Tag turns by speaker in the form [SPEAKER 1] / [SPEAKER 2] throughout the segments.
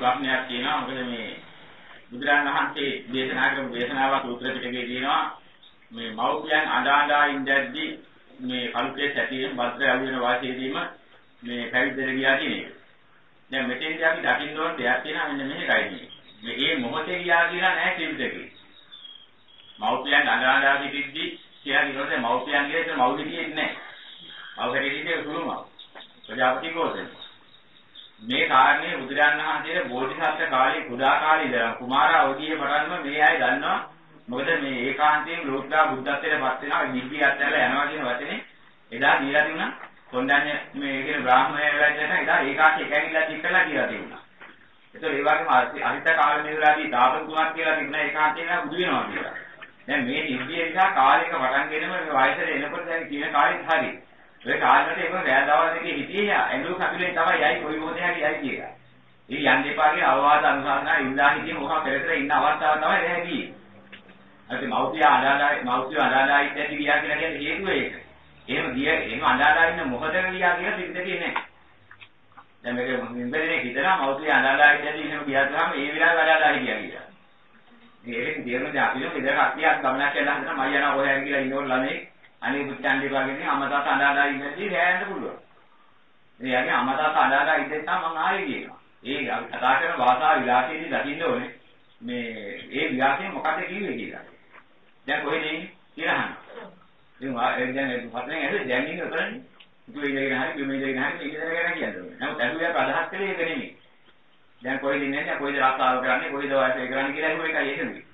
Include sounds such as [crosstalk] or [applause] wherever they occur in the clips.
[SPEAKER 1] ප්‍රශ්නයක් තියෙනවා. මොකද මේ බුදුරන් වහන්සේ දේශනා කරපු දේශනාවක් උත්තර පිටකේ තියෙනවා. මේ මෞපියන් අඬා ඉඳද්දී මේ කල්පයේ සැටියෙන් වස්ත්‍රය අලු වෙන වාසියේදීම මේ පැවිද්දට ගියා කියන එක. දැන් මෙතෙන්දී අපි දකින්න ඕන දෙයක් තියෙනවා මෙන්න මේකයි මේ. මේ මොහොතේ ගියා කියලා නෑ කිව්දකේ. මෞපියන් අඬා සිටිද්දී කියලා කිව්වොත් මෞපියන් කියලා ඒක මෞලි කියෙන්නේ නෑ. මව් හැටියට සුළු මව්. ප්‍රජාපති ගෝතම. මේ කාරණේ බුදුරන් වහන්සේගේ බෝධිසත්ව කාලේ කුඩා කාලේ ඉඳලා කුමාරා ඔදියේ පටන්ම මේ අය දන්නවා. මොකද මේ ඒකාන්තයෙන් ලෝකදා බුද්ධත්වයට පත් වෙනවා. නිබ්බියත් ඇරලා යනවා කියන වචනේ එදා දීලා තිබුණා. කොණ්ඩඤ්ඤ මේ කියන බ්‍රාහ්මණය වෙලාවට එදා ඒකාන්ත එකැගිලා තික්කලා කියලා තිබුණා. ඒතකොට ඒ වගේම අහිත කාල නිරාදී දාපන් තුනක් කියලා තිබුණා ඒකාන්තයෙන් බුදු වෙනවා කියලා. දැන් මේ නිබ්බිය නිසා කාලයක වටන් ගෙනම මේ වයසට එනකොට දැන් කියන කාලෙත් හරියි ඔය කාලෙට ඒක රෑදවල් දෙකේ හිටියේ ඇඬු කපිලේ තමයි යයි කොයි මොහොතේ හරි යයි කියලා. ඉතින් යන්න එපා කියන අවවාද අනුසාරණා ඉඳලා හිටියේ මොකක් පෙරතර ඉන්න අවස්ථාව තමයි දැන් ගියේ. අර මෞපිය අඬාලා මෞපිය අඬාලා ඉඳි ගියා කියලා කියන්නේ හේතුව ඒක. එහෙම ගිය එහෙම අඬාලා ඉන්න මොහොතක ගියා කියලා පිළිදෙකේ නැහැ. දැන් මේක නිබ්බදනේ හිතනවා මෞපිය අඬාලා ඉඳි එහෙම ගියා ගාම ඒ විලාස අඬාලා හිටියා කියලා. ඉතින් ඒකෙන් තේරෙන්නේ අපි නෝ ඉඳලා කට්ටියක් ගමනක් යනවා හිතන මම යනවා ඔය හැරි කියලා ඉන්නකොට ළමයි අනේ පුච්චන්ඩි වගේ අමතාත අඬාලා ඉඳී රැඳ පුළුවන්. ඒ යන්නේ අමතාත අඬාලා ඉඳී තමයි මම ආයේ කියනවා. ඒ අපි කතා කරන භාෂා විලාසයේදී දකින්න ඕනේ මේ ඒ විලාසය මොකක්ද කිව්වේ කියලා. දැන් කොහෙද ඉන්නේ කියලා අහනවා. ඉතින් දැන් හතරෙන් ඇද දැන් ඉන්නේ උතරන්නේ. ඉතින් ඒ ඉඳගෙන හරි බිම ඉඳගෙන හරි ඉඳගෙන ගැන කියන්නේ. නමුත් අහුවියක් අදහස් කළේ ඒක නෙමෙයි. දැන් කොහෙද ඉන්නේ නැහැ කොහෙද රස්සාව කරන්නේ කොහෙද වාසය කරන්නේ කියලා ඒක එකයි ඒක නෙමෙයි.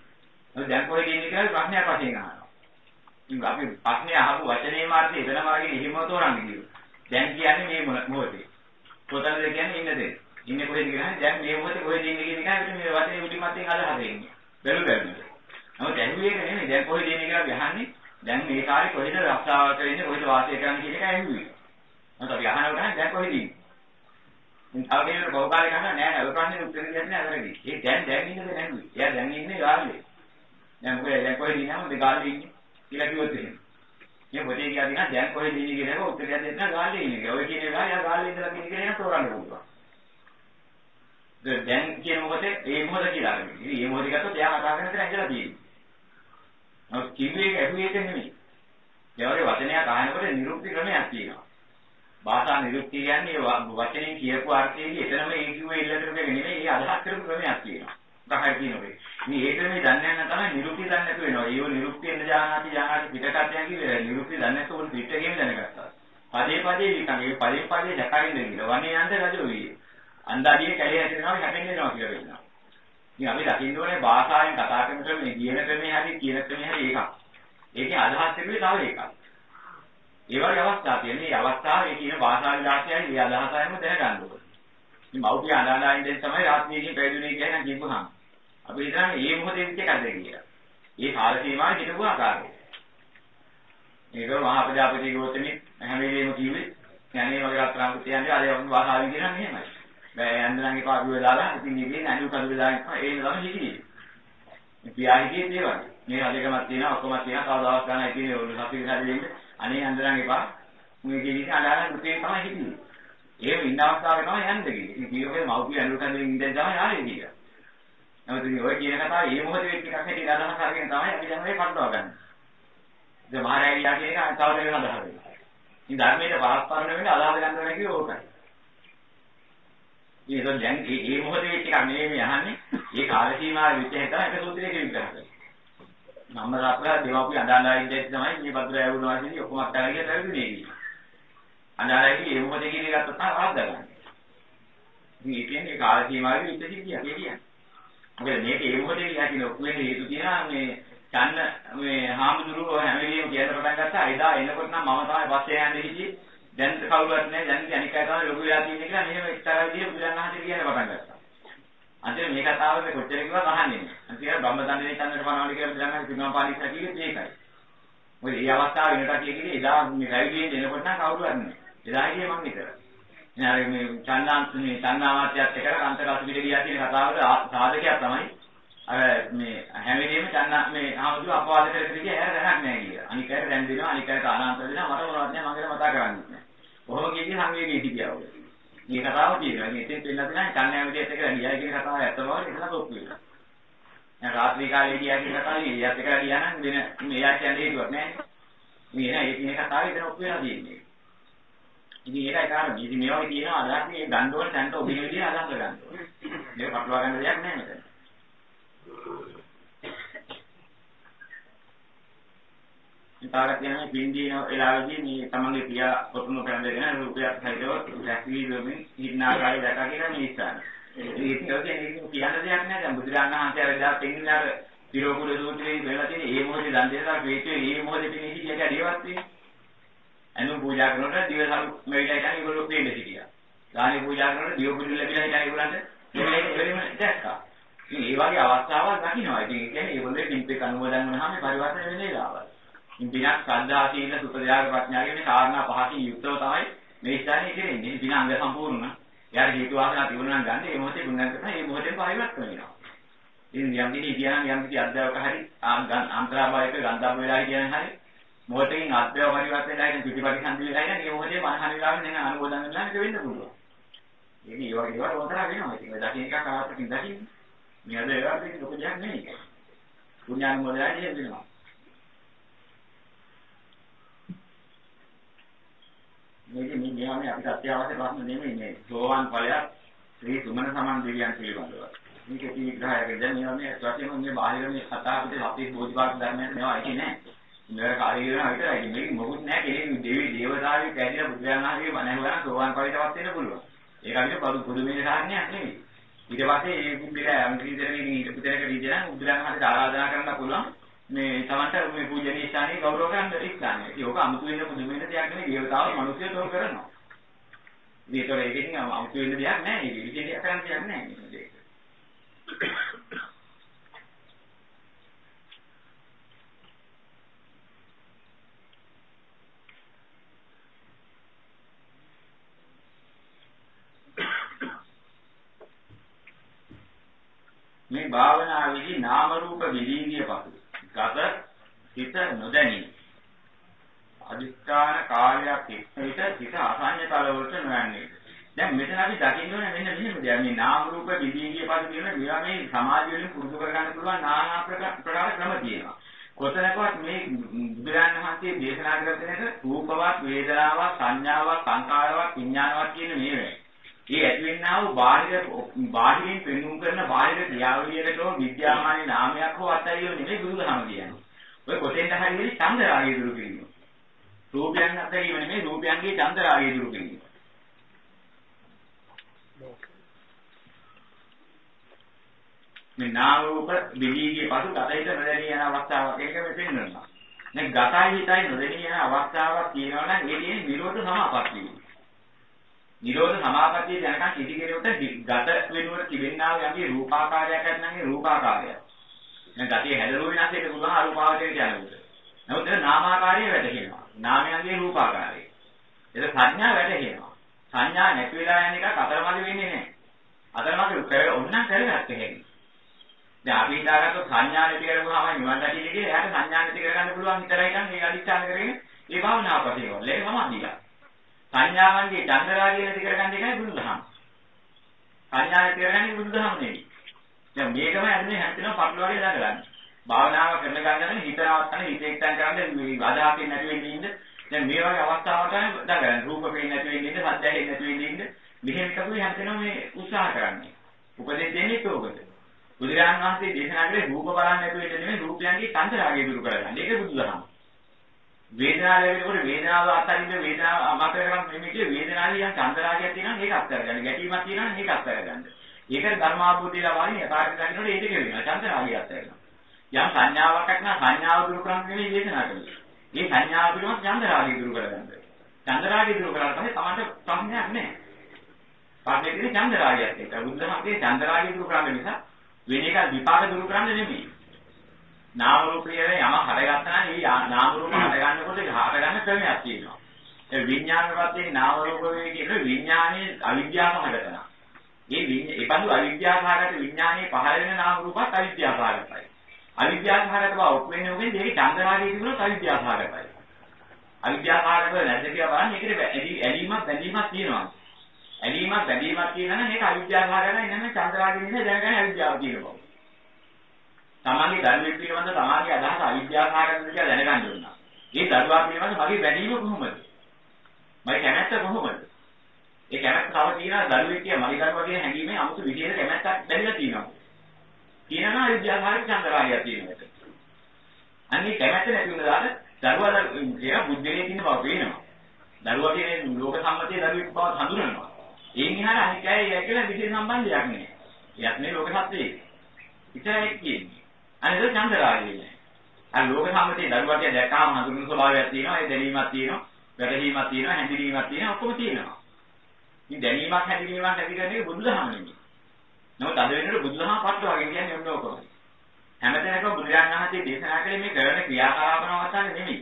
[SPEAKER 1] දැන් කොහෙද ඉන්නේ කියලා ප්‍රශ්නයක් වශයෙන් අහනවා. ඉතින් අපි ප්‍රශ්නේ අහපු වචනේ මාර්ගයේ එතනම වගේ එහෙම තෝරන්නේ කිව්වා. දැන් කියන්නේ මේ මොහොතේ. කොතනද කියන්නේ ඉන්න දෙන්න. ඉන්නේ කොහෙද කියන්නේ දැන් මේ මොහොතේ කොහෙද ඉන්නේ කියන එක අපිට මේ වචනේ උඩිමත්යෙන් අදහස් දෙන්නේ. බැලු බැලු. නමුත් ඇහුවේ ඒක නෙමෙයි දැන් කොහෙද ඉන්නේ කියලා ගහන්නේ. දැන් මේ කාලේ කොහෙද රස්සාව කරන්නේ කොහෙද වාසය කරන්නේ කියන එක ඇහුවේ. මම අපි අහනවා ගහන්නේ දැන් කොහෙද ඉන්නේ. ඉතින් තව කෙනෙකුට බහු කාලේ ගහනවා නෑ නෑ ඔය ප්‍රශ්නේ උත්තර දෙන්නේ අරගෙන. ඒ දැන් දැන් ඉන්නේ දැන් එයා දැන් ඉන්නේ ගාල්ලේ. දැන් මොකද දැන් කොහෙද ඉන්නේ නම් මේ ගාල්ලේ ඉන්නේ. කියලා කිව්වොත් එහෙම. මේ පොතේ කියලා දිනා දැන් කොහෙද ඉන්නේ කියන එක උත්තරයක් දෙන්න ගාල්ලේ ඉන්නේ කියලා. ඔය කියන එක යා ගාල්ලේ ඉඳලා කියන එක තෝරන්න පුළුවන්. දැන් කියන මොකද ඒ මොකද කියලා අරගෙන. ඉතින් මේ මොකද ගත්තොත් එයා කතා කරන තැන ඉඳලා තියෙන්නේ. නමුත් කිව්වේ එක ඇහුවේ එක නෙමෙයි. ඒ වගේ වචනයක් අහනකොට නිරුක්ති ක්‍රමයක් තියෙනවා. භාෂා නිරුක්ති කියන්නේ වචනෙන් කියපු අර්ථයේදී එතනම ඒ කිව්වේ ඉල්ලතර නෙමෙයි ඒ අදහස් කරපු ක්‍රමයක් තියෙනවා. තමයි කියනකොට. මේ ඒක මේ දන්නේ නැහැ තමයි නිරුක්ති දන්නේ නැතු වෙනවා. ඒව නිරුක්තියෙන් ඥානාති ඥානාති පිටකත්යන් කිව්වේ නිරුක්ති දන්නේ නැතු උන් පිටකෙම දැනගත්තා. පදේ පදේ විකන් ඒ පදේ පදේ දැකරින්න කියලා. වනේ යන්ත රජෝවිය. අන්දාදියේ කැලේ හැදෙනවා හැදෙන්න වෙනවා කියලා වෙනවා. ඉතින් අපි දකින්න ඕනේ භාෂාවෙන් කතා කරන ක්‍රමේ කියන ක්‍රමේ හරි කියන ක්‍රමේ හරි එකක්. ඒකේ අදහස් තිබුණේ තව එකක්. ඒ වගේ අවස්ථා තියෙන මේ අවස්ථාවේ කියන භාෂා විලාසයයි මේ අදහසයිම දැනගන්න ඕනේ. ඉතින් මෞපිය අනාලායින් දැන් තමයි රාත්‍රියේදී පැවිදුනේ කියන කිව්වහම අපි හිතන්නේ මේ මොහොතේ විදිහ එකක්ද කියලා. ඒ කාල සීමාවේ හිටපු ආකාරය. ඒක මහා ප්‍රජාපති ගෝතමී හැම වෙලේම කිව්වේ යන්නේ වගේ රත්තරන් පුතියන්ගේ අර වාසාවෙන් කියනවා මෙහෙමයි. බෑ යන්දරන්ගේ පාඩුවේ දාලා ඉතින් ඉතින් අනිු කඳුලේ දාගෙන ඒ නම හිටියේ. පියා හිටියේ ඒ වගේ. මේ රජකමක් තියෙනවා ඔක්කොම තියෙනවා කවදාවත් ගන්න ඉතින් ඔය සති විසාරේ වෙන්නේ අනේ යන්දරන්ගේ පා මේ කිලිට අඬන පුතේ තමයි හිටියේ. ඒ ඉන්න අවස්ථාවේ තමයි යන්නේ කිව්වේ. ඉතින් කීයෝගේ මව්පිය අනුර කඳුලෙන් ඉඳන් තමයි ආවේ කියලා. නමුත් ඉතින් ඔය කියන කතාව මේ මොහොතේ වෙච්ච එකක් හැටියට අදහස් අරගෙන තමයි අපි දැන් මේ කඩනවා ගන්න. ඉතින් මහරැයියා කියන එක තව දෙයක් අදහස් වෙනවා. ඉතින් ධර්මයේ පරස්පරණ වෙන්නේ අදහස් ගන්න ඕනේ කිව්ව ඕකයි. ඒක දැන් මේ මේ මොහොතේ වෙච්ච එකක් නෙමෙයි අහන්නේ. ඒ කාල සීමාවේ වෙච්ච එක තමයි එක සූත්‍රයක විග්‍රහ කරන්නේ. මම රාත්‍රා දේවාපි අඳාලා ඉඳි තමයි මේ බද්දර ඇවුනවා කියන්නේ ඔක්කොම අත්හැරගෙන පැවිදිනේ කියන්නේ. අඳාලා ඉන්නේ මේ මොහොතේ කියන එකත් තමයි ආවත් ගන්න. ඉතින් ඒ කියන්නේ කාල සීමාවේ වෙච්ච සිද්ධියක් කියන්නේ. මොකද මේක ඒ මොහොතේ යකින ඔක්කොම හේතු තියෙනවා මේ චන්න මේ හාමුදුරුවෝ හැම වෙලෙම කියන්න පටන් ගත්තා. එදා එනකොට නම් මම තමයි පස්සේ යන්නේ හිටියේ. දැන් කවුරුවත් නැහැ. දැන් අනික අය තමයි ලොකු වෙලා තියෙන්නේ කියලා මෙහෙම එක්තරා විදිහට බුදුරණාහිට කියන්න පටන් ගත්තා. අන්තිමට මේ කතාව මේ කොච්චර කිව්වත් අහන්නේ නැහැ. අන්තිමට බ්‍රහ්මදන්දනේ චන්නට පනවලි කියලා බුදුරණාහිට පිටුම පාලිස්සා කිව්වෙත් ඒකයි මොකද මේ අවස්ථාවේ වෙනට කියෙන්නේ එදා මේ රැවිලියෙන් එනකොට නම් කවුරුවත් නැහැ. එදා හිටියේ මම විතර නෑ මේ චන්දාන්තුනේ චන්දාමාත්‍යත් එක්ක කාන්තරාස පිට ගියා කියන කතාවට සාධකයක් තමයි අර මේ හැම වෙලේම චන්දා මේ ආමුදු අපවාද කර කර කිය හැර රහක් නෑ කියලා. අනික අය දැන් දෙනවා අනික අයට ආනන්ත දෙනවා මට මොනවද නෑ මම ගැන මතක් කරන්නේ නෑ. කොහොම කිව්වේ සංවේගී හිටියා ඔය. මේ කතාව තියෙනවා. ඉතින් ඉතින් දෙන්න තියෙනවා කන්‍යා විදියට එක ගියා කියන කතාව ඇත්ත බව එතන තොප්පු වෙනවා. දැන් රාත්‍රී කාලේ ගියා කියන කතාව ඊයත් එක ගියා නම් වෙන මෙයා කියන්නේ හේතුවක් නැහැ. මේ නෑ ඒ කියන කතාව එතන ඔප්පු වෙලා තියෙන්නේ. ඉතින් ඒකයි කාරණේ. ඉතින් මේ වගේ තියෙනවා අදහස් මේ ගන්න ඕන තැනට ඔබේ විදිය අදහස් ගන්න ඕනේ. මේක පටලවා ගන්න දෙයක් නෑ මෙතන. ඉතාලක් කියන මේ පින්දීන වෙලාවේදී මේ තමන්ගේ පියා කොතුණු කරගෙන රුපියල් සහිතව රැකී දෙමින් ඉන්න ආකාරය දැකලා කියලා මේ ඉස්සන. ඉතින් ඒක කියන්නේ කියන්න දෙයක් නෑ දැන් බුදුරජාණන් වහන්සේ අර දා තෙන්ගින අර පිරෝකුල සූත්‍රයේ වෙලා තියෙන මේ මොහොතේ දන් දෙනවා වේචේ මේ මොහොතේ පිණි හිටිය කඩේවත් තියෙන්නේ. අනු පූජා කරනකොට දිවසල් මෙවිලා ඉතින් ඒගොල්ලෝ පිළිද සිටියා. ගානේ පූජා කරනකොට දිව පුදුල ලැබිලා ඉතින් ඒගොල්ලන්ට මේක ඉවරෙම දැක්කා. ඉතින් ඒ වගේ අවස්ථාවක් දකින්නවා. ඉතින් ඒ කියන්නේ ඒගොල්ලෝ පින්පෙක් අනුමෝදන් වුණාම පරිවර්තන වෙන වෙලාවල්. පිනක් ශ්‍රද්ධා සීල සුත දයාව ප්‍රඥා කියන කාරණා පහකින් යුක්තව තමයි මේ ස්ථානේ ඉතිරෙන්නේ. පින අංග සම්පූර්ණ. එයාට හේතු වාසනා තිබුණා නම් ගන්න ඒ මොහොතේ ගුණයක් තමයි ඒ මොහොතේ පරිවර්තන වෙනවා. ඉතින් යම් කිසි කියනවා යම් කිසි අධ්‍යාපක හරි අන්තරාභාවික ගන්ධබ්බ වෙලා කියන හරි මොහොතකින් අධ්‍යාප පරිවර්තන වෙලා ඉතින් පිටිපටි සම්දි වෙලා ඉන්නේ මේ මොහොතේ මනහන වෙලාවෙන් දැන් අනුමෝදන් වෙනවා ඒක වෙන්න පුළුවන්. ඒක ඒ වගේ ඒවා උන්තර වෙනවා. ඉතින් ඒ දකින්න එකක් ආවත්කින් දකින්න. මේ අද ඒවා දෙක ලොකු දෙයක් නෙමෙයි. පුණ්‍යානුමෝදනයි වෙනවා. මේක මේ මේවා මේ අපිට අත්‍යවශ්‍ය ප්‍රශ්න නෙමෙයි මේ සෝවාන් ඵලයක් ශ්‍රී සුමන සමන් දෙවියන් පිළිබඳව. මේක කී විග්‍රහයක දැන් මේවා මේ ස්වයංම මේ බාහිර මේ කතා අපිට අපේ බෝධිපාක් ධර්මයන් මේවා ඇති නෑ. මේවා කාර්ය කරනවා විතරයි. මේක මොකුත් නෑ කෙනෙක් දෙවි දේවතාවෙක් පැහැදිලා බුදුරජාණන් වහන්සේ බණහුවා සෝවාන් ඵලයටපත් වෙන්න පුළුවන්. ඒක අපිට පොදු පුදුමේ කාරණයක් නෙමෙයි. ඊට පස්සේ ඒ පුද්ගලයා යම් කිසි දෙයකින් ඊට පුතේක විදිහට බුදුරජාණන් වහන්සේට ආරාධනා කරන්න පුළුවන්. මේ තමන්ට මේ පූජනීය ස්ථානයේ ගෞරව කරන්න ඉස්සන්නේ. ඒක අමුතු වෙන පුදුම වෙන දෙයක් නෙවෙයි. දේවතාවෝ මිනිස්සුන්ට තෝර කරනවා. මේතර ඒකකින් අමුතු වෙන දෙයක් නෑ. ඒක විදිහට කරන්න දෙයක් නෑ මේක. මේ භාවනාවේදී නාම රූප විලීනිය පසු ගත හිත නොදැනී අදිස්ථාන කාලයක් එක්ක හිත අසඤ්ඤ තලවලට නොයන්නේ. දැන් මෙතන අපි දකින්න ඕනේ මෙන්න මෙහෙම දෙයක්. මේ නාම රූප විදීගිය පද කියන මේවා මේ සමාජ වලින් පුරුදු කරගන්න පුළුවන් নানা ප්‍රකාර ක්‍රම තියෙනවා. කොතනකවත් මේ බුදුරජාණන් වහන්සේ දේශනා කරන රූපවත් වේදනාවක් සංඥාවක් සංකාරවක් විඥානවක් කියන මේවා. ඒ ඇතිවෙනා වූ බාහිර බාහිරින් පෙන්වුම් කරන බාහිර ක්‍රියාවලියකට හෝ විද්‍යාමානී නාමයක් හෝ අතරියෝ නෙමෙයි බුදුදහම කියන්නේ. ඔය කොතෙන්ද හරියට ඡන්ද රාගය දුරු කිරීම. රූපයන් අතරියම නෙමෙයි රූපයන්ගේ ඡන්ද රාගය දුරු කිරීම. මේ නාම රූප විදීගේ පසු ගතයිත නොදැනී යන අවස්ථාවක් ඒක මේ පෙන්වනවා. දැන් ගතයි හිතයි නොදැනී යන අවස්ථාවක් තියෙනවා නම් ඒ කියන්නේ නිරෝධ සමාපත්තිය. නිරෝධ සමාපත්තිය දැනගන්න කිසි කෙනෙකුට ගත වෙනුවට තිබෙන්නා වූ යම්කි රූපාකාරයක් නැත්නම් ඒ රූපාකාරයක්. දැන් ගතිය හැදෙරුව වෙනස් වෙන්න පුළුවන් අරූපාවචරයට යනකොට. නමුත් ඒක නාමාකාරයේ වැටහෙනවා. නාමයන්ගේ රූපාකාරය. ඒක සංඥා වැටහෙනවා. සංඥා නැති වෙලා යන එක අතරමඟ වෙන්නේ නැහැ. අතරමඟ කර ඔන්නම් කරගත්ත හැකි. දැන් අපි හිතාගත්තොත් සංඥා නැති කරගුවාම නිවන් දකින්න කියලා එයාට සංඥා නැති කරගන්න පුළුවන් විතරයි නම් ඒක අදිස්ථාන කරගෙන ඒ භාවනාව පස්සේ ඒක සමාධියක්. සංඥාවන්ගේ චන්දරාගය නැති කරගන්න එකයි බුදුදහම. සංඥා නැති කරගන්නේ බුදුදහම නෙවෙයි. දැන් මේකම ඇන්නේ හැමතිස්සම පටල වගේ දාගන්න. භාවනාව කරන ගන්නනේ හිත නවත්තන හිත එක්තන් කරන්නේ මේ අදාපෙන්නේ නැති වෙන්නේ ඉන්න. දැන් මේ වගේ අවස්ථාවක තමයි දාගන්න. රූප පේන්නේ නැති වෙන්නේ ඉන්න, සද්ද ඇහෙන්නේ නැති වෙන්නේ ඉන්න. මෙහෙම එකකුයි හැමතිස්සම මේ උත්සාහ කරන්නේ. උපදෙස් දෙන්නේ ඒකෝකට. බුදුරජාණන් වහන්සේ දේශනා කරේ රූප බලන්නේ නැතුව ඉන්න නෙමෙයි රූපයන්ගේ චන්දරාගය දුරු කරගන්න. ඒක බුදුදහම. වේදනාව ලැබෙනකොට වේදනාව අත්හරින්න වේදනාව අමතක කරගන්න නෙමෙයි කියේ වේදනාවේ යම් චන්දරාගයක් තියෙනවා ඒක අත්හැරගන්න. ගැටීමක් තියෙනවා ඒක අත්හැරගන්න. ඒකට ධර්මාභූතිය ලබන්නේ යථාර්ථ දකින්නකොට ඒක වෙනවා. චන්දරාගය අත්හැරගන්න. යම් සංඥාවක් නැත්නම් සංඥාව දුරු කරන්න නෙමෙයි වේදනාව කරන්නේ. මේ සංඥාව පිළිබඳ චන්දරාගය දුරු කරගන්න. චන්දරාගය දුරු කරලා තමයි තමන්ට ප්‍රශ්නයක් නැහැ. ප්‍රශ්නේ තියෙන්නේ චන්දරාගයත් එක්ක. බුද්ධහමගේ චන්දරාගය දුරු කරන්න නිසා වෙන එක විපාක දුරු කරන්න නෙමෙයි. නාම රූපයේ යම හරගත්තා නම් ඒ නාම රූප හරගන්නකොට හරගන්න ක්‍රමයක් තියෙනවා. ඒ විඥාන වත්තේ නාම රූප වේ කියන විඥානයේ අවිද්‍යාව හදනවා. මේ ඒ බඳු අවිද්‍යාවහගත විඥානයේ පහළ වෙන නාම රූපත් අවිද්‍යාවහගතයි. අවිද්‍යාවහගත බව ඔප්පෙන්නේ උගෙන් දෙකේ චන්දරාගයේ තිබුණොත් අවිද්‍යාවහගතයි. අවිද්‍යාවහගත නැද්ද කියලා බලන්න ඒකේ ඇලීමක් බැඳීමක් තියෙනවා. ඇලීමක් බැඳීමක් තියෙනවා නම් ඒක අවිද්‍යාව හරගෙන ඉන්නේ චන්ද්‍රාගය නිසා දැනගන්නේ අවිද්‍යාව කියන බව. තමන්ගේ ධර්මයේ පිළිබඳ තමාගේ අදහස අවිද්‍යාව හරගෙන කියලා දැනගන්න ඕන. ඒ දරුවා පිළිබඳ මගේ බැඳීම කොහොමද? මගේ කැමැත්ත කොහොමද? ඒ කැමැත්ත තව තියෙනවා දරුවෙක් කිය මගේ දරුවා කියන හැඟීමේ 아무තු විදියට කැමැත්තක් බැඳලා තියෙනවා. කියනවා අවිද්‍යාව හරගෙන චන්ද්‍රාගය තියෙනවා. අන්නේ කැමැත්ත නැති වුණාට දරුවා කියන බුද්ධියේ තියෙන බව පේනවා. දරුවා කියන්නේ ලෝක සම්මතයේ දරුවෙක් බව හඳුනනවා. ඒ නිහාර අනිකයි ය කියලා විශේෂ සම්බන්ධයක් නෑ. එයක් නේ ලෝක සත්‍යයේ. ඉතරයි කියන්නේ. අනිත් චන්දරාගය නෑ. අර ලෝක සම්මතයේ දරුවා කියන දැක්කාම හඳුනන ස්වභාවයක් තියෙනවා. ඒ දැනීමක් තියෙනවා. වැටහීමක් තියෙනවා. හැඳිනීමක් තියෙනවා. ඔක්කොම තියෙනවා. මේ දැනීමක් හැඳිනීමක් ඇති කරන එක බුදුදහම නෙමෙයි. නමුත් අද වෙනකොට බුදුදහම පට්ට වගේ කියන්නේ ඔන්න ඔකමයි. හැමතැනකම බුදුරජාණන් වහන්සේ දේශනා කළේ මේ කරන ක්‍රියාකාරකම අවස්ථාවේ නෙමෙයි.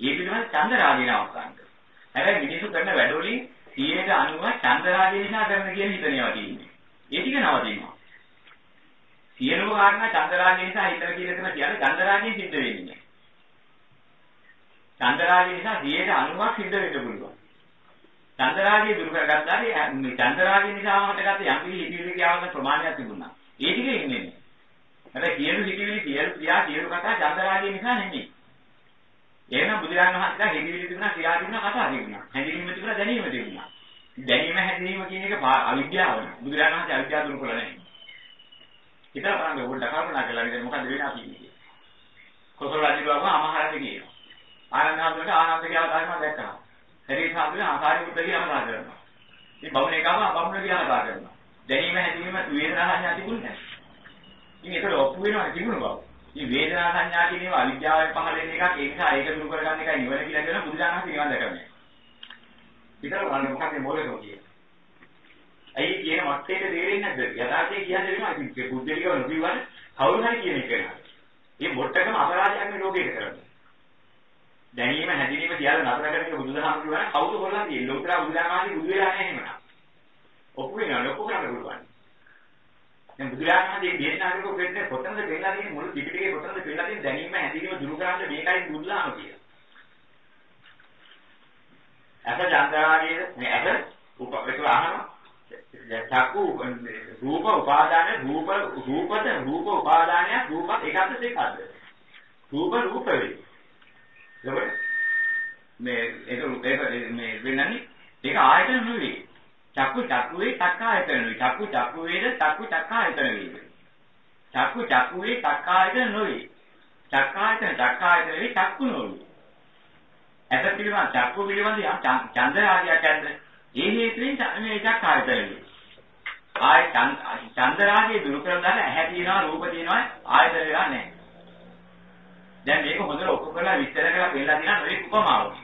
[SPEAKER 1] ඒ පිළිබඳ චන්දරාගින අවස්ථාවට. හැබැයි මිනිස්සු කරන වැඩවලින් 190 චන්දරාගය නිසා කරන කියන හිතනවා තියෙන්නේ. ඒ ටික නවතිනවා. සියලුම කාරණා චන්දරාගය නිසා හිතන කියලා කරන කියන්නේ චන්දරාගයෙන් සිද්ධ වෙන්නේ නැහැ. චන්දරාගය නිසා 190ක් සිද්ධ වෙන්න පුළුවන්. චන්දරාගය දුරු කරගත්තාම මේ චන්දරාගය නිසා හටගත්ත යම් කිසි හිතවිලි කියාවන ප්‍රමාණයක් තිබුණා. ඒ ටික ඉන්නේ නැහැ. හැබැයි සියලු හිතවිලි සියලු ක්‍රියා සියලු කතා චන්දරාගය නිසා නෙමෙයි. එහෙනම් බුදුරජාණන් වහන්සේලා හිතවිලි තිබුණා ක්‍රියා තිබුණා කතා තිබුණා. හැඳිනීම තිබුණා දැනීම තිබුණා. දැනීම හැඳිනීම කියන එක අවිද්‍යාව. බුදුරජාණන් වහන්සේ අවිද්‍යාව දුරු කළා නැහැ. හිතලා බලන්න ඕගොල්ලෝ කල්පනා කරලා ඉතින් මොකද වෙන්නේ අපි ඉන්නේ. කොසල් රජුගම අමහරට කියනවා. ආනන්දහතුන්ට ආනන්ද කියලා ධර්ම දැක්කා. හරි සාදුවේ ආකාරي බුද්ධ කියලා කතා කරනවා. ඉතින් බමුණ එකම බමුණ කියලා කතා කරනවා. දැනීම හැඳිනීම වේදනා සංඥා තිබුණේ නැහැ. ඉතින් ඒක ඔප්පු වෙනවා තිබුණ බව. මේ වේදනා සංඥා කියන ඒවා අවිද්‍යාවෙන් පහළ වෙන එකක් ඒ නිසා ඒක දුරු කරගන්න එකයි නිවන කියලා කියන බුදුදානහත් නිවන් දැකන්නේ. විතර බලන්න මොකක්ද මොලේකෝ කියන්නේ. ඇයි කියන මත්තේට තේරෙන්නේ නැද්ද? යථාර්ථය කියන්නේ වෙනවා ඉතින් බුද්ධලිකව නොකියවන කවුරු හරි කියන එක නේද? මේ මොට්ටකම අපරාධයක් මේ ලෝකේ කරන්නේ. දැනීම හැදීම සියල්ල නතර කරගෙන බුදුදහම කියවන කවුද කොල්ලන් තියෙන්නේ? ලෝතර බුදුදහමදී බුදු වෙලා නැහැ එහෙමනම්. ඔප්පු වෙනවා ඔප්පු කරන්න පුළුවන්. දැන් බුදුරජාණන් වහන්සේ දේශනා කරපු කෙනෙක් කොතනද වෙලා තියෙන්නේ මුළු ත්‍රිපිටකේ කොතනද වෙලා තියෙන්නේ දැනීම හැදීම දුරු කරන්න මේකයි බුදුලාම කියලා. අස චන්ද්‍රාගයේද මේ අස උපකේත ආහන චක්කු රූප උපාදාන රූප රූපද රූප උපාදානය රූප එකක්ද දෙකක්ද රූප රූප වේ. මේ ඒක ඒක මේ වෙනන්නේ ඒක ආයතන නෙවෙයි. චක්කු චක්කුවේ චක්කායතන වේ. චක්කු චක්කු වේද චක්කු චක්කායතන වේ. චක්කු චක්කුවේ චක්කායතන නොවේ. චක්කායතන චක්කායතන වේ චක්කු නොවේ. ඇස පිළිබඳ චක්කු පිළිබඳ යම් චන්ද්‍ර ආදියක් ඇද්ද? ඒ හේතුවෙන් මේ චක්කායතන වේ. ආය චන්ද්‍රාගයේ දුරු කරලා ඇහැ තියෙනවා රූප තියෙනවා ආයතන වෙලා නැහැ. දැන් මේක හොඳට ඔප්පු කරලා විස්තර කරලා පෙන්නලා තියෙනවා මේ උපමාවක්.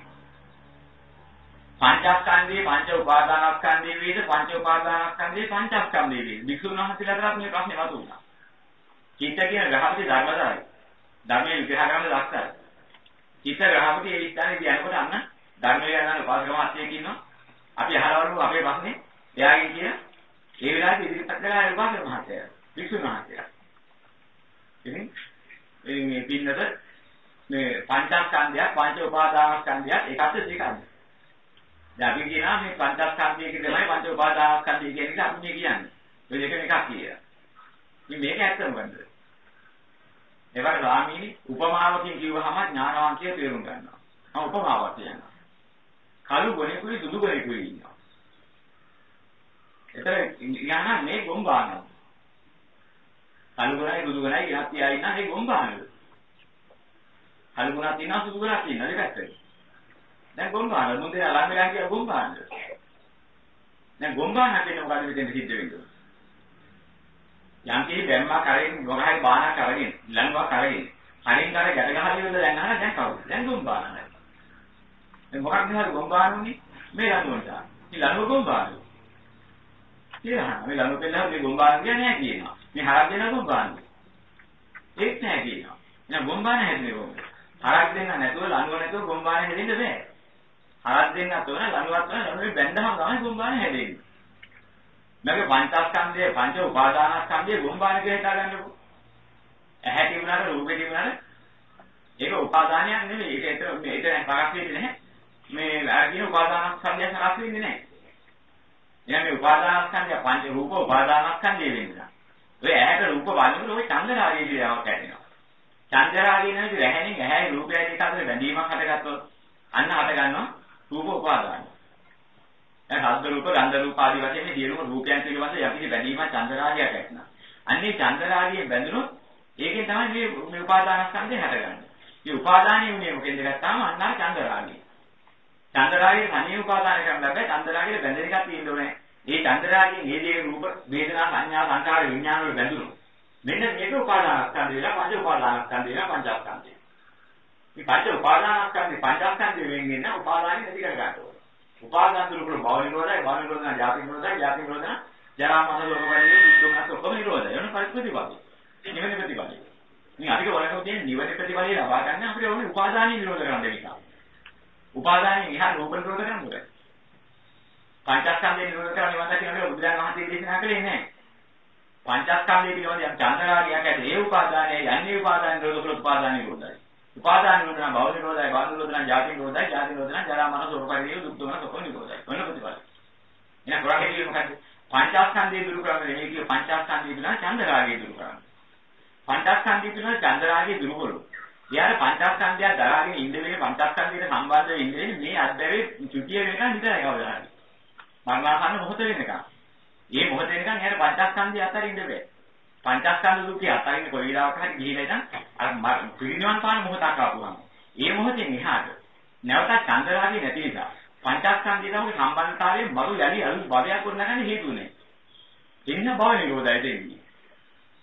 [SPEAKER 1] පංචස්කන්ධයේ පංච උපාදානස්කන්ධයේ වේද පංච උපාදානස්කන්ධයේ පංචස්කන්ධයේ වේද වික්ෂුන් වහන්සේලාට මේ ප්‍රශ්නේ වතුනා. චිත්ත කියන ග්‍රහපති ධර්මදායි. ධර්මයේ විග්‍රහ කරන්න දක්සයි. චිත්ත ග්‍රහපති ඒ ස්ථානයේදී යනකොට අන්න ධර්මයේ යන උපාසක මාත්‍යයක් ඉන්නවා. අපි අහලවලු අපේ ප්‍රශ්නේ එයාගෙන් කියන ඒ වෙලාවේ ඉදිරිපත් කළා උපාසක මහත්තයා. වික්ෂුන් වහන්සේලා. ඉතින් මේ පින්නත මේ පංචස්කන්ධය පංච උපාදානස්කන්ධය එකත් දෙකක්ද? දැන් අපි කියනවා මේ පංචස්කන්ධය කියන තමයි පංච උපාදානස්කන්ධය කියන එක අපි මේ කියන්නේ. ඔය දෙක එකක් කියලා. ඉතින් මේක ඇත්තම මොකද්ද? ඒවට රාමීනි උපමාවකින් කිව්වහම ඥානවන්තය තේරුම් ගන්නවා. මම උපමාවක් කියනවා. කළු ගොනෙකුයි දුදු ගොනෙකුයි ඉන්නවා. එතන යන මේ ගොම්බානවා. කළු ගොනයි දුදු ගොනයි ඉහත් තියා ඉන්න මේ ගොම්බානවා. කළු ගොනක් තියෙනවා සුදු ගොනක් තියෙනවා දෙකක්. දැන් ගොම්බාන මුන්දේ අලං වෙලා කියලා ගොම්බාන. දැන් ගොම්බාන කියන්නේ මොකද මෙතෙන් සිද්ධ වෙන්නේ? යම් කිසි බැම්මා කරගෙන මොකහරි බානක් කරගෙන ලංගවා කරගෙන කලින් කර ගැට ගහලා ඉවරද දැන් අහලා දැන් කවුද? දැන් ගොම්බාන නැහැ. දැන් මොකක්ද හරි ගොම්බාන උනේ? මේ ලනුවට. මේ ලනුව ගොම්බාන. කියලා මේ ලනුව පෙන්නලා මේ ගොම්බාන කියන්නේ නැහැ කියනවා. මේ හරක් දෙන ගොම්බාන. ඒක නැහැ කියනවා. එහෙනම් ගොම්බාන හැදෙන්නේ කොහොමද? හරක් දෙන්න නැතුව ලනුව නැතුව ගොම්බාන හැදෙන්න බෑ. හරක් දෙන්නත් ඕන ලනුවක් ඕන ලනුවේ බැඳහම තමයි ගොම්බාන හැදෙන්නේ. මගේ පංචස්කන්ධය පංච උපාදානස්කන්ධය ගොම්බාන කියලා හිතා ගන්නකො. ඇහැ තිබුණාට රූපේ තිබුණාට ඒක උපාදානයක් නෙමෙයි. ඒක ඒතර මේක නෑ කරක් වෙන්නේ නැහැ. මේ අර කියන උපාදානස්කන්ධය කරක් වෙන්නේ නැහැ. එහෙනම් මේ උපාදානස්කන්ධය පංච රූප උපාදානස්කන්ධය වෙනවා. ඔය ඇහැට රූප බලනකොට ඔය චන්දරාගය කියලා යමක් ඇතිවෙනවා. චන්දරාගය නෙවෙයි රැහෙනින් ඇහැයි රූපයයි දෙක අතර බැඳීමක් හටගත්තොත් අන්න හට ගන්නවා රූප උපාදානය. දැන් ශබ්ද රූප ගන්ධ රූප ආදී වශයෙන් මේ සියලුම රූපයන් පිළිබඳ යම්කිසි බැඳීමක් චන්දරාගයක් ඇතිවෙනවා. අන්නේ චන්දරාගයෙන් බැඳුනොත් ඒකෙන් තමයි මේ මේ උපාදානස්කන්ධය හටගන්නේ. මේ උපාදානිය උනේ මොකෙන්ද ගත්තාම අන්න අර චන්දරාගය. චන්දරාගයේ තනිය උපාදාන කරන්න බෑ චන්දරාගයේ බැඳෙන එකක් තියෙන්න ඕනේ. මේ චන්දරාගයෙන් මේ දේ රූප වේදනා සංඥා සංකාර විඥාන වල බැඳුනොත් මෙන්න මේක උපාදානස්කන්ධය වෙලා පංච උපාදානස්කන්ධය වෙලා පංචස්කන්ධය. මේ පංච උපාදානස්කන්ධය පංචස්කන්ධය වෙන්නේ නැහැ උපාදානෙ නැති කර ගන්න ඕනේ. උපාදාන දුරු කරන භව නිරෝධයි භව නිරෝධන ජාති නිරෝධයි ජාති නිරෝධන ජරා මරණ රෝග වලින් දුක්ඛ ඔක්කොම නිරෝධයි. එවන පරිප්‍රතිපදයි. නිවන ප්‍රතිපදයි. මේ අධික වරකෝ තියෙන නිවන ප්‍රතිපදයි ලබා ගන්න අපිට ඕනේ උපාදානෙ නිරෝධ කරන්න දෙන්න. උපාදානෙ ඉහා රූප නිරෝධ කරන්න ඕනේ. පංචස්කන්ධය නිරෝධ කරන්න ඉවත කියන බුදුරජාණන් වහන්සේ දේශනා කළේ නැහැ. පංචස්කන්ධය පිළිබඳ යම් චන්දරාගයක් ඇති ඒ උපාදානය යන්නේ උපාදාන නිරෝධ කළ උපාදාන නිරෝධයි. උපාදාන නිරෝධන භව නිරෝධයි භව නිරෝධන ජාති නිරෝධයි ජාති නිරෝධන ජරා මරණ ශෝක පරිදේ දුක් දුමන සොක නිරෝධයි. ඔන්න ප්‍රතිපල. එහෙනම් කරන්නේ කියන්නේ මොකද්ද? පංචස්කන්ධය දුරු කරන්නේ නෙමෙයි කිය පංචස්කන්ධය පිළිබඳ චන්දරාගය දුරු කරන්නේ. පංචස්කන්ධය පිළිබඳ චන්දරාගය දුරු කළොත් යාර පංචස්කන්ධය දරාගෙන ඉන්න වෙලේ පංචස්කන්ධයට සම්බන්ධ වෙන්නේ මේ අද්දවේ චුතිය වෙනකන් විතරයි කවදාහරි. මරණාසන්න මොහොත වෙනකන්. මේ මොහොත වෙනකන් යාර පංචස්කන්ධය අතරින් ඉන්න බෑ. පංචස්කන්ධ දුකේ අතරින් කොයි වෙලාවක හරි ගිහිලා ඉතින් අර පිරිනිවන් පාන මොහොතක් ආපුවම ඒ මොහොතෙන් එහාට නැවත චන්දරාගය නැති නිසා පංචස්කන්ධය තමයි සම්බන්ධතාවයේ මරු යලි අලුත් භවයක් ගොඩනගන්න හේතු නේ. එන්න භව නිරෝධය දෙන්නේ.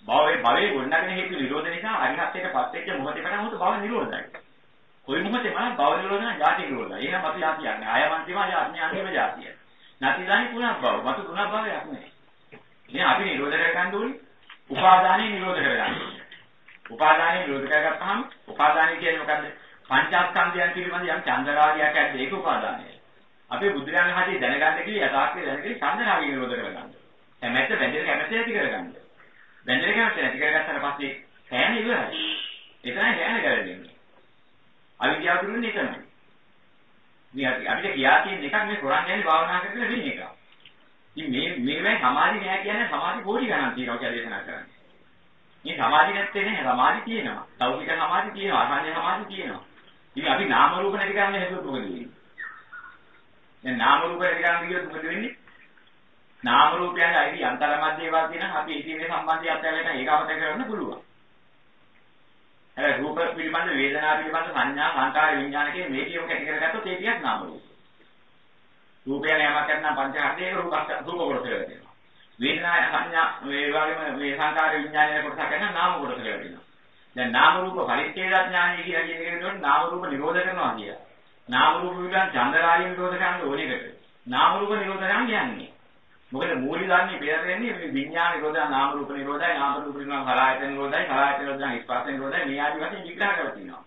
[SPEAKER 1] භවයේ භවයේ ගොඩනගන හේතු නිරෝධ නිසා අරිහත්ත්වයටපත් වෙච්ච මොහොතේ පටන් මොහොත භව නිරෝධයි. කොයි මොහොතේ මම භව නිරෝධ නම් ජාති නිරෝධයි. එහෙනම් අපි ආ කියන්නේ ආයමන්තිමා යාත්මී අන්තිම ජාතිය. නැතිදානි පුනක් භව. මතු පුනක් භවයක් නෑ. ඉතින් අපි නිරෝධ කරගන්න ඕනේ. උපාදානෙ නිරෝධ කරගන්න ඕනේ. උපාදානෙ නිරෝධ කරගත්තාම උපාදානෙ කියන්නේ මොකද්ද? පංචස්කන්ධයන් පිළිබඳ යම් චන්දරාගයක් ඇද්ද ඒක උපාදානය. අපේ බුදුරජාණන් වහන්සේ දැනගන්න කිව්වේ යථාර්ථය දැනගෙන චන්දරාගය නිරෝධ කරගන්න. කැමැත්ත බැඳෙන කැමැත්ත ඇති කරගන්න. බැඳෙන කැමැත්ත නැති කරගත්තාට පස්සේ සෑම ඉවරයි. එතනයි සෑම කරගන්නේ. අවිද්‍යාව තුලින් එතනයි. මේ අපිට කියා තියෙන එකක් මේ කොරන් යන්නේ භාවනා කරගෙන වෙන එක. ඉතින් මේ මේවෙන් සමාධි නෑ කියන්නේ සමාධි කෝටි ගණන් තියෙනවා කියලා දේශනා කරන්නේ. මේ සමාධි නැත්තේ නෑ සමාධි තියෙනවා. ලෞකික සමාධි තියෙනවා. අසඤ්ඤ සමාධි තියෙනවා. ඉතින් අපි නාම රූප නැති කරන්න හේතුව මොකද වෙන්නේ? දැන් නාම රූප නැති කරන්න කියොත් මොකද වෙන්නේ? නාම රූපයන් අයිති අන්තර මැද ඒවා තියෙනවා. අපි ඒකේ සම්බන්ධය අත්හැරලා ඒක අවත කරන්න පුළුවන්. හැබැයි රූප පිළිබඳ වේදනා පිළිබඳ සංඥා සංකාර විඥාන කියන මේ කියව කැටි කරගත්තොත් ඒ ටිකක් නාම රූප. රූපය යමක් කරනම් පංචහර්ධයක රූප රූප කොටස වෙනවා. වේදනා සංඥා මේ වගේම මේ සංකාර විඥානයේ කොටස කරන නාම කොටස වෙනවා. දැන් නාම රූප පරිච්ඡේද ඥානය කියලා කියන එක නේද නාම රූප නිරෝධ කරනවා කියලා. නාම රූප විගන් චන්දරාගය නිරෝධ කරන්න ඕනෙකට. නාම රූප නිරෝධ කරන්න යන්නේ. මොකද මූලික ධර්මයේ පෙරදෙන්නේ මේ විඥාන නිරෝධය නාම රූප නිරෝධය නාම රූප නිරෝධය සලආයතන නිරෝධය සලආයතන නිරෝධය ස්පර්ශ නිරෝධය මේ ආදි වශයෙන් විග්‍රහ කරලා තියෙනවා.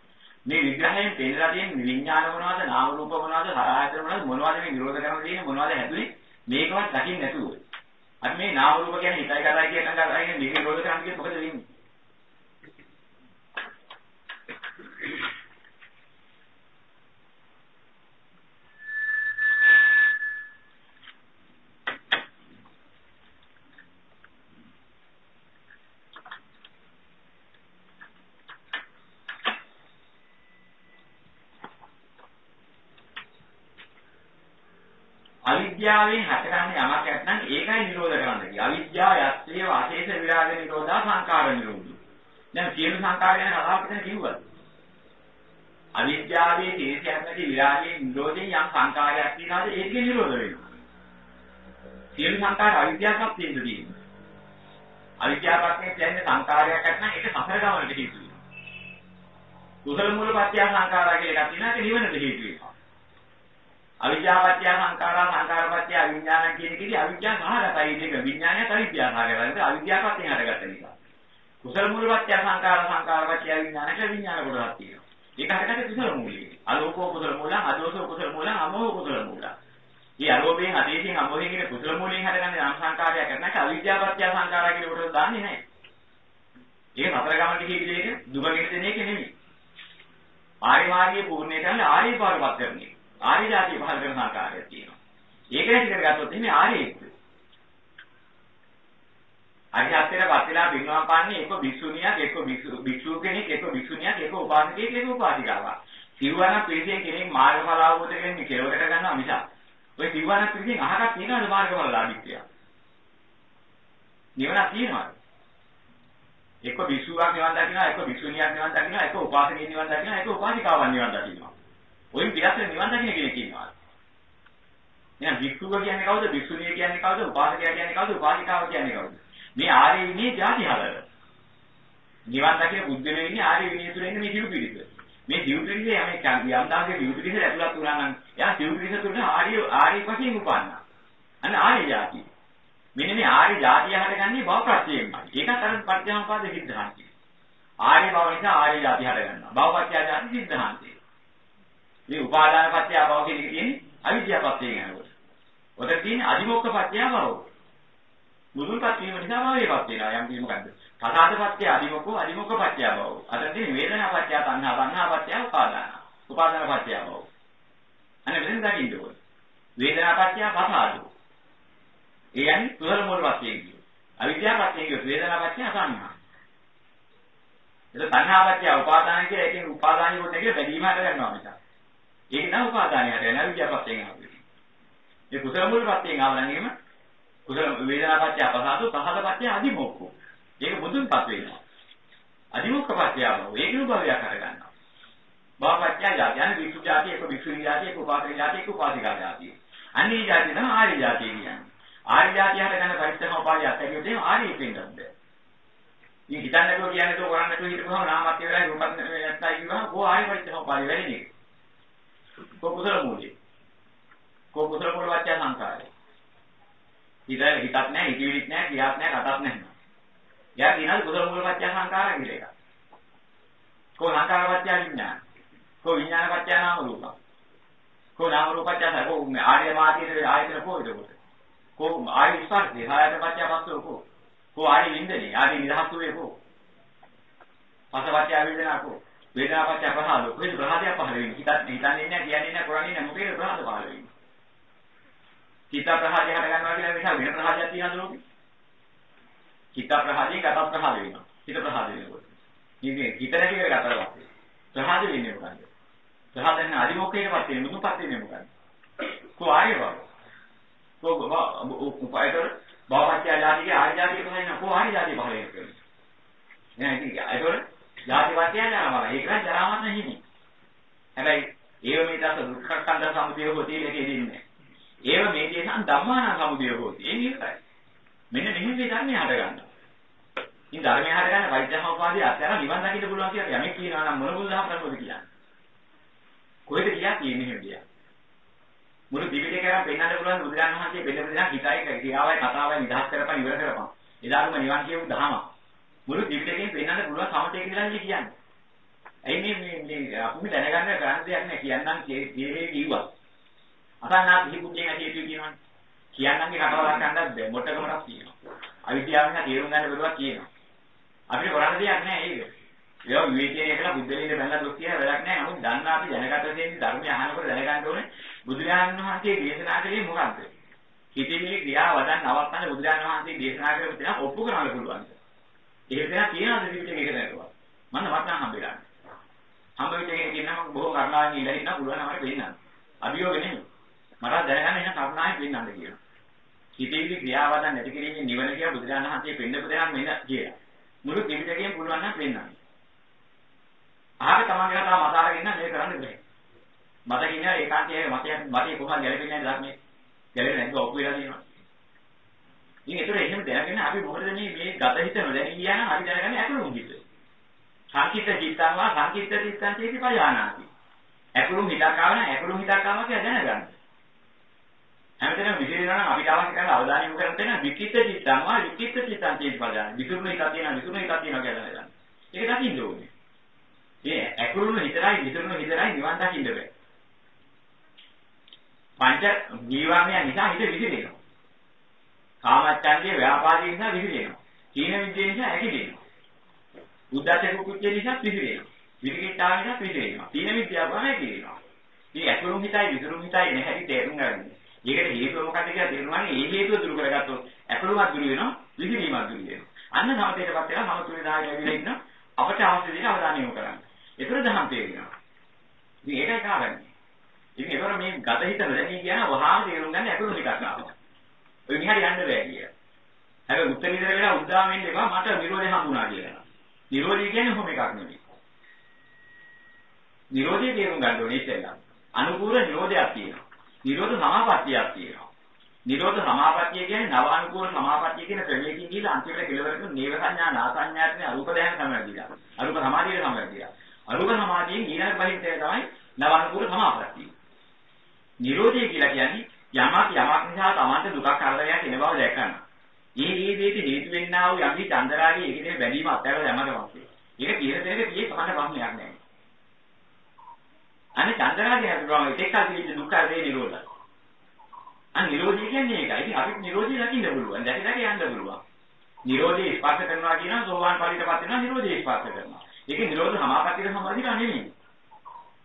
[SPEAKER 1] මේ විග්‍රහයෙන් පෙන්නලා තියෙන විඥාන මොනවද නාම රූප මොනවද සලආයතන මොනවද මොනවද මේ නිරෝධ කරන්න තියෙන්නේ මොනවද හැදුනේ මේකවත් දකින්න නැතුව. අපි මේ නාම රූප කියන්නේ හිතයි කතායි කියන කතායි මේක නිරෝධ කරන්න කිව්වොත් මොකද වෙන්නේ? අවිද්‍යාවෙන් හටගන්නේ යමක් නැත්නම් ඒකයි නිරෝධ කරන්න කිය. අවිද්‍යාව යත්තේ වාසේස විරාග නිරෝධා සංකාර නිරෝධි. දැන් සියලු සංකාර ගැන කතාවක් දැන් කිව්වද? අවිද්‍යාවේ තේසයක් නැති විරාගයේ නිරෝධයෙන් යම් සංකාරයක් තියනවාද ඒකේ නිරෝධ වෙනවා. සියලු සංකාර අවිද්‍යාවක් තියෙන්න තියෙනවා. අවිද්‍යාවක් කියන්නේ සංකාරයක් නැත්නම් ඒක සසර ගමනට හේතු වෙනවා. කුසල මූල පත්‍ය සංකාරය කියලා එකක් තියෙනවා ඒක නිවනට හේතු වෙනවා. අවිද්‍යාවත්‍ය සංඛාරා සංඛාරපත්‍ය අවිඥාන කියන එකේදී අවිද්‍යාව සහගතයි මේක විඥානයත් අවිද්‍යාව සහගතයි අවිද්‍යාවපත් එහාට ගත්ත නිසා කුසල මූලපත්‍ය සංඛාර සංඛාරපත්‍ය විඥාන කියලා විඥාන කොටසක් තියෙනවා. ඒක හටගත්තේ කුසල මූලයේ අලෝකෝ කුසල මූල අදෝසෝ කුසල මූල අමෝහ කුසල මූල. මේ අලෝභයෙන් අදේශයෙන් අමෝහයෙන් කියන කුසල මූලයෙන් හටගන්නේ නම් සංඛාරයක් නැත්නම් අවිද්‍යාවපත්‍ය සංඛාරා කියන කොටස දාන්නේ නැහැ. ඒක හතර ගමන කිහිපයක දුක ගෙනෙන එක නෙමෙයි. ආර්ය මාර්ගයේ පූර්ණේ කරන්නේ ආර්ය පාරපත් කරන්නේ ආර්ය જાතිය පහල කරන ආකාරයක් තියෙනවා. ඒක නැති කරගත්තොත් එන්නේ ආර්යෙක්. අරිහත්ත්වයට පත් වෙලා පින්නවා පාන්නේ එක්ක භික්ෂුණියක් එක්ක භික්ෂු කෙනෙක් එක්ක භික්ෂුණියක් එක්ක උපාසකයෙක් එක්ක උපාසිකාවක්. සිව්වන පිරිසෙන් කෙනෙක් මාර්ගඵල අවබෝධ කරගෙන කෙලවර කරගන්නවා මිසක් ඔය සිව්වන පිරිසෙන් අහකට තියනවාද මාර්ගඵල ලාභිත්වය? නිවනක් තියෙනවද? එක්ක භික්ෂුවක් නිවන් දකින්නවා එක්ක භික්ෂුණියක් නිවන් දකින්නවා එක්ක උපාසකයෙක් නිවන් දකින්නවා එක්ක උපාසිකාවක් නිවන් දකින්නවා. ඔයින් පිටස්සේ නිවන් දකින්න කෙනෙක් ඉන්නවා. එහෙනම් භික්ෂුව කියන්නේ කවුද? භික්ෂුණිය කියන්නේ කවුද? උපාසකයා කියන්නේ කවුද? උපාසිකාව කියන්නේ කවුද? මේ ආර්ය විනයේ ಜಾති හතර. නිවන් දකින බුද්ධලේ ඉන්නේ ආර්ය විනය තුල ඉන්නේ මේ සිව් පිරිස. මේ සිව් පිරිසේ යම යම් දාගේ සිව් පිරිස ඇතුළත් වුණා නම් එයා සිව් පිරිස තුල ආර්ය ආර්ය වශයෙන් උපන්නා. අන්න ආර්ය ಜಾති. මෙන්න මේ ආර්ය ಜಾතිය හටගන්නේ බව ප්‍රත්‍යයෙන්මයි. ඒකත් අර පරිත්‍යාගපාද සිද්ධාන්තය. ආර්ය බව නිසා ආර්ය ಜಾති හටගන්නවා. බවපත්‍ය ಜಾති සිද්ධාන්තය. මේ උපාදාන පත්‍ය භව කියන එක තියෙන්නේ අවිද්‍යාව පත්‍යයෙන් යනකොට. ඔතන තියෙන්නේ අදිමොක්ඛ පත්‍ය භව. මුදුන්පත් වීම නිසා භවයපත් වෙනවා යම් කිසි මොකද්ද? පසාදපත්‍ය අදිමොක්ඛ අදිමොක්ඛ පත්‍ය භව. අතන තියෙන්නේ වේදනාපත්‍ය තණ්හා තණ්හාපත්‍ය උපාදාන. උපාදානපත්‍ය භව. අනේ වෙන දකින්න ඕනේ. වේදනාපත්‍ය පසාදෝ. ඒ කියන්නේ තුහල මූල වශයෙන් කියනවා. අවිද්‍යාවපත්‍ය කියනවා වේදනාපත්‍ය අසංහා. ඒක තණ්හාපත්‍ය උපාදාන කියලා ඒකෙන් උපාදානිය කොට එක බැඳීම හට ගන්නවා මිසක්. ඒක නෑ උපාදානිය හට ගන්න අවිද්‍යාවපත්යෙන් ආවේ. මේ කුසල මූල පත්යෙන් ආව නම් එහෙම කුසල වේදනාපත්‍ය අපසාදු පහදපත්‍ය අදිමොක්ඛෝ. ඒක බුදුන්පත් වෙනවා. අදිමොක්ඛපත්‍ය ආවෝ ඒකිනු භවයක් අරගන්නවා. භවපත්‍ය ජාති යන විසු ජාති එක විසු ජාති එක උපාසක ජාති එක උපාසිකා ජාති. අන්නේ ජාති තමයි ආර්ය ජාති කියන්නේ. ආර්ය ජාති හරගන්න පරිත්‍යාගෝපාය අත්‍යවිද එහෙම ආර්ය වෙන්නත් බෑ. ඉතින් හිතන්නකෝ කියන්නේ તો කරන්න නැතුව හිටපුවම නාමත් ඉවරයි රූපත් නැත්තයි කිව්වම කොහොම ආර්ය පරිත්‍යාගෝපාය වෙන්නේ. කො කුසල මූලික. කො කුසල මූල වාචා සංකාරය. හිත හිතක් නැහැ, හිතවිලිත් නැහැ, ක්‍රියාවක් නැහැ, කතාවක් නැහැ. යා කියනවා කුසල මූල වාචා සංකාර කියලා එකක්. කො සංකාර වාචා විඥාන. කො විඥාන වාචා නාම රූප. කො නාම රූප වාචා කො ආර්ය මාතියේ ආයතන කො ඒකකොට. කො ආර්ය ස්පර්ශේ ආයතන වාචා පස්සෝ කො. කො ආර්ය වින්දනේ, ආර්ය නිදහස් වේ කො. පස වාචා වේදනා කො. වේදනා වාචා පහළ කො. ඒ ප්‍රහාදයක් පහළ වෙන්නේ. හිතත් හිතන්නේ නැහැ, කියන්නේ නැහැ, කරන්නේ නැහැ. මොකේද ප්‍රහාද පහළ වෙන්නේ? චිත්ත ප්‍රහාදය හට ගන්නවා කියන නිසා වෙන ප්‍රහාදයක් තියනද ලෝකෙ? චිත්ත ප්‍රහාදයෙන් ගත ප්‍රහාද වෙනවා. චිත්ත ප්‍රහාද වෙනකොට. ඉතින් හිත නැති කර ගතට පස්සේ ප්‍රහාද වෙන්නේ මොකද්ද? ප්‍රහාද වෙන අදිමොක්කේටපත් වෙන්නේ මුදුපත් වෙන්නේ මොකද්ද? කො ආර්ය බව. කො උපායතර භවපත්‍ය ජාතිගේ ආර්ය ජාතිය පහල වෙනවා. කො ආර්ය ජාතිය පහල වෙනවා. නෑ ඉතින් ඒතකොට ජාතිපත්‍ය යනවා. ඒක නම් ජරාමරණ හිමි. හැබැයි ඒව මේ දස දුක්ඛ කන්ද සමුදය හොතේ ලකේ දෙන්නේ. ඒව මේ දේශන් ධම්මාන සමුදය හොති. ඒ නිකයි. මෙන්න මෙහෙම මේ ධර්මය හට ගන්නවා. ඉතින් ධර්මය හට ගන්න වෛද්‍යහෝපාදී අත්‍යර නිවන් දකින්න පුළුවන් කියලා යමෙක් කියනවා නම් මොන බුදුදහම ප්‍රමෝද කියන්නේ. කොහෙද කියා කියන්නේ මෙහෙම දියා. මුළු දිවිලේ කරන් පෙන්වන්න පුළුවන් බුදුරජාණන් වහන්සේ පෙන්න පෙන්න හිතයි ක්‍රියාවයි කතාවයි නිදහස් කරපන් ඉවර කරපන්. එදාටම නිවන් කියපු දහම. මුළු දිවිලේකින් පෙන්වන්න පුළුවන් සමතේ කියලා කියන්නේ. ඇයි මේ මේ අපි දැනගන්න ගන්න දෙයක් නෑ කියන්නම් කියේ කිව්වා. අසන්නා පිළිපුණ්‍යයෙන් ඇති යුතු කියනවනේ. කියන්නන්ගේ කටවලක් ගන්නත් බෑ. මොටකමක් තියෙනවා. අවිද්‍යාවෙන් තේරුම් ගන්න බැරුවක් කියනවා. අපිට කරන්න දෙයක් නෑ ඒක. ඒවා විවේකයෙන් කියලා බුද්ධලීනේ බැලලා දුක් කියලා වැඩක් නෑ. නමුත් දන්නා අපි දැනගත තියෙන ධර්මය අහනකොට දැනගන්න ඕනේ බුදුරජාණන් වහන්සේ දේශනා කළේ මොකක්ද? හිතේ ක්‍රියාව වදන් නවත්තන්න බුදුරජාණන් වහන්සේ දේශනා කරපු දේ ඔප්පු කරන්න පුළුවන්. ඒක දෙයක් කියනවාද ත්‍රිපිටකේ එක නේද? මම වටන හම්බෙලා. හම්බ වෙච්ච එකේ කියනවා බොහෝ කරුණාවෙන් ඉඳලා ඉන්න පුළුවන් අපිට වෙන්නත්. අභියෝග නෙමෙයි. මට දැනගන්න එන කරුණාවෙන් වෙන්නන්න කියලා. හිතේදී ක්‍රියාවදන් නැති කිරීමේ නිවන කියලා බුදුරජාණන් වහන්සේ පෙන්නපු දෙයක් මෙන්න කියලා. මුළු ත්‍රිපිටකයෙන් පුළුවන් නම් වෙන්නන්න. ආයෙ තමන්ගේ කතාව මත අරගෙන මේ කරන්න බෑ. මට කියන්නේ ඒකාන්තයේ මතය මතය කොහොමද ගැලපෙන්නේ ධර්මයේ? ගැලපෙන්නේ නැද්ද ඔප්පු වෙලා තියෙනවා. ඉතින් ඒතර එහෙම දැනගෙන අපි මොකද මේ මේ ගත හිත නොදැනී ගියා නම් අපි දැනගන්නේ අකුරුම් හිත. සංකිට චිත්තං වා සංකිට චිත්තං චේති පජානාති. අකුරුම් හිතක් ආවම අකුරුම් හිතක් ආවම කියලා දැනගන්න. හැමදේම විසිරෙනවා නම් අපිට අවශ්‍ය කරන අවධානය යොමු කරන්න තියෙන විකිත චිත්තං වා විකිත චිත්තං චේති පජානාති. විසුරුණු හිතක් තියෙනවා විසුරුණු හිතක් තියෙනවා කියලා දැනගන්න. ඒක දකින්න ඕනේ. ඒ අකුරුණු හිතරයි විසුරුණු හිතරයි නිවන් දකින්න බෑ. පංච ජීවමය නිසා හිත විසිරෙනවා. කාමච්ඡන්දේ ව්‍යාපාදේ නිසා විසිරෙනවා. කීන විද්‍යාව නිසා ඇකිලෙනවා. උද්දච්ච කුච්චේ නිසා විසිරෙනවා. විරිකිටාව නිසා විසිරෙනවා. තීන විද්‍යාව තමයි කියනවා. මේ ඇතුළුම් හිතයි විසිරුම් හිතයි නැහැටි තේරුම් ගන්න. ඒකට හේතුව මොකක්ද කියලා තේරුම් ගන්න. ඒ හේතුව දුරු කරගත්තොත් ඇතුළුමත් දුරු වෙනවා. විහිදීමක් දුරු වෙනවා. අන්න සමතේටපත් වෙලා සමතුලිතතාවය ලැබිලා ඉන්න අපට අවශ්‍ය දේ අවධානය යොමු කරන්න. ඒතර දහම් තේරෙනවා. ඉතින් ඒකයි කාරණේ. ඉතින් ඒතර මේ ගත හිත නොදැනී කියන වහාම තේරුම් ගන්න අකුරු ටිකක් ආවා. ඔය විහාරي යන්න බෑ කියලා. හැබැයි උත්තර විතර වෙලා උද්දාම වෙන්න එපා මට විරෝධය හම්බුණා කියලා. නිරෝධය කියන්නේ කොහොම එකක් නෙමෙයි. නිරෝධය තේරුම් ගන්න ඕනේ ඉතින්. අනුකූල නිරෝධයක් තියෙනවා. නිරෝධ සමාපත්තියක් තියෙනවා. නිරෝධ සමාපත්තිය කියන්නේ නවානුකූල සමාපත්තිය කියන ක්‍රමයකින් ගිහලා අන්තිමට කෙලවරට නේව සංඥා නාසඤ්ඤාත්නේ අරූප දැහන සමවැදිලා. අරූප සමාධියට සමවැදිලා. අරූප සමාධියෙන් ඊළඟ බහින්තය තමයි නවානුකූල සමාපත්තිය. නිරෝධය කියලා කියන්නේ යමක් යමක් නිසා තමන්ට දුකක් කරදරයක් එන බව දැකගන්න. මේ මේ දෙයට හේතු වෙන්නා වූ යම්කි චන්දරාගේ ඒකේ බැඳීම අත්හැරලා දැමකට පස්සේ. ඒක කියන දෙයක පියේ පහන ප්‍රශ්නයක් නැහැ. අනේ චන්දරාගේ හදුවාම ඒකක් අදින්න දුක කරදේ නිරෝධය. අන්න නිරෝධය කියන්නේ ඒකයි. ඉතින් අපිට නිරෝධය දකින්න පුළුවන්. දැක දැක යන්න පුළුවන්. නිරෝධය ස්පර්ශ කරනවා කියනවා සෝවාන් ඵලයටපත් වෙනවා නිරෝධය ස්පර්ශ කරනවා. ඒක නිරෝධ සමාපත්තියට සම්බන්ධිලා නෙමෙයි.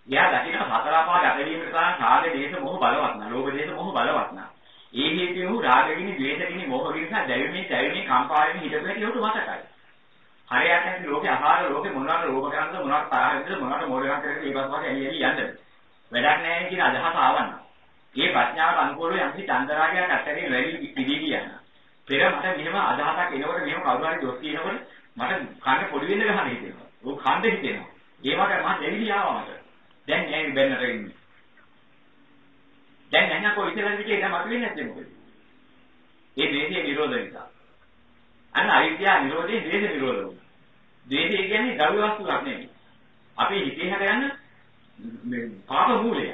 [SPEAKER 1] එයා දකින්න හතර පහ ගත වීම නිසා කාගේ දේශ මොහ බලවත් නැහැ. ලෝභ දේශ මොහ බලවත් නැහැ. ඒ හේතුව උ රාගගිනි, ද්වේෂගිනි, මොහගිනි නිසා දැවෙමින්, තැවෙමින්, කම්පාවෙමින් හිටපු හැටි උට මතකයි. හරියට නැති ලෝකේ අහාර ලෝකේ මොනවාට රෝග කරන්නද මොනවාට තරහින්ද මොනවාට මෝඩකම් කරගෙන ඒ පස්සේ එළි එළි යන්නද. වැඩක් නැහැ කියන අදහස ආවන්න. මේ ප්‍රඥාවට අනුකූලව යම්කි චන්දරාගයක් අත්හැරේ වැඩි පිළි කියන. පෙර මට මෙහෙම අදහසක් එනකොට මෙහෙම කවුරු හරි දොස් කියනකොට මට කන්න පොඩි වෙන්න ගහන්න හිතෙනවා. ඕක කන්න හිතෙනවා. ඒ වගේ මම දෙවිලි ආවා මට. දැන් නෑ බෙන්නට ඉන්නේ. දැන් නැහැ කොයි ඉතලද විදිහේ දැන් මතුවෙන්නේ නැත්තේ මොකද? ඒ ද්වේෂයේ නිරෝධ නිසා. අන්න අවිද්‍යාව නිරෝධයේ ද්වේෂ නිරෝධ වුණා. ද්වේෂය කියන්නේ ද්‍රව්‍ය වස්තුවක් නෙමෙයි. අපේ හිතේ හැදගන්න මේ පාප මූලය.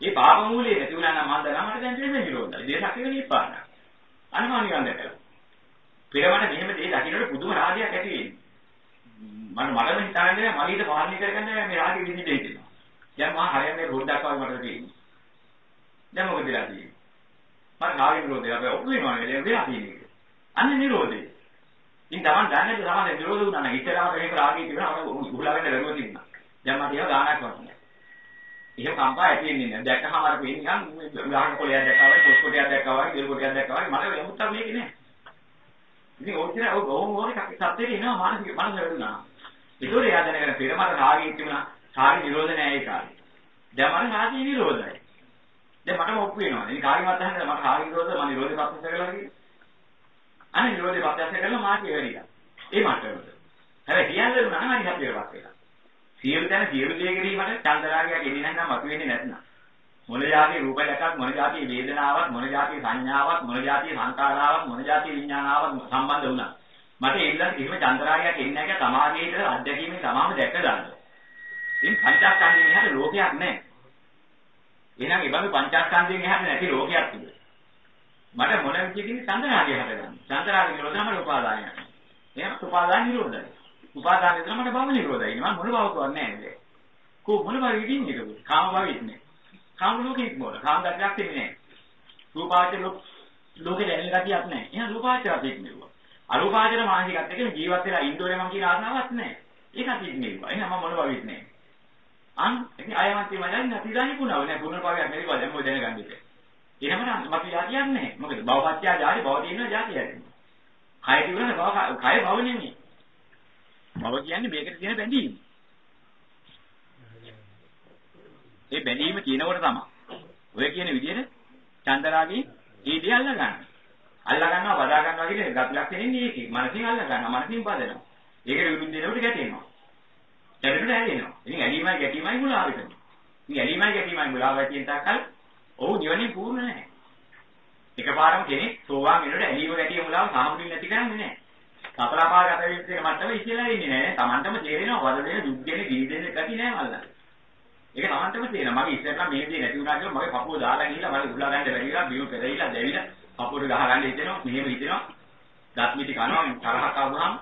[SPEAKER 1] ඒ පාප මූලය නැති වුණා නම් මම දන්නවා මට දැන් ද්වේෂ නිරෝධයි. ද්වේෂක් කියන්නේ නිපාන. අන්න මම නිවන් දැකලා. පෙරමට මෙහෙම දේ දකින්නට පුදුම රාගයක් ඇති වෙන්නේ. මම මලම හිතාන්නේ මලීට පාලනය කරගන්න මේ රාගෙ විදිහට හිතෙනවා. දැන් මම හරියන්නේ රොඩක් වගේ මට තියෙන්නේ. දැන් මොකද වෙලා තියෙන්නේ? මට රාග නිරෝධය අපි ඔප්පු වෙනවා නේද? වෙලා තියෙන්නේ. අන්න නිරෝධය. ඉතින් Taman දන්නේ නැහැ නිරෝධ වුණා නම් ඉතරාවට මේක රාගය තිබුණා අපේ උහුලාගෙන දරුවෝ තිබුණා. දැන් මට ඒක ගානක් වටන්නේ. එහෙම කම්පා ඇති වෙන්නේ නැහැ. දැක්කහම අර පේන්නේ නිකන් ගාන කොලයක් දැක්කා වගේ, පොස් කොටයක් දැක්කා වගේ, දෙල් කොටයක් දැක්කා වගේ මට වෙමුත්තා මේක නෑ. ඉතින් ඕක කියන ඕක ඕම ඕනේ සත්‍යෙට එනවා මානසික මනස වැදුනා. ඒතකොට එයා දැනගෙන පෙර මට රාගය තිබුණා. කාර්ය නිරෝධ නෑ ඒ කාර්ය. දැන් මම කාර්ය නිරෝධයි. දැන් මටම ඔප්පු වෙනවා. මේ කාර්ය මත හරියට මම කාර්ය නිරෝධ මම නිරෝධේ පස්සට කරලා කිව්වේ. අනේ නිරෝධේ පස්සට කරලා මාත් ඉවරිලා. ඒ මට්ටමට. හැබැයි කියන්නේ නම් හරි හැපිරපත් වෙලා. සියලු තැන සියලු දේ ගැනීමට චන්දරාගයක් එන්නේ නැත්නම් මතු වෙන්නේ නැත්නම්. මොන જાතිය රූප දැකක් මොන જાතිය වේදනාවක් මොන જાතිය සංඥාවක් මොන જાතිය සංකාරාවක් මොන જાතිය විඥානාවක් සම්බන්ධ වුණා. මට ඒගොල්ලන් කිසිම චන්දරාගයක් එන්නේ නැහැ කියලා සමාජයේදී අධ්‍යක්ීමේ තමාම දැක ගන්නවා. ඉතින් පංචස්කන්ධයෙන් එහාට ලෝකයක් නැහැ. එහෙනම් ඒ වගේ පංචස්කන්ධයෙන් එහාට නැති ලෝකයක් තිබුණා. මට මොන විදියකින් චන්දරාගය හදගන්න. චන්දරාගය නිරෝධම උපාදානය. එහෙනම් උපාදාන නිරෝධයි. උපාදාන විතර මට භව නිරෝධයි. මම මොන භව කරන්නේ නැහැ. කො මොන භව විදින්නේ ඒක? කාම භවෙත් නේ. කාම ලෝකෙත් මොන? කාම ගතියක් තිබෙන්නේ නැහැ. රූපාවචර ලෝකේ දැනෙන ගතියක් නැහැ. එහෙනම් රූපාවචරයක් තිබෙන්නේ. අරූපාවචර මානසිකත් එක්ක ජීවත් වෙලා ඉන්නෝනේ මං කියන ආසාවක් නැහැ. ඒකත් තිබෙන්නේ. එහෙනම් මම මොන භවෙත් නැහැ. අන් ඉතින් අයමන්ති මයන් නැති දන්නේ පුණව නෑ පුණ භවයක් නෙවෙයි දැන් මොකද දැනගන්න ඉතින්. එහෙනම් නම් අපි යාතියක් නැහැ. මොකද භවපත්‍ය ආදී භව තියෙනවා જાතිය ඇති. කය තිබුණා භව කය භව නෙමෙයි. භව කියන්නේ මේකට තියෙන බැඳීම. ඒ බැඳීම කියනකොට තමයි ඔය කියන විදිහට චන්දරාගේ ඒ දේ අල්ල ගන්න. අල්ල ගන්නවා බදා ගන්නවා කියන ගතියක් තියෙන්නේ ඒකේ. මනසින් අල්ල ගන්නවා මනසින් බදනවා. ඒකට විරුද්ධ වෙනකොට ගැටෙනවා. ගැටෙනකොට ඇලෙනවා. ඉතින් ඇලීමයි ගැටීමයි මුලාව වෙනවා. ඉතින් ඇලීමයි ගැටීමයි මුලාව තියෙන තාක්කල් ඔහු නිවනින් පූර්ණ නැහැ. එකපාරම කෙනෙක් සෝවාන් වෙනකොට ඇලීම ගැටීම මුලාව සාමුලින් නැති කරන්නේ නැහැ. සතර අපාගත වෙච්ච එක මට්ටම ඉතිලා ඉන්නේ නැහැ. Tamanටම තේරෙනවා වද දෙන දුක් දෙන දීල් දෙන ගති නෑ මල්ලන්. ඒක Tamanටම තේරෙනවා. මගේ ඉස්සරලා මේ දේ නැති වුණා කියලා මගේ පපුව දාලා ගිහිල්ලා මම උඩලා ගන්න බැරිලා බියු පෙරයිලා දැවිලා පපුවට ගහ ගන්න හිතෙනවා. මෙහෙම හිතෙනවා. දත් මිටි කනවා තරහක් ආවම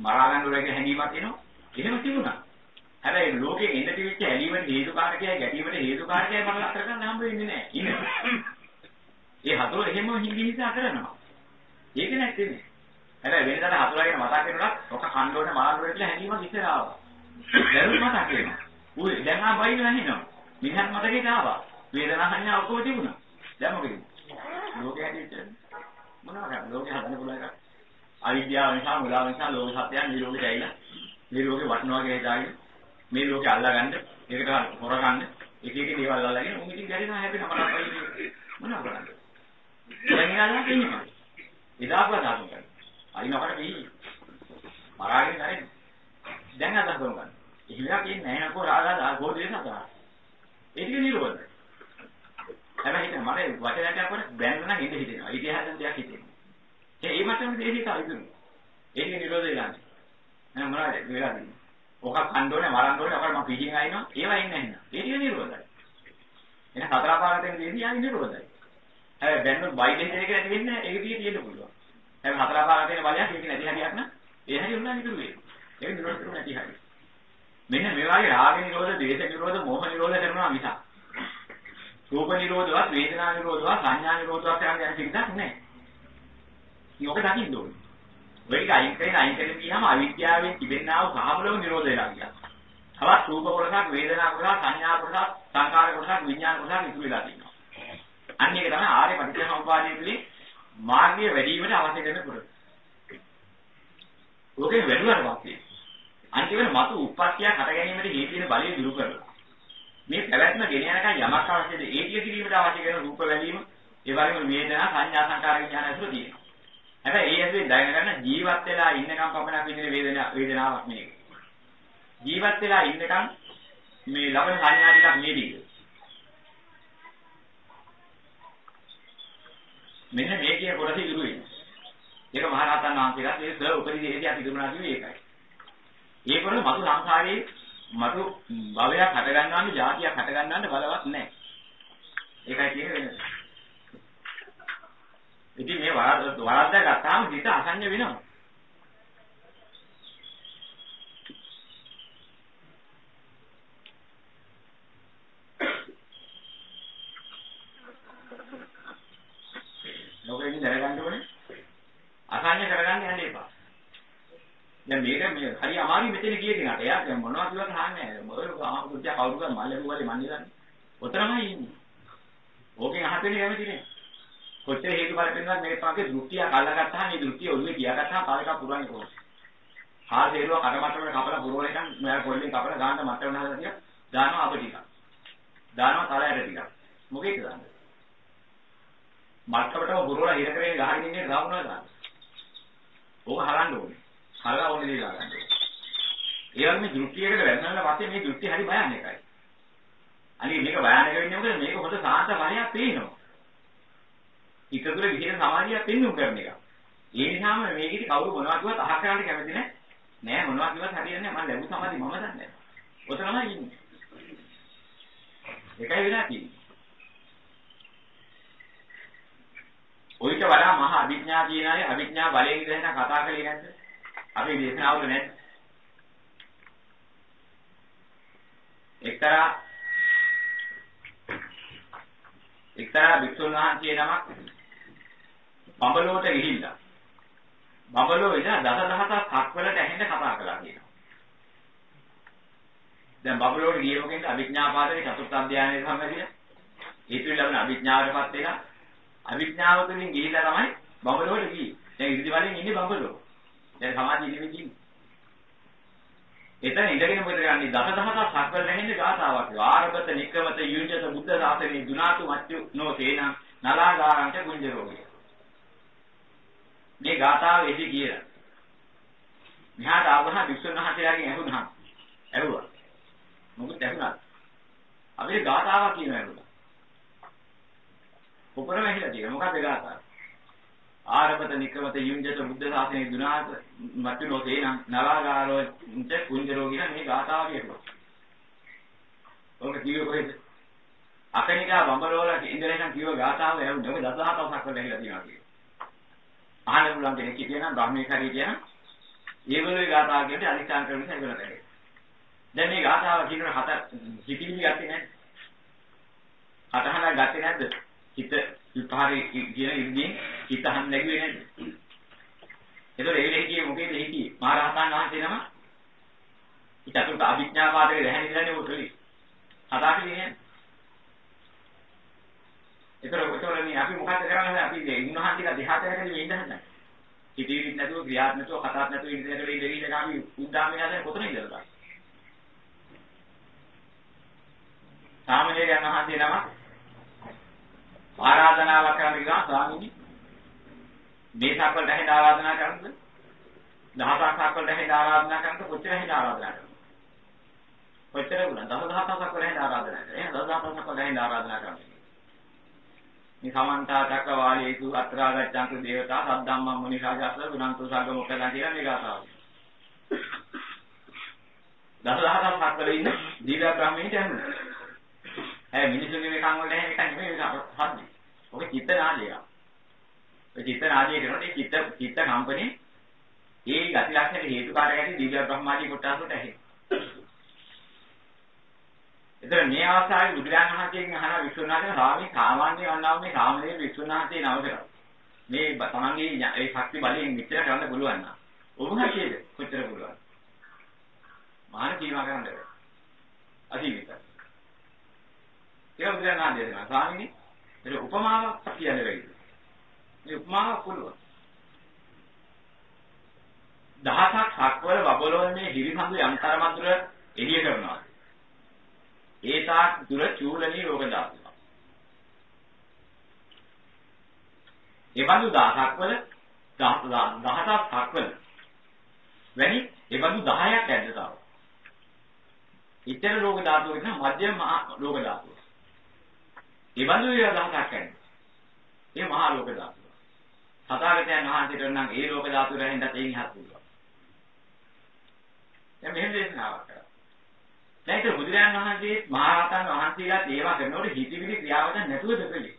[SPEAKER 1] මරා ගන්න උරගේ හැංගීමක් එනවා. එහෙම තිබුණා. හැබැයි ලෝකෙ එන්න තිබිච්ච ඇලීමට හේතුකාරකයයි ගැටීමට හේතුකාරකයයි මම අතර ගන්න හම්බ වෙන්නේ නැහැ. ඉන්නේ. ඒ හතර එහෙම හිංගිහිසා කරනවා. ඒක නැත්තේ නේ. හැබැයි වෙනදාට හතුරගෙන මතක් වෙනකොට ඔක කණ්ඩෝනේ මාළුවේ කියලා හැංගීමක් ඉස්සර ආවා. දැන් මතක් වෙනවා. ඌ දැන් ආ බයින නැහිනවා. මිනිහත් මතකේ ආවා. වේදනාව සංඥා ඔක්කොම තිබුණා. දැන් මොකද? ලෝකේ හැටියට මොනවද? ලෝකේ හදන්න පුළුවන් එකක්. අවිද්‍යාව නිසා මුලාව නිසා ලෝක සත්‍යයන් මේ ලෝකෙට ඇවිල්ලා මේ ලෝකේ වටනවා කියලා හිතාගෙන මේ ලෝකේ අල්ලගන්න ඒකට හොරගන්න එක එක දේවල් අල්ලගෙන උන් ඉතින් ගැටෙනවා හැපෙනවා මට අපයි මොනවා කරන්නේ? දැන් ඉන්නලා ඉන්නවා එදා ප්‍රකාශ කරනවා අයිනකට වෙයි. මරාගෙන නැරෙන්නේ දැන් අදහස් කරගන්න එහෙම කියන්නේ නැහැ නකෝ රාගා ගෝධේ සතා ඒක නිරෝධයි. හැබැයි හිතන්න මට වචනයක් අපර බැන්න නම් ඉඳ හිතෙනවා. ඉතිහාසෙන් දෙයක් හිතෙනවා ඒ මටම දෙහිත අයිතුනේ ඒක නිරෝධය ගන්න නෑ මොනවද? වෙලා තියෙන්නේ? ඔක කන්න ඕනේ මරන්න ඕනේ අපර මම පිටින් ආිනවා ඒවා ඉන්නේ නැහැ ඒක නිරෝධයි. එන හතර පාරටෙන් දෙන්නේ ආයි නිරෝධයි. හැබැයි බැන්නොත් බයිලෙන් දෙක නැති වෙන්නේ ඒක දිගේ තියෙන්න පුළුවන්. හැබැයි හතර පාරටෙන් බලයක් ඒක නැති හරියක් නම් ඒ හැටි උනා නිකුරු වෙයි. ඒක නිරෝධ කරු නැති හරිය මෙන්න මේ වගේ රාග නිරෝධ, ද්වේෂ නිරෝධ, මෝහ නිරෝධ කරනවා මිසක්. රූප නිරෝධවත්, වේදනා නිරෝධවත්, සංඥා නිරෝධවත් කරන්න යන පිටක් නැහැ. මේක දකින්න ඕනේ. මේක අයින් කරගෙන අයින් කරගෙන ගියාම අවිද්‍යාවෙන් තිබෙනා වූ කාමලෝක නිරෝධ වෙනවා කියනවා. තවත් රූප කොටසක්, වේදනා කොටසක්, සංඥා කොටසක්, සංකාර කොටසක්, විඥාන කොටසක් ඉතුරු වෙලා තියෙනවා. අන්න ඒක තමයි ආර්ය පටිච්චසමුප්පාදයේ පිළි මාර්ගය වැඩි වීමට අවශ්‍ය කරන පුරුදු. ඕකේ වැඩිවරක් පස්සේ අන්තිමට මතු උප්පත්තියක් හට ගැනීමට හේතු වෙන බලය දුරු කරනවා. මේ පැවැත්ම ගෙන යනකම් යමක් අවශ්‍යද ඒ ටික කිරීමට අවශ්‍ය කරන රූප වැලීම ඒ වගේම වේදනා සංඥා සංකාර විඥාන ඇතුළු තියෙනවා. හැබැයි ඒ ඇතුලේ දැන ගන්න ජීවත් වෙලා ඉන්නකම් පමණක් විඳින වේදනා වේදනාවක් මේක. ජීවත් වෙලා ඉන්නකම් මේ ලබන සංඥා ටිකක් නෙදී. මෙන්න මේ කියන කොටස ඉතුරු වෙනවා. ඒක මහරහතන් වහන්සේලාත් ඒ ස උපරිදේශය අපි දුන්නා කිව්වේ ඒකයි. ඒකවල මතු සංසාරයේ මතු භවයක් හට ගන්නවන්නේ જાතියක් හට ගන්නවන්නේ බලවත් නැහැ. ඒකයි කියන්නේ වෙනස. ඉතින් මේ වරද්ද වරද්දා ගත්තාම හිත අසඤ්ඤ වෙනවා. ලෝකෙකින් දැනගන්න ඕනේ. අසඤ්ඤ කරගන්න යන්න එපා. දැන් මේක මේ හරි අමාරුයි මෙතන කිය කෙනාට. එයා මොනවද කියලාත් අහන්නේ නැහැ. මොකද ආමුදුජා කවුරු කර මල්ලේ බුවලේ මන් නිදන්නේ. ඔතරමයි ඉන්නේ. ඕකෙන් අහපෙන්නේ කැමති නේ. කොච්චර හේතු බල පෙන්වන්නත් මේක තමයි දෘෂ්ටිය අල්ලගත්තාම මේ දෘෂ්ටිය ඔළුවේ ගියාගත්තාම තව එකක් පුරන්නේ කොහොමද? හා තේරුව කඩමට්ටමේ කපලා පුරවල එකක් මෙයා පොල්ලෙන් කපලා ගාන්න මට්ටම නහලා තියා දානවා අප ටිකක්. දානවා තල ඇට ටිකක්. මොකේද දාන්නේ? මට්ටමටම පුරවලා හිර කරගෙන ගහගෙන ඉන්නේ රාමුණා දාන්න. ඕක හරන්න ඕනේ. හරලා ඕනේ දේ දාගන්න ඕනේ. ඒ වගේ මේ දෘෂ්ටියකට වැටෙනවා පස්සේ මේ දෘෂ්ටි හරි භයානකයි. අනිත් මේක භයානක වෙන්නේ මොකද මේක හොඳ සාන්ත බලයක් පේනවා. එකතුල විශේෂ සමාධියක් පෙන්වු කරන එක. ඒ නිසාම මේකෙදි කවුරු මොනවා කිව්වත් අහ කරන්න කැමති නැහැ. නෑ මොනවා කිව්වත් හරියන්නේ නැහැ. මම ලැබු සමාධි මම දන්නේ නැහැ. ඔතනමයි ඉන්නේ. ඒකයි වෙලා තියෙන්නේ. ඔයිට වඩා මහා අභිඥා කියන අය අභිඥා බලයෙන් ඉඳලා කතා කරේ නැද්ද? අපේ දේශනාවල නැද්ද? එක්තරා එක්තරා වික්ෂුන් වහන්සේ නමක් බඹලෝට ගිහිල්ලා බඹලෝ ඉඳලා දසදහසක් සක්වලට ඇහෙන්න කතා කළා කියනවා. දැන් බඹලෝට ගිය මොකෙන්ද අභිඥාපාදයේ චතුර්ථ අධ්‍යයනයේ සම්බන්ධිලා ඒතු ලැබෙන අභිඥාවටපත් වෙලා අභිඥාව තුළින් ගිහිලා තමයි බඹලෝට ගියේ. දැන් ඉරිදි වලින් ඉන්නේ බඹලෝ. දැන් සමාධිය නෙමෙයි ඉන්නේ. එතන ඉඳගෙන මොකද කරන්නේ දසදහසක් සක්වල රැහෙන්නේ ගාතාවක්. ආරබත නික්කමත යුංජත බුද්ධ ශාසනේ දුනාතු මච්චු නෝ තේන නලාගාරන්ට කුංජරෝගය. මේ ගාතාව එදි කියලා. මෙහාට ආවහම වික්ෂුන් වහන්සේලාගෙන් ඇහුණා. ඇහුවා. මොකද ඇහුණා? අපේ ගාතාවක් කියනවා ඇහුණා. උපරම ඇහිලා තියෙනවා. මොකක්ද ගාතාව? ආරබත නික්කමත යුංජත බුද්ධ ශාසනේ දුනාත මච්චුනෝ තේන නලාගාරෝ ඉන්ට කුංජරෝ කියන මේ ගාතාව කියනවා. ඔක කිව්ව කොහෙද? අකනිකා බඹරෝල ඉන්දරේසන් කිව්ව ගාතාව ඇහුණා. ඔක දසහතක් වල ඇහිලා තියෙනවා කියන්නේ. අහන්න පුළුවන් කෙනෙක් කියනවා බ්‍රාහ්මණයෙක් හරි කියන ඒගොල්ලෝගේ ගාථා කියන්නේ අනිත්‍යං කරන නිසා ඒගොල්ලෝ කරේ. දැන් මේ ගාථාව කියන හත හිතිවිලි ගත්තේ නැහැ. අතහන ගත්තේ නැද්ද? හිත විපාරේ කියන ඉර්ධියෙන් හිත අහන්න නැගුවේ නැද්ද? ඒතකොට ඒ වෙලේ කියේ මොකේද හිතියේ? මහරහතන් වහන්සේ නම චතුර්ථ අභිඥා පාදයේ රැහෙන ඉඳලානේ උතුලි. හදාකලිය නේද? ඒතර ඔතන මේ අපි මොකද කරන්නේ අපි ඉන්නහන්තිලා දෙහාට හැදෙන්නේ ඉඳ හදන්නේ. හිතවිලි නැතුව ක්‍රියාත් නැතුව කතාත් නැතුව ඉඳලා ඉඳලා ඉඳලා අපි උද්දාමයේ හදන්නේ කොතන ඉඳලාද? සාමණේරයන් වහන්සේ නම ආරාධනාවක් කරන්න ගියා ස්වාමීනි මේ සක්වලට ඇහෙන ආරාධනා කරන්නද? දහසක් සක්වලට ඇහෙන ආරාධනා කරන්නද? කොච්චර ඇහෙන ආරාධනා කරන්නද? කොච්චර වුණා? දස දහසක් සක්වලට ඇහෙන ආරාධනා කරා. එහෙනම් දස දහසක් සක්වලට ඇහෙන ආරාධනා කරන්නේ. මේ සමන්තා චක්කවාලේසු අත්‍රා ගච්ඡන්තු දේවතා සද්දම්මම් මුනි රාජස්ස ගුණන්තු සග්ග මොකදා කියලා මේ ගාතාව. දස දහසක් සක්වල ඉන්න දීලා බ්‍රාහ්මණයට ඇහුණා. ඇයි මිනිසුන්ගේ මේ කන් වල ඇහෙන එක නෙමෙයි මේක හද්දි. ඔක චිත්ත නාදය. ඔය චිත්ත නාදය කරනකොට ඒ චිත්ත චිත්ත කම්පනේ ඒ ගති ලක්ෂණ හේතුකාරක ඇති දිව්‍ය බ්‍රහ්මාදී කොටසට ඇහෙන. එතන මේ අවස්ථාවේ බුදුරජාණන් වහන්සේගෙන් අහන විශ්වනාථන ස්වාමී සාමාන්‍ය වන්නාව මේ සාමණේර විශ්වනාථේ නම මේ තමන්ගේ ඒ ශක්ති බලයෙන් මෙච්චර කරන්න පුළුවන් නම්. ඔබ හැකියද කොච්චර පුළුවන්? මාන කීවා කරන්න බැහැ අසීමිත. ඒ බුදුරජාණන් වහන්සේ ස්වාමීනි ඒක උපමාවක් කියන්න බැරිද මේ උපමාවක් පුළුවන්. දහසක් සක්වල වබලෝන්නේ හිරිහඳු යම් තරමක් දුර එළිය කරනවා. ඒ තාක් දුර චූලනී රෝග ධාතුව. ඒ බඳු දහසක් වල දහසක් සක්වල වැනි ඒ බඳු 10ක් ඇද්දතාව. ඉතර රෝග ධාතුව කියන මධ්‍යම මහා රෝග ධාතුව. ඒ බඳු ඒ දහසක් ඇද්ද. ඒ මහා රෝග ධාතුව. සතාගතයන් වහන්සේට නම් ඒ රෝග ධාතුව රැහෙන්නත් එයින් හත් පුළුවන්. දැන් මෙහෙම දේශනාවක් කරා. දැන් ඒක බුදුරජාණන් වහන්සේ මහරහතන් වහන්සේලාත් ඒවා කරනකොට හිතවිලි ක්‍රියාවද නැතුවද කළේ?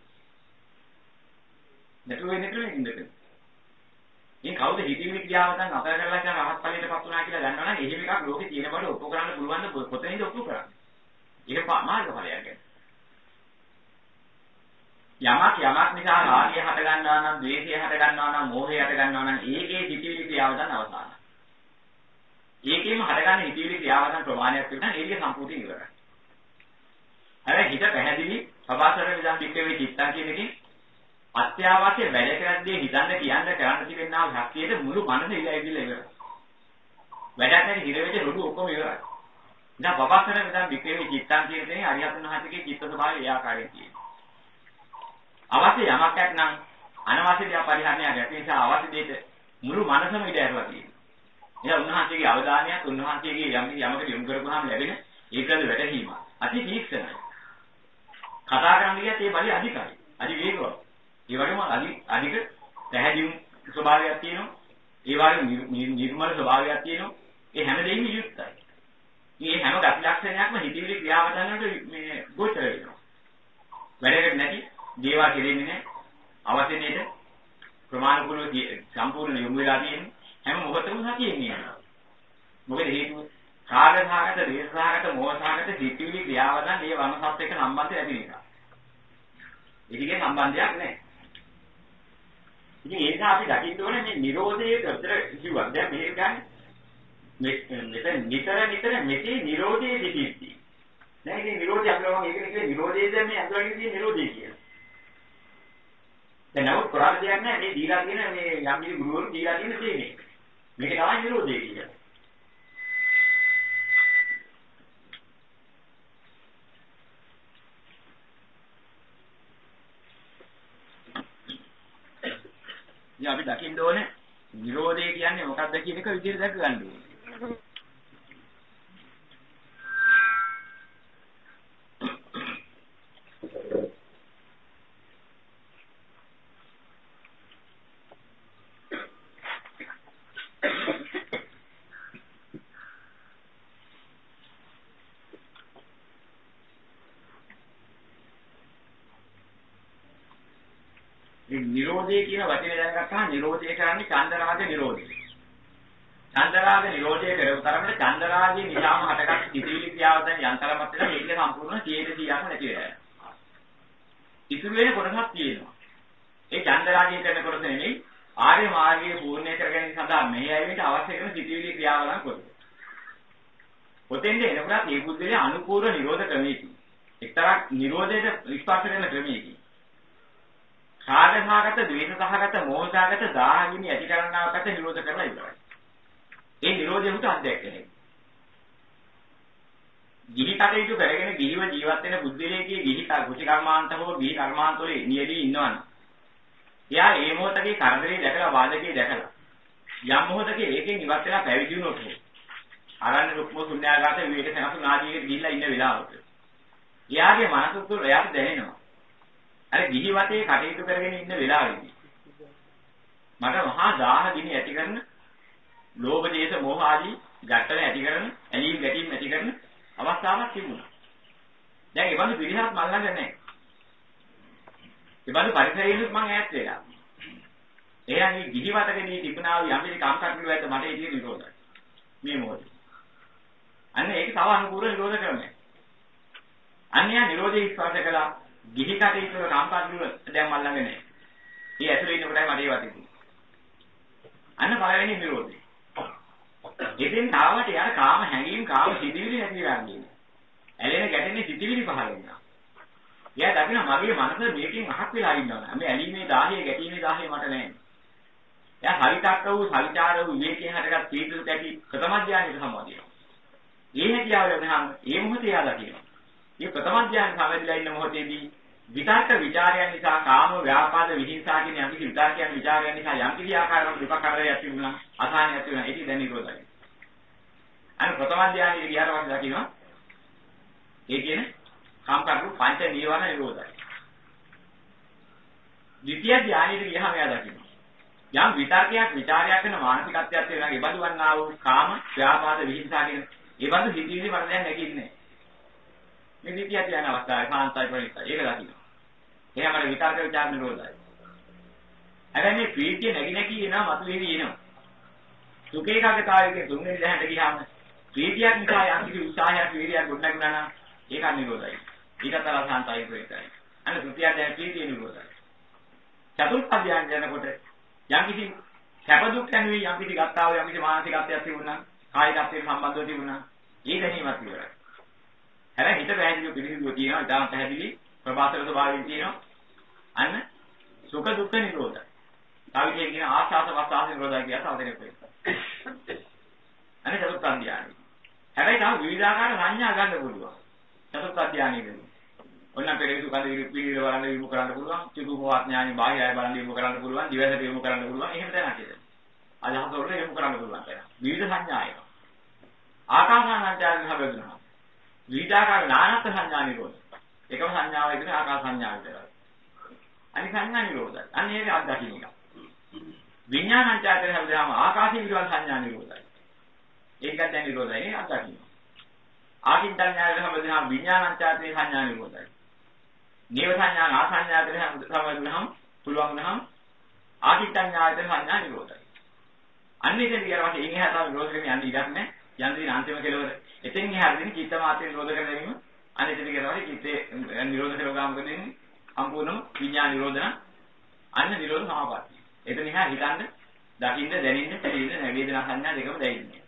[SPEAKER 1] නැතුව වෙන්නේ කියලා ඉන්නකද? මේ කවුද හිතවිලි ක්‍රියාවද නතර කරලා කියන රහත් ඵලයටපත් වුණා කියලා දන්නවනම් එහෙම එකක් ලෝකේ තියෙන බඩ ඔප්පු කරන්න පුළුවන් ද කොතනින්ද ඔප්පු කරන්නේ? ඒක මාර්ග ඵලයක් ගැන. යමක් යමක් නිසා රාගය හට ගන්නවා නම්, ද්වේෂය හට ගන්නවා නම්, මෝහය හට ගන්නවා නම් ඒකේ හිතවිලි ක්‍රියාවද අවසානයි. ඒකෙම හටගන්න හිතවිලි ක්‍රියාවදන් ප්‍රමාණයක් විතර ඒකේ සම්පූර්ණ ඉවරයි. හැබැයි හිත පැහැදිලි සබාසර විදන් පිටේ චිත්තන් කියන එකේ අත්‍යවශ්‍ය වැඩ කරද්දී හිතන්න කියන්න කරන්න තිබෙනා ශක්තියේ මුළු මනස ඉලයිවිල ඉවරයි. වැඩක් නැති හිර වෙච්ච රොඩු ඔක්කොම ඉවරයි. දැන් බබාසර විදන් පිටේ චිත්තන් කියන එකේ අරියතුන් හතකේ චිත්ත ස්වභාවය ඒ ආකාරයෙන් තියෙනවා. අවශ්‍ය යමක් නැත්නම් අනවශ්‍ය දේ පරිහරණයක් නැති නිසා අවශ්‍ය දෙයට මුළු මනසම ඉඩ ඇරලා තියෙනවා. එහෙනම් උන්වහන්සේගේ අවධානයත් උන්වහන්සේගේ යම් යමකට යොමු කරපුවාම ලැබෙන ඒකද වැටහීම අති තීක්ෂණයි. කතා කරන්න ගියත් ඒ බලي අධිකයි. අධි වේගවත්. ඒ වගේම අධි අධික පැහැදිලි ස්වභාවයක් තියෙනවා. ඒ වගේ නිර්මල ස්වභාවයක් තියෙනවා. ඒ හැම දෙයක්ම යුක්තයි. මේ හැම ගති ලක්ෂණයක්ම හිතවිලි ක්‍රියාවතනකට මේ ගෝචර වෙනවා. වැඩකට නැති දේවල් කෙරෙන්නේ නැහැ. අවශ්‍ය නේද? ප්‍රමාණිකුල සම්පූර්ණ යොමු වෙලා තියෙන්නේ. හැම මොහොතකම සතියෙන් ඉන්නවා. මොකද හේතුව? කාගසහගත, දේශසහගත, මොහසහගත සිතිවිලි ක්‍රියාවදන් මේ වනසත් එක්ක සම්බන්ධය ඇති නිසා. ඒකේ සම්බන්ධයක් නැහැ. ඉතින් ඒ නිසා අපි දකින්න ඕනේ මේ Nirodhaye උත්තර කිව්වා. දැන් මේක ගන්න මෙතන නිතර නිතර මෙතේ Nirodhaye සිටිද්දී. දැන් ඉතින් Nirodhaye අඳුරම ඒකනේ කියන්නේ Nirodhaye දැන් මේ අඳුරගෙන තියෙන Nirodhaye කියලා. දැන් නමුත් කරාද දෙයක් නැහැ මේ දීලා තියෙන මේ යම් කිසි ගුරුවරු දීලා තියෙන තේනේ. මේක තමයි නිරෝධය කියන්නේ. ඉතින් අපි දකින්න ඕනේ නිරෝධය කියන්නේ මොකක්ද කියන එක විදිහට දැක ගන්න ඕනේ. නිරෝධය කියන වචනේ දැනගත්තාම නිරෝධය කියන්නේ චන්දරාග නිරෝධය. චන්දරාග නිරෝධය කරපු තරමට චන්දරාගයේ නිසාම හටගත් සිතිවිලි ක්‍රියාව දැන් යන්තරමත් වෙලා මේක සම්පූර්ණ 100%ක්ම නැති වෙනවා. ඉතුරු වෙන කොටසක් තියෙනවා. ඒ චන්දරාගය කරන කොටස නෙමෙයි ආර්ය මාර්ගයේ පූර්ණය කර ගැනීම සඳහා මෙහි ඇවිත් අවශ්‍ය කරන සිතිවිලි ක්‍රියාවලන් කොටස. පොතෙන්ද එනකොට මේ බුද්ධලේ අනුපූර්ව නිරෝධ ක්‍රමයකින් එක්තරා නිරෝධයට ස්පර්ශ කරන ක්‍රමයකින් රාග සහගත, ද්වේෂ සහගත, මෝහ සහගත දාහගිනි ඇති කරනවාකට නිරෝධ කරලා ඉවරයි. ඒ නිරෝධය උට අධ්‍යක්ෂණය. ගිහි කටයුතු කරගෙන ගිහිව ජීවත් වෙන බුද්ධිලේකේ ගිහි කුචි කර්මාන්ත හෝ ගිහි කර්මාන්ත වල නියදී ඉන්නවනම් එයා ඒ මොහොතේ කරදරේ දැකලා වාදකේ දැකලා යම් මොහොතක ඒකෙන් ඉවත් වෙලා පැවිදි වුණොත් අරන්නේ රුක්ම ශුන්‍යාගත විවේක සනසු නාදීකට ගිහිල්ලා ඉන්න වෙලාවට එයාගේ මනස තුළ එයාට දැනෙනවා අර ගිහි වතේ කටයුතු කරගෙන ඉන්න වෙලාවෙදී මට මහා දාහ ගිනි ඇති කරන ලෝභ දේශ මොහ ආදී ගැටල ඇති කරන ඇලීම් ගැටීම් ඇති කරන අවස්ථාවක් තිබුණා. දැන් ඒ වගේ පිළිහක් මල් ළඟ නැහැ. ඒ වගේ පරිසරයෙන් මම ඈත් වෙලා. එහෙනම් මේ ගිහි වතකදී තිබුණා වූ යම් කිසි කම්කටොළු ඇද්ද මට ඒක නිරෝධයි. මේ මොහොතේ. අන්න ඒක තව අනුකූල නිරෝධ කරන්නේ. අන්‍ය නිරෝධය විශ්වාස කළා ගිහි කටයුතු වල කම්කටොළු දැන් මල් ළඟ නැහැ. ඒ ඇතුලේ ඉන්න කොටයි මට ඒ වතේ අන්න පළවෙනි නිරෝධය. ඉතින් තාමට යාර කාම හැඟීම් කාම සිතිවිලි නැති කරන්නේ. ඇලෙන ගැටෙන්නේ සිතිවිලි පහල වෙනවා. එයා දකින්න මගේ මනස මේකෙන් අහක් වෙලා ඉන්නවා. මේ ඇලීමේ දාහය ගැටීමේ දාහය මට නැහැ. එයා හරිතක්ක වූ සවිචාර වූ විවේකයෙන් හටගත් තීතුත් ඇති ප්‍රථම ධානයට සම්බන්ධයි. ඒ හැකියාව ලැබෙනාම ඒ මොහොතේ යා දකිනවා. මේ ප්‍රථම ධානය සමවැදිලා ඉන්න මොහොතේදී විතර්ක ਵਿਚාරයන් නිසා කාම ව්‍යාපාද විහිංසා කියන යම් කිසි විතර්කයන් ਵਿਚාරයන් නිසා යම් කිසි ආකාරයකට විපකාරය ඇති වුණා අසහනය ඇති වුණා ඒක දැන් නිරෝධයි. අන්න ප්‍රථම ධානයේ විහාරවත් දකිනවා. ඒ කියන්නේ කාම කරු පංච නීවරණ නිරෝධයි. ද්විතිය ධානයේ ගියහම එයා දකිනවා. යම් විතර්කයක් ਵਿਚාරයක් වෙන මානසිකත්වයක් වෙනවා ඒ බඳු වන්නා වූ කාම ව්‍යාපාද විහිංසා කියන ඒ බඳු හිතවිලි වල දැන් නැගින්නේ. මේ ද්විතිය ධාන අවස්ථාවේ කාන්තයි ප්‍රණීතයි ඒක දකිනවා. එයා මට විතර්ක ਵਿਚාර නිරෝධයි. හැබැයි මේ ප්‍රීතිය නැగి නැగి එනවා මතුවේවි එනවා. සුඛේකාගතාවයේ තුන්වෙනි දහයට ගියාම ප්‍රීතියක් නිසා යම් කිසි උත්සාහයක් වීර්යයක් ගොඩනගුණා නම් ඒක නිරෝධයි. ඒකතර සාන්තයි ප්‍රේතයි. අන්න ෘත්‍ය දැන ප්‍රීතිය නිරෝධයි. චතුර්ථ අධ්‍යයන යනකොට යම් කිසි සැප දුක් යනුවේ යම් කිසි ගත්තාව යම් කිසි මානසිකත්වයක් තිබුණා, කායික අත්යෙන් සම්බන්ධව තිබුණා. ඒ දැනීමක් ඉවරයි. හැබැයි හිත පැහැදිලිව පිළිසිදුව තියෙනවා, ඉතාම පැහැදිලි ප්‍රබාසක ස්වභාවයෙන් තියෙනවා. අන්න සුඛ දුක්ඛ නිරෝධය. තාවිතේ කියන ආශාස වස්තාස නිරෝධය කියලා තව දෙනෙක් වෙනවා. අනේ චතුත් අධ්‍යානෙ. හැබැයි තව විවිධාකාර සංඥා ගන්න පුළුවන්. චතුත් අධ්‍යානෙදී. ඔන්න පෙරේතු කඳ පිළිවිල බලන්න විමු කරන්න පුළුවන්. චතුූපවත් ඥානි බාහිරයි බලන්න විමු කරන්න පුළුවන්. දිවසට විමු කරන්න පුළුවන්. එහෙම දැනක් ඒක. අදහස වලට විමු කරන්න පුළුවන් කියලා. විවිධ සංඥා ඒක. ආකාසානඥාන හැබෙදුනා. විවිධාකාර නානත් සංඥා නිරෝධ. එකම සංඥාව ඉදන ආකාස සංඥා විතරයි. අනිත් සංඥා නිරෝධයි. අන්න ඒක අත්දකින්න එක. විඥානංචාතර හැමදාම ආකාශී විරෝධ සංඥා නිරෝධයි. ඒකත් දැන් නිරෝධයි නේ අත්දකින්න. ආකින්තඥාතර හැමදාම විඥානංචාතර සංඥා නිරෝධයි. නේව සංඥා ආසඤ්ඤාතර හැමදාම පුළුවන් වුණාම ආකින්තඥාතර සංඥා නිරෝධයි. අන්න ඉතින් ඊට පස්සේ එන්නේ හතර නිරෝධ කරගෙන යන්න ඉඩක් නැහැ. යන්න දින අන්තිම කෙලවර. එතෙන් එහාට දින චිත්ත මාත්‍රේ නිරෝධ කර ගැනීම අනිත් ටික තමයි චිත්තේ නිරෝධ කරගාම කරන්නේ සම්පූර්ණම විඥාන නිරෝධන අන්න නිරෝධ සමාපatti. එතන එහා හිතන්න, දකින්න, දැනෙන්න, තේරෙන්න, වේදනා සංඥා දෙකම දැනෙන්නේ.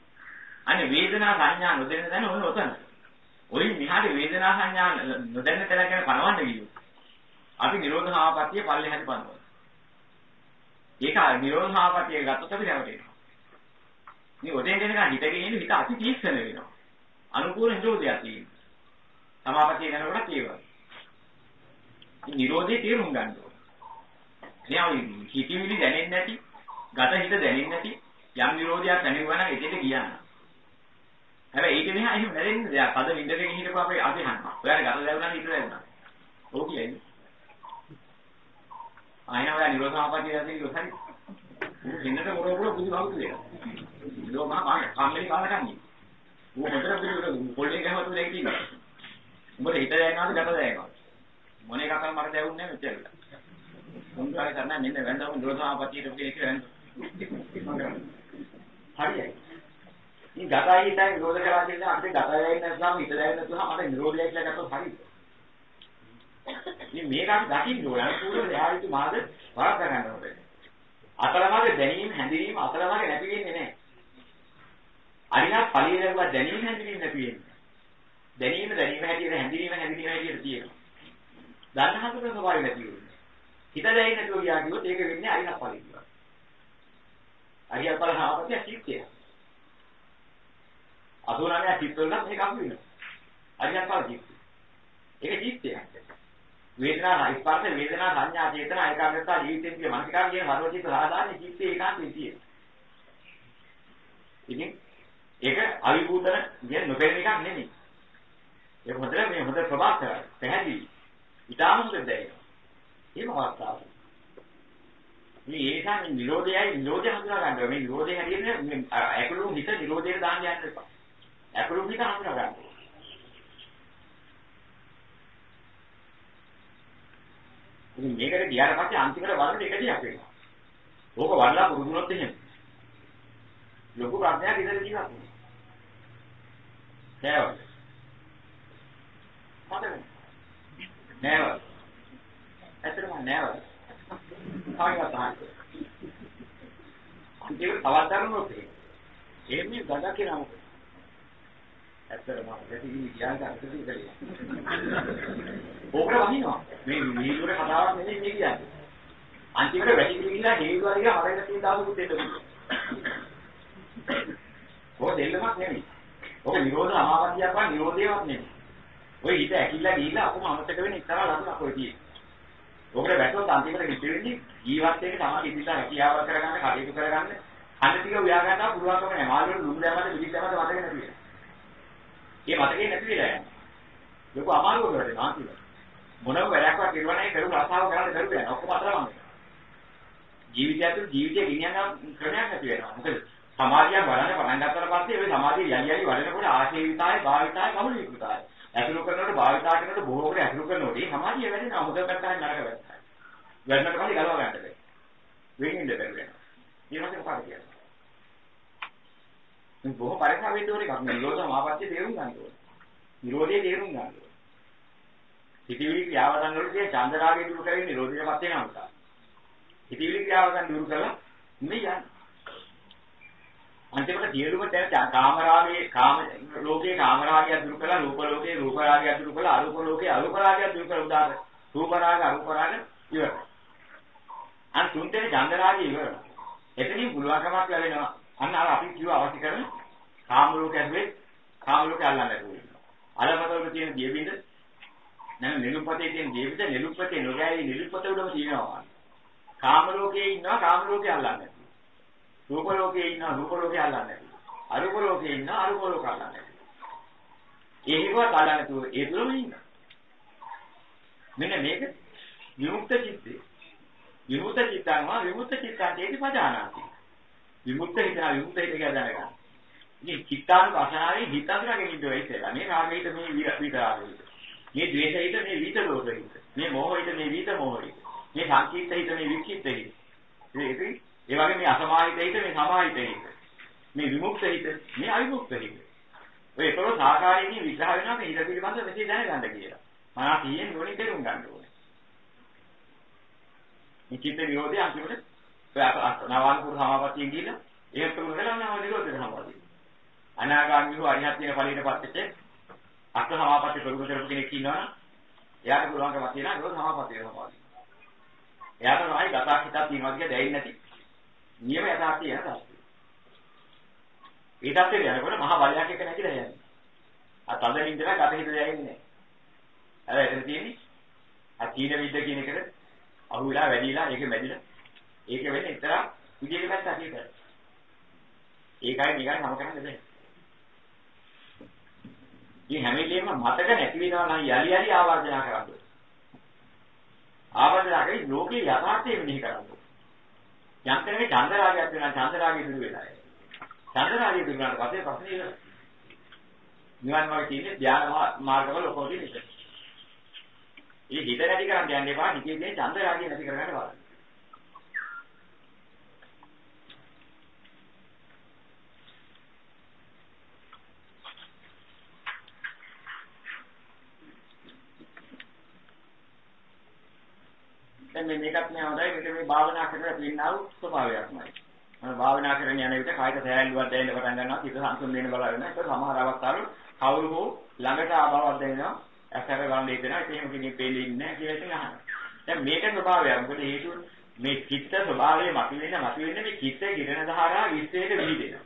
[SPEAKER 1] අන්න වේදනා සංඥා නොදැන දැන ඔන්න ඔතන. ඔය මෙහාට වේදනා සංඥා නොදැන්න තැන ගැන පනවන්න ගියොත් අපි නිරෝධ සමාපත්තිය පල්ලෙහාට පනවනවා. ඒක නිරෝධ සමාපත්තිය ගත්තොත් අපි රැවටෙනවා. මේ ඔතෙන් දෙනකන් හිතගෙන ඉන්න හිත අති තීක්ෂණ වෙනවා. අනුකූල නිරෝධයක් තියෙනවා. සමාපත්තිය යනකොට ඒ වගේ. මේ නිරෝධේ තේරුම් ගන්න ඕනේ. එයා හිතවිලි දැනෙන්නේ නැති, ගත හිත දැනෙන්නේ නැති යම් නිරෝධයක් දැනෙනවා නම් එතෙට ගියා නම්. හැබැයි ඒක මෙහා එහෙම නැරෙන්නේ දෙයක්. අද විඳගෙන හිටපුවා අපේ අපි හන්නවා. ඔයාලා ගත දැවුණා හිත දැවුණා. ඕක කියන්නේ. ආයෙත් ඔයා නිරෝධ සමාපත්තිය දැන් ඉවසයි. හින්නට මොරෝ මොරෝ බුදු බෞද්ධ දෙයක්. ඉතෝ මහා කාගේ කම්මැලි කාලා කන්නේ. ඌ හොතර පිළිවෙල පොල්ලේ ගහවතු දෙයක් තියෙනවා. උඹට හිත දැනනවාද ගැට දැනනවාද? මොන එකක් කරන් මට දැවුන්නේ නැහැ මෙච්චර. උන් කාලේ කරන්නේ මෙන්න වැන්දම නිරෝධාපතියට කියන එක වැන්ද. හරියයි. මේ ගතයි හිතයි නිරෝධ කරා කියන අපිට ගතයි වෙන්නේ නැත්නම් හිත දැනෙන්නේ නැත්නම් මට නිරෝධය කියලා ගත්තොත් හරියද? ඉතින් මේක අපි දකින්න ඕන අනුකූලව එහා යුතු මාර්ග වරක් ගන්න ඕනේ. අතරමඟ දැනීම හැඳිනීම අතරමඟ නැති වෙන්නේ නැහැ. අරිනා ඵලියලව දැනීම හැඳිනීම නැති වෙන්නේ. දැනීම දැනීම හැටියට හැඳිනීම හැඳිනීම හැටියට තියෙනවා. දන්න හතර ස්වභාවය නැති වෙන්නේ. හිත දැයි නැතුව ගියා කිව්වොත් ඒක වෙන්නේ අරිහත් ඵලෙ කියලා. අරිහත් ඵල සමාපත්තිය සිත්ය. අසෝනාමය චිත්තවල මේක අහු වෙනවා. අරිහත් ඵල චිත්ත. ඒක චිත්තයක්. වේදනා ස්පර්ශ වේදනා සංඥා චේතනා ඒකාග්‍රතාව ජීවිතේ කියන මානසිකාර කියන සර්වචිත්ත සාධාරණ චිත්තේ ඒකාන්තයේ තියෙන. ඉතින් ඒක අවිභූතන කියන නොපෙනෙන එකක් නෙමෙයි. ඒක හොඳට මේ හොඳ ප්‍රභාකරයි. පැහැදිලි. ඊටාම හොඳ දෙයක්. ඒක අවස්ථාව. මේ ඒ නිසා මේ නිරෝධයයි නිරෝධය හඳුනා ගන්න ඕනේ. මේ නිරෝධය හැටියට මේ ඇකුළු හිත නිරෝධයට දාන්න යන්න එපා. ඇකුළු හිත හඳුනා ගන්න. ඉතින් මේකට ගියාට පස්සේ අන්තිමට වරණ එක දිහක් වෙනවා. ඕක වඩලා පුරුදුනොත් එහෙම. ලොකු ප්‍රඥාවක් ඉඳලා ජීවත් වෙනවා. නෑවද? හොඳයි. නෑවද? ඇත්තටම නෑවද? කායිවත් නැහැ. අන්තිමට තවත් දරුණුත් ඒක. එන්නේ ගඩ කියලා මොකද? ඇත්තටම වැඩි ගියාට අර්ථය දෙලිය. ඕකට වහිනවා. මේ නීදුරේ කතාවක් නෙමෙයි මේ කියන්නේ. අන්තිමට වැඩි ගිහිල්ලා හේතුවා කියලා හරගෙන තියෙන දාසුකුත් දෙන්න පුළුවන්. ඔය දෙල්ලමක් නෙමෙයි. ඔක නිරෝධ අමාවතියක් වා නිරෝධයවත් නෙමෙයි. ඔය හිත ඇකිල්ලා ගිහිල්ලා අපුම අමතක වෙන ඉස්සරහ ලකුණක් ඔය තියෙන්නේ. ඔකට වැටුනොත් අන්තිමට හිතෙන්නේ ජීවත් වෙන්න තමයි ඉතිලා හැකියාව කරගන්න කටයුතු කරගන්න අන්න ටික උයා ගන්නවා පුළුවන්කම නැහැ. මාළුවෝ ලුණු දැමමද පිළිස් දැමමද මතක නැති වෙනවා. ඒ මතකේ නැති වෙලා යනවා. ලොකු අමාරුවක් වෙනවා අන්තිමට. මොනම වැඩක්වත් කෙරුවා නැහැ කරු රසාව කරන්න කරු යනවා. ඔක්කොම අතරමං වෙනවා. ජීවිතය ඇතුළේ ජීවිතය ගෙනියන්න ක්‍රමයක් නැති වෙනවා. මොකද සමාධිය බලන්න පටන් ගත්තට පස්සේ ওই සමාධිය යලි යලි වඩනකොට ආශේවිතාය භාවිතාය කමුලිකුතාය. ඇතුළු කරනකොට භාවිතා කරනකොට බොහෝ කොට ඇතුළු කරනකොට මේ සමාධිය වැඩෙනවා. හොඳ පැත්තෙන් නරක පැත්තට. වැඩනට පස්සේ ගලව ගන්න බැහැ. වෙනින්ද බැහැ වෙනවා. ඊට පස්සේ මොකද කියන්නේ? මේ බොහෝ පරිසර වෙන්න ඕනේ එකක්. නිරෝධ මාපත්‍ය තේරුම් ගන්න ඕනේ. නිරෝධය තේරුම් ගන්න ඕනේ. හිතවිලි ක්‍රියාවතන් වලදී චන්දරාගය දුරු කරගෙන නිරෝධයටපත් වෙනවා උන්ට. හිතවිලි ක්‍රියාවතන් දුරු කරලා මේ යන්නේ. අන්තිමට සියලුම දැන් කාමරාගයේ කාම ලෝකේ කාමරාගය දුරු කළා රූප ලෝකේ රූප රාගය දුරු කළා අරූප ලෝකේ අරූප රාගය දුරු කළා. උදාහරණ. රූප රාග අරූප රාග ඉවරයි. අන් තුන්තේ ඡන්ද රාගය ඉවරයි. එතනින් පුළුවන්කමක් ලැබෙනවා. අන්න අර අපි කිව්ව අවශ්‍ය කරන කාම ලෝක ඇතුලේ කාම ලෝක අල්ලන්න පුළුවන් අලමතවල තියෙන දියබින්ද නැත්නම් නිලුපතේ තියෙන දියබින්ද නිලුපතේ නොගෑවි නිලුපත උඩම තියෙනවා. කාම ලෝකේ ඉන්නවා කාම ලෝකේ අල්ලන්නේ රූප ලෝකේ ඉන්නවා රූප ලෝකේ අල්ලන්නේ අරූප ලෝකේ ඉන්නවා අරූප ලෝක අල්ලන්නේ ඒකවත් අල්ලන්නේ නැතුව ඒ තුලම ඉන්නවා මෙන්න මේක විමුක්ත චිත්තේ විමුක්ත චිත්තංවා විමුක්ත චිත්තං පජානාති. විමුක්ත හිතන විමුක්ත හිත කියලා දැනගන්න. ඉතින් චිත්තානුපසනාවේ හිත අඳුරගෙන ඉන්න වෙයි කියලා මේ රාගහිත මේ විතරාගහිත මේ ද්වේෂහිත මේ විත දෝෂහිත මේ මෝහිත මේ විත මොහිත මේ සංකීර්ත හිත මේ වික්ෂිප්ත හිත. ඒක ඒ වගේ මේ අසමාහිත හිත මේ සමාහිත හිත. මේ විමුක්ත හිත මේ අවිමුක්ත හිත. ඔය ඒකවල සාකාරයෙන් විග්‍රහ වෙනවා මේ හිත පිළිබඳව මෙසේ දැනගන්න කියලා. මනස තියෙන ඕනේ තේරුම් ගන්න ඕනේ. මේ චිත්ත විරෝධය අන්තිමට ඔය නවානුපුර සමාපත්තියෙන් ගිහිල්ලා ඒක තුන වෙලා නව නිරෝධය සමාපත්තිය. අනාගාමීව අරිහත් වෙන ඵලයටපත් වෙච්ච අට සමාපත්තිය ප්‍රගුණ කරපු කෙනෙක් ඉන්නවා එයාට පුළුවන්කමක් තියෙනවා ඒක සමාපත්තිය සමාපත්තිය. එයාට තමයි ගතක් හිතක් තියෙනවා කියලා දැනෙන්නේ නැති. නියම යථාර්ථය යන තත්ත්වය. ඒ තත්ත්වයට යනකොට මහා බලයක් එක නැතිලා යන්නේ. අ තද නින්දලා ගත හිත දැනෙන්නේ නැහැ. අර එතන තියෙන්නේ අ තීන විද්ද කියන එකට අහු වෙලා වැඩිලා ඒක මැදිලා ඒක වෙන්නේ එතරම් විදියකට පැත්ත අකීතයි. ඒකයි නිකන් නම කරන්න බෑ. මේ හැම වෙලේම මතක නැති වෙනවා නම් යලි යලි ආවර්ජන කරන්න. ආවර්ජන කරේ ලෝකේ යථාර්ථය මෙහි කරන්න. යම් කෙනෙක් චන්දරාගයක් වෙනවා චන්දරාගය දුරු වෙලා යයි. චන්දරාගය දුරු වුණාට පස්සේ ප්‍රශ්නේ ඉවරයි. නිවන් මාර්ගයේ තියෙන ධ්‍යාන මාර්ගවල ඔක්කොම තියෙන. ඒ හිත නැති කරන්න යන්න එපා. හිතේ තියෙන චන්දරාගය නැති කරගන්න බලන්න. දැන් මේ මේකත් නෑ හොඳයි මේක මේ භාවනා කරලා තියෙනා වූ ස්වභාවයක්මයි. මම භාවනා කරන යන විට කායික සෑහලුවක් දැනෙන්න පටන් ගන්නවා හිත සංසුන් වෙන්න බලන ඒක සමහර අවස්ථාවල කවුරු හෝ ළඟට ආවවක් දැනෙනවා ඇසර ගන්න දෙනවා ඒක එහෙම කෙනෙක් පෙළෙන්නේ නැහැ කියලා ඉතින් අහනවා. දැන් මේක ස්වභාවය. මොකද හේතුව මේ චිත්ත ස්වභාවය මතුවෙන මතුවෙන මේ චිත්ත කිරණ ධාරා විශ්වයට විහිදෙනවා.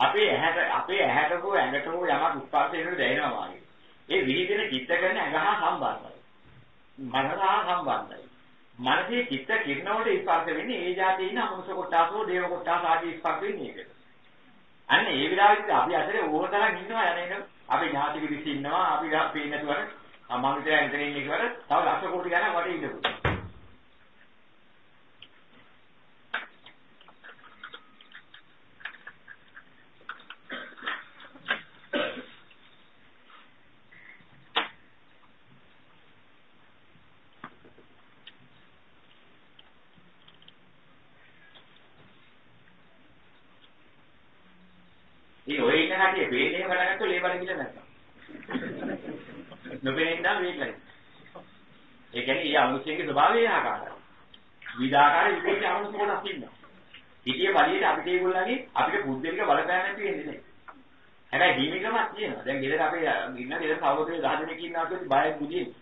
[SPEAKER 1] අපේ ඇහැට අපේ ඇහැට හෝ ඇඟට හෝ යමක් ස්පර්ශ වෙනකොට දැනෙනවා වගේ. ඒ විහිදෙන චිත්ත කරන ඇඟ හා සම්බන්ධයි. මනස හා සම්බන්ධයි. මනසේ චිත්ත කිරණ වලට ස්පර්ශ වෙන්නේ ඒ જાතියේ ඉන්න අමනුෂ්‍ය කොටස හෝ දේව කොටස ආදී ස්පර්ශ වෙන්නේ ඒකට. අන්න ඒ විලාසෙත් අපි අතරේ ඕන තරම් ඉන්නවා යන්නේ අපි ඥාති කිසි ඉන්නවා අපි පේන්නේ නැතුවට මම විතරයි ඉතින් ඉන්නේ කියලා තව ලක්ෂ කෝටි ගණන් වටේ ඉන්නවා. කටිය වේදේ බලගත්තොත් ලේ බල කියලා නැත්තම්. නොපෙනෙන්න මේකයි. ඒ කියන්නේ ඊ අනුසයෙන් ස්වභාවය ආකාරයි. විවිධාකාර විශේෂ අනුස කොටස් ඉන්නවා. හිතිය බලියට අපිට ඒගොල්ලන්ගේ අපිට පුද්ගලික බලපෑම් නැති වෙන්නේ නැහැ. හැබැයි දීමිකමක් තියෙනවා. දැන් ගෙදර අපේ ඉන්න ගෙදර සහෝදරයෝ 10 දෙනෙක් ඉන්නවා කියොත් බයයි බුදින්නේ.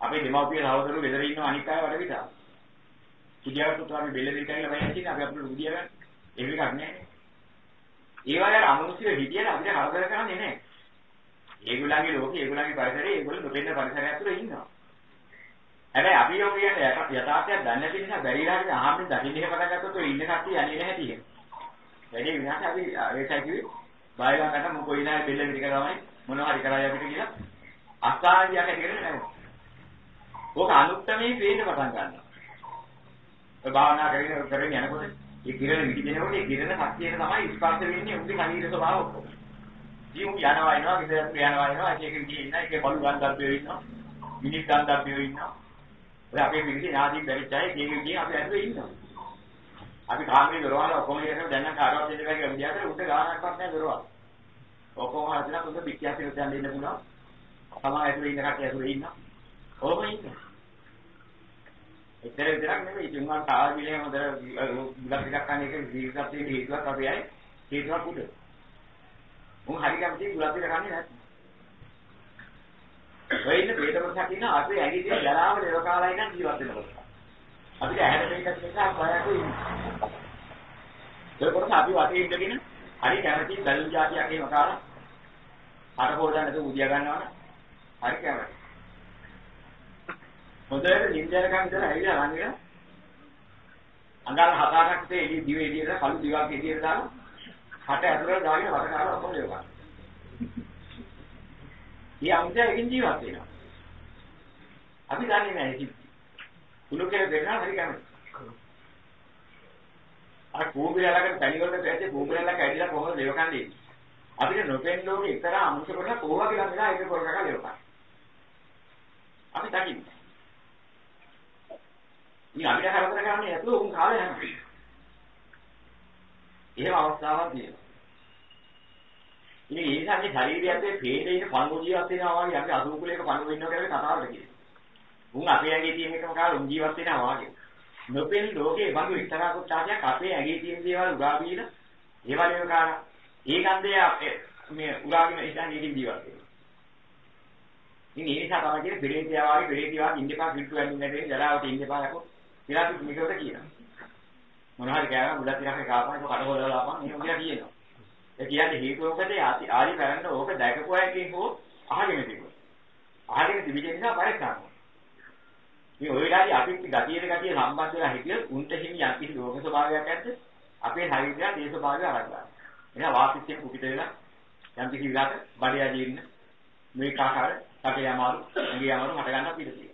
[SPEAKER 1] අපේ දෙමව්පිය සහෝදරයෝ ගෙදර ඉන්නවා අනික් අය වඩ විතර. කිදියාවට උතුරාගේ බෙල්ල දෙක කියලා බයයි තියෙන අපි අපිට බුදියා ගන්න. ඒක එකක් නෑ. ඒ වගේ අමනුෂ්‍ය විදියට අපිට හරදර කරන්නේ නැහැ. ඒගොල්ලන්ගේ ලෝකේ ඒගොල්ලන්ගේ පරිසරයේ ඒගොල්ලෝ නොපෙන්න පරිසරයක් තුළ ඉන්නවා. හැබැයි අපි යෝ කියන්නේ යථාර්ථයක් දන්නේ නැති නිසා බැරිලාට අහම්බෙන් දකින්න එක පටන් ගත්තොත් ඔය ඉන්න කට්ටිය යන්නේ නැහැ තියෙන. වැඩි විනාශ අපි ඒකයි කිව්වේ බාහිර ගන්න මොකෝ ඉනා බෙල්ල පිට කරාමයි මොනවා හරි කරායි අපිට කියලා අස්ථානියක් ඇති කරගෙන නැහැ. ඕක අනුත්තමේ පේන්න පටන් ගන්නවා. ඔය භාවනා කරගෙන කරගෙන යනකොට ඒ කිරණ විදිනකොට ඒ කිරණ ශක්තියට තමයි ස්පර්ශ වෙන්නේ උන්ගේ ශරීර ස්වභාව ඔක්කොම. ජීවු යනවා එනවා විදයක් යනවා එනවා එක එක විදිහේ ඉන්න එකේ බලු ගන්ධබ්බයෝ ඉන්නවා. මිනිස් ගන්ධබ්බයෝ ඉන්නවා. ඔය අපේ විදිහේ නාදී බැරිචයි එක එක විදිහේ අපි ඇතුලේ ඉන්නවා. අපි කාමයේ දරවල ඔක්කොම ඉගෙන දැන් නම් කාටවත් දෙන්න බැහැ කියලා විදිහට උඩ ගානක්වත් නැහැ දරවල. ඔක්කොම හදලා උඩ පිටියසේ උදයන් දෙන්න පුළුවන්. තමයි ඇතුලේ ඉන්න කට්ටිය ඇතුලේ ඉන්නවා. කොහොම ඉන්නවා. එතන විතරක් නෙමෙයි ඉතින් මම තාවිලේ හොඳ ගුලක් ටිකක් කන එක දීර්ඝයක් තියෙන හේතුවක් අපි අය හේතුවක් උඩ. උන් හරි කැමති ගුලක් ටික කන්නේ නැත්නම්. ඔය ඉන්න බේද කොටසක් ඉන්න අපි ඇඟි තියෙන ජරාව දේව කාලය ඉන්න ජීවත් වෙන කොටස. අපිට ඇහැට මේකත් නිසා බයක ඉන්නේ. ඒ කොටස අපි වටේ ඉඳගෙන හරි කැමති බැලුම් જાතියක් එහෙම කාලා හට පොඩා නැතුව උදියා ගන්නවනේ. හරි කැමති. හොඳට නිින්දයකම් ඉඳලා ඇවිල්ලා ළඟට අඟල් හත අටක් තේ එළිය දිව එළියට කළු දිවක් එළියට දාලා හට ඇතුළට දාගෙන වට කරලා ඔක්කොම ලේවා. ඊ අමුද එකකින් ජීවත් වෙනවා. අපි දන්නේ නැහැ ඒක. කුණු කියලා දෙන්නා හරි කැමති. අර කෝඹිරලකට පැණි වලට ඇත්තේ කෝඹිරලක ඇදිලා කොහොමද ලේවකන්නේ? අපිට නොපෙන්න ඕනේ එක්තරා අමුෂ කරලා කොහොමද කියලා මෙලා ඒක කරකක ලේවකන්නේ. අපි දකින්නේ ඉතින් අපිට කරදර කරන්නේ නැතුව උන් කාලේ යනවා. එහෙම අවස්ථාවක් තියෙනවා. ඉතින් ඒ නිසා මේ ශරීරය ඇතුලේ පේන ඉන්න පණු ජීවත් වෙනවා වගේ අපි අසුකුලයක පණු වෙනවා කියලා කතාවට කියනවා. උන් අපේ ඇඟේ තියෙන එකම කාලේ උන් ජීවත් වෙනවා වගේ. නොපෙන ලෝකේ බඳු එක්තරා කොටසක් අපේ ඇඟේ තියෙන දේවල් උගා බීන ඒ වගේම කාලා ඒ ගන්ධය අපේ මේ උගාගෙන ඉඳන් ඉතින් ජීවත් වෙනවා. ඉතින් ඒ නිසා තමයි කියන්නේ පෙරේතියා වගේ පෙරේතියා ඉන්නපා පිටු ඇඳුම් නැතේ ජලාවට ඉන්නපා යකෝ කියලා අපි මේකට කියනවා. මොනවා හරි කෑම බුලත් ටිකක් කාපන් ඒක කඩවල ලාපන් එහෙම කියලා කියනවා. ඒ කියන්නේ හේතුවකට ආදි කරන්න ඕක දැකපු අයකින් හෝ අහගෙන තිබුණා. අහගෙන තිබෙන නිසා පරිස්සම්. මේ ඔය වෙලාවේ අපි ගතියේ ගතිය සම්බන්ධ වෙලා හිටියොත් උන්ට හිමි යම් කිසි රෝග ස්වභාවයක් ඇද්ද අපේ ශරීරය දේ ස්වභාවය අරන් ගන්නවා. එහෙනම් වාසියෙන් කුපිත වෙලා යම් කිසි විලාක බඩේ ඇදින්න මේ කාකාර කටේ අමාරු ඇඟේ අමාරු හට ගන්න පිළිතියි.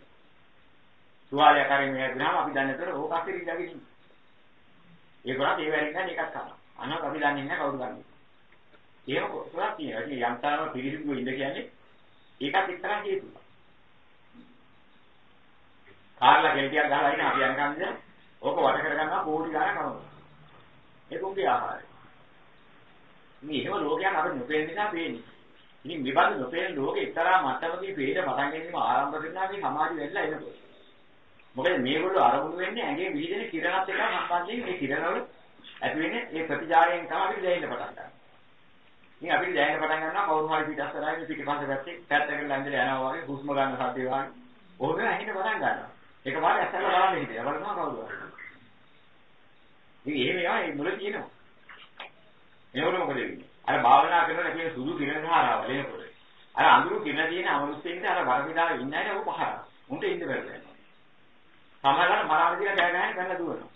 [SPEAKER 1] තුවාලයක් අරින්න හැදුනම අපි දන්නේ නැතර ඕක අස්සේ ඉඳගෙන ඉන්නේ. ඒකවත් ඒ වැරෙන් ගන්න එකක් තමයි. අනක අපි දන්නේ නැහැ කවුරු ගන්නේ. ඒක කොහොමද කියන්නේ? ඉතින් යම් තරම පිළිසිදු ඉඳ කියන්නේ ඒකත් එක්තරා හේතුවක්. කාර්ලා කෙල්ටියක් ගහලා ඉන්න අපි යනකම්ද ඕක වට කරගන්නවා කෝටි ගණන් කනවා. ඒක උන්ගේ ආහාරය. මේ එහෙම ලෝකයක් අපිට නොපෙනෙන නිසා පේන්නේ. ඉතින් මේ බඳු නොපෙනෙන ලෝකේ එක්තරා මට්ටමකදී පේන පටන් ගැනීම ආරම්භ වෙනවා මේ සමාධි වෙලා එනකොට. මොකද මේගොල්ලෝ අරමුණු වෙන්නේ ඇඟේ විහිදෙන කිරණත් එක්ක සම්බන්ධයෙන් මේ කිරණවල ඇති වෙන්නේ මේ ප්‍රතිචාරයෙන් තමයි අපිට දැනෙන්න පටන් ගන්නේ. ඉතින් අපිට දැනෙන්න පටන් ගන්නවා කවුරු හරි පිටස්සරයි පිටිපස්ස පැත්තේ පැත්තකට ලැන්දලා යනවා වගේ හුස්ම ගන්න සද්දේ වගේ
[SPEAKER 2] ඕක ඇහින්න පටන් ගන්නවා. එකපාරට ඇස්සලා බලන්න හිතේ. බලනවා කවුද? ඉතින් එහෙම ඒවා ඒ මුල තියෙනවා. එනකොට මොකද වෙන්නේ? අර භාවනා කරනකොට අපි සුදු කිරණ ධාරාවල එනකොට. අර අඳුරු කිරණ තියෙන අමනුෂ්‍යෙන්ට අර වරපිටාවේ ඉන්න අය ඔබ පහර. උන්ට ඉන්න බැහැ. සමහරවල් මරාල දිලා කෑ ගහන කරලා දුවනවා.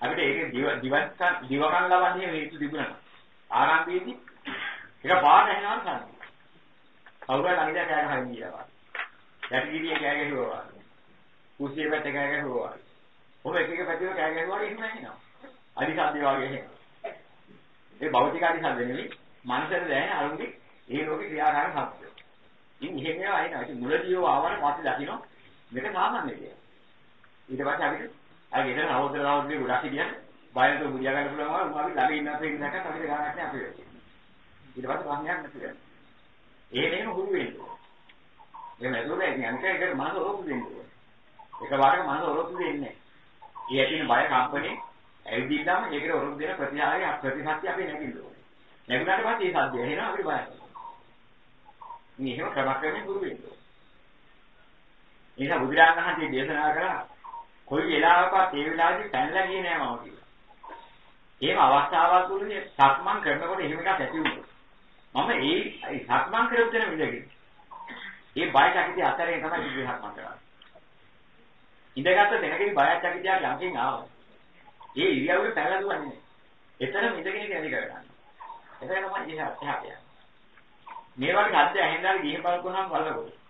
[SPEAKER 2] අපිට ඒක දිවත් දිවකන් ලබන්නේ හේතු තිබුණා. ආරම්භයේදී ඒක පාඩ ඇහෙනවා තමයි. කවුරුහරි ළඟට කෑ ගහගෙන ගියා. යටිගිරිය කෑ ගැහුවා. කුස්සියේ පැත්ත කෑ ගැහුවා. ඔබ එක එක පැතිවල කෑ ගැහුවාට එහෙම ඇහෙනවා. අදිසන්දි වගේ එහෙම. ඒ භෞතික අදිසන්ද නෙවෙයි මනසට දැනෙන අරුන්ගේ ඒ ලෝකේ ක්‍රියාකාරී සත්‍ය. ඉතින් එහෙම ඒවා අයිනවා. ඉතින් මුලදී ඒවා ආවට පස්සේ දකින්න මේක සාමාන්‍ය දෙයක්. ඊට පස්සේ අපිට අර ගෙදර සහෝදර සහෝදරිය ගොඩක් හිටියන බයන්තෝ මුදියා ගන්න පුළුවන් වුණා. උන් අපි ළඟ ඉන්න අපේ ඉන්නකත් අපිට ගානක් නෑ අපි වෙන්නේ. ඊට පස්සේ ප්‍රශ්නයක් නැති වෙනවා. ඒ නේම හුරු වෙන්නේ. එහෙම නැතුව ඉතින් අනික එකට මනස ඔරොත්තු දෙන්නේ. එක වාරක මනස ඔරොත්තු දෙන්නේ. ඒ ඇතින බය කම්පණේ ඇවිදින්නාම ඒකට ඔරොත්තු දෙන ප්‍රතිහාරය ප්‍රතිශක්තිය අපි නැගින්න ඕනේ. නැගුණාට පස්සේ ඒ සද්දය එනවා අපිට බයයි. මේ එහෙම ක්‍රමක්‍රමයෙන් හුරු වෙන්න ඕනේ. එහෙනම් බුදුරජාණන් වහන්සේ දේශනා කළා කොයි වෙලාවකවත් ඒ වෙලාවේදී පැනලා ගියේ නෑ මම කියලා. එහෙම අවස්ථාවක් තුලදී සක්මන් කරනකොට එහෙම එකක් ඇති වුණා. මම ඒ සක්මන් කරපු දෙන විදිහට. ඒ බය චකිතය අතරේ තමයි ඉතිරි සක්මන් කරන්නේ. ඉඳගත්ත දෙනකේ බය චකිතයක් යම්කින් ආවා. ඒ ඉරියව්වේ පැනලා දුවන්නේ නෑ. එතරම් ඉඳගෙන ඉඳි කරගන්න. එතන තමයි ඉහා එහාට යන්නේ. මේ වගේ හද්ද ඇහෙන්දාල් ගිහින් බලපුවහම බලනකොට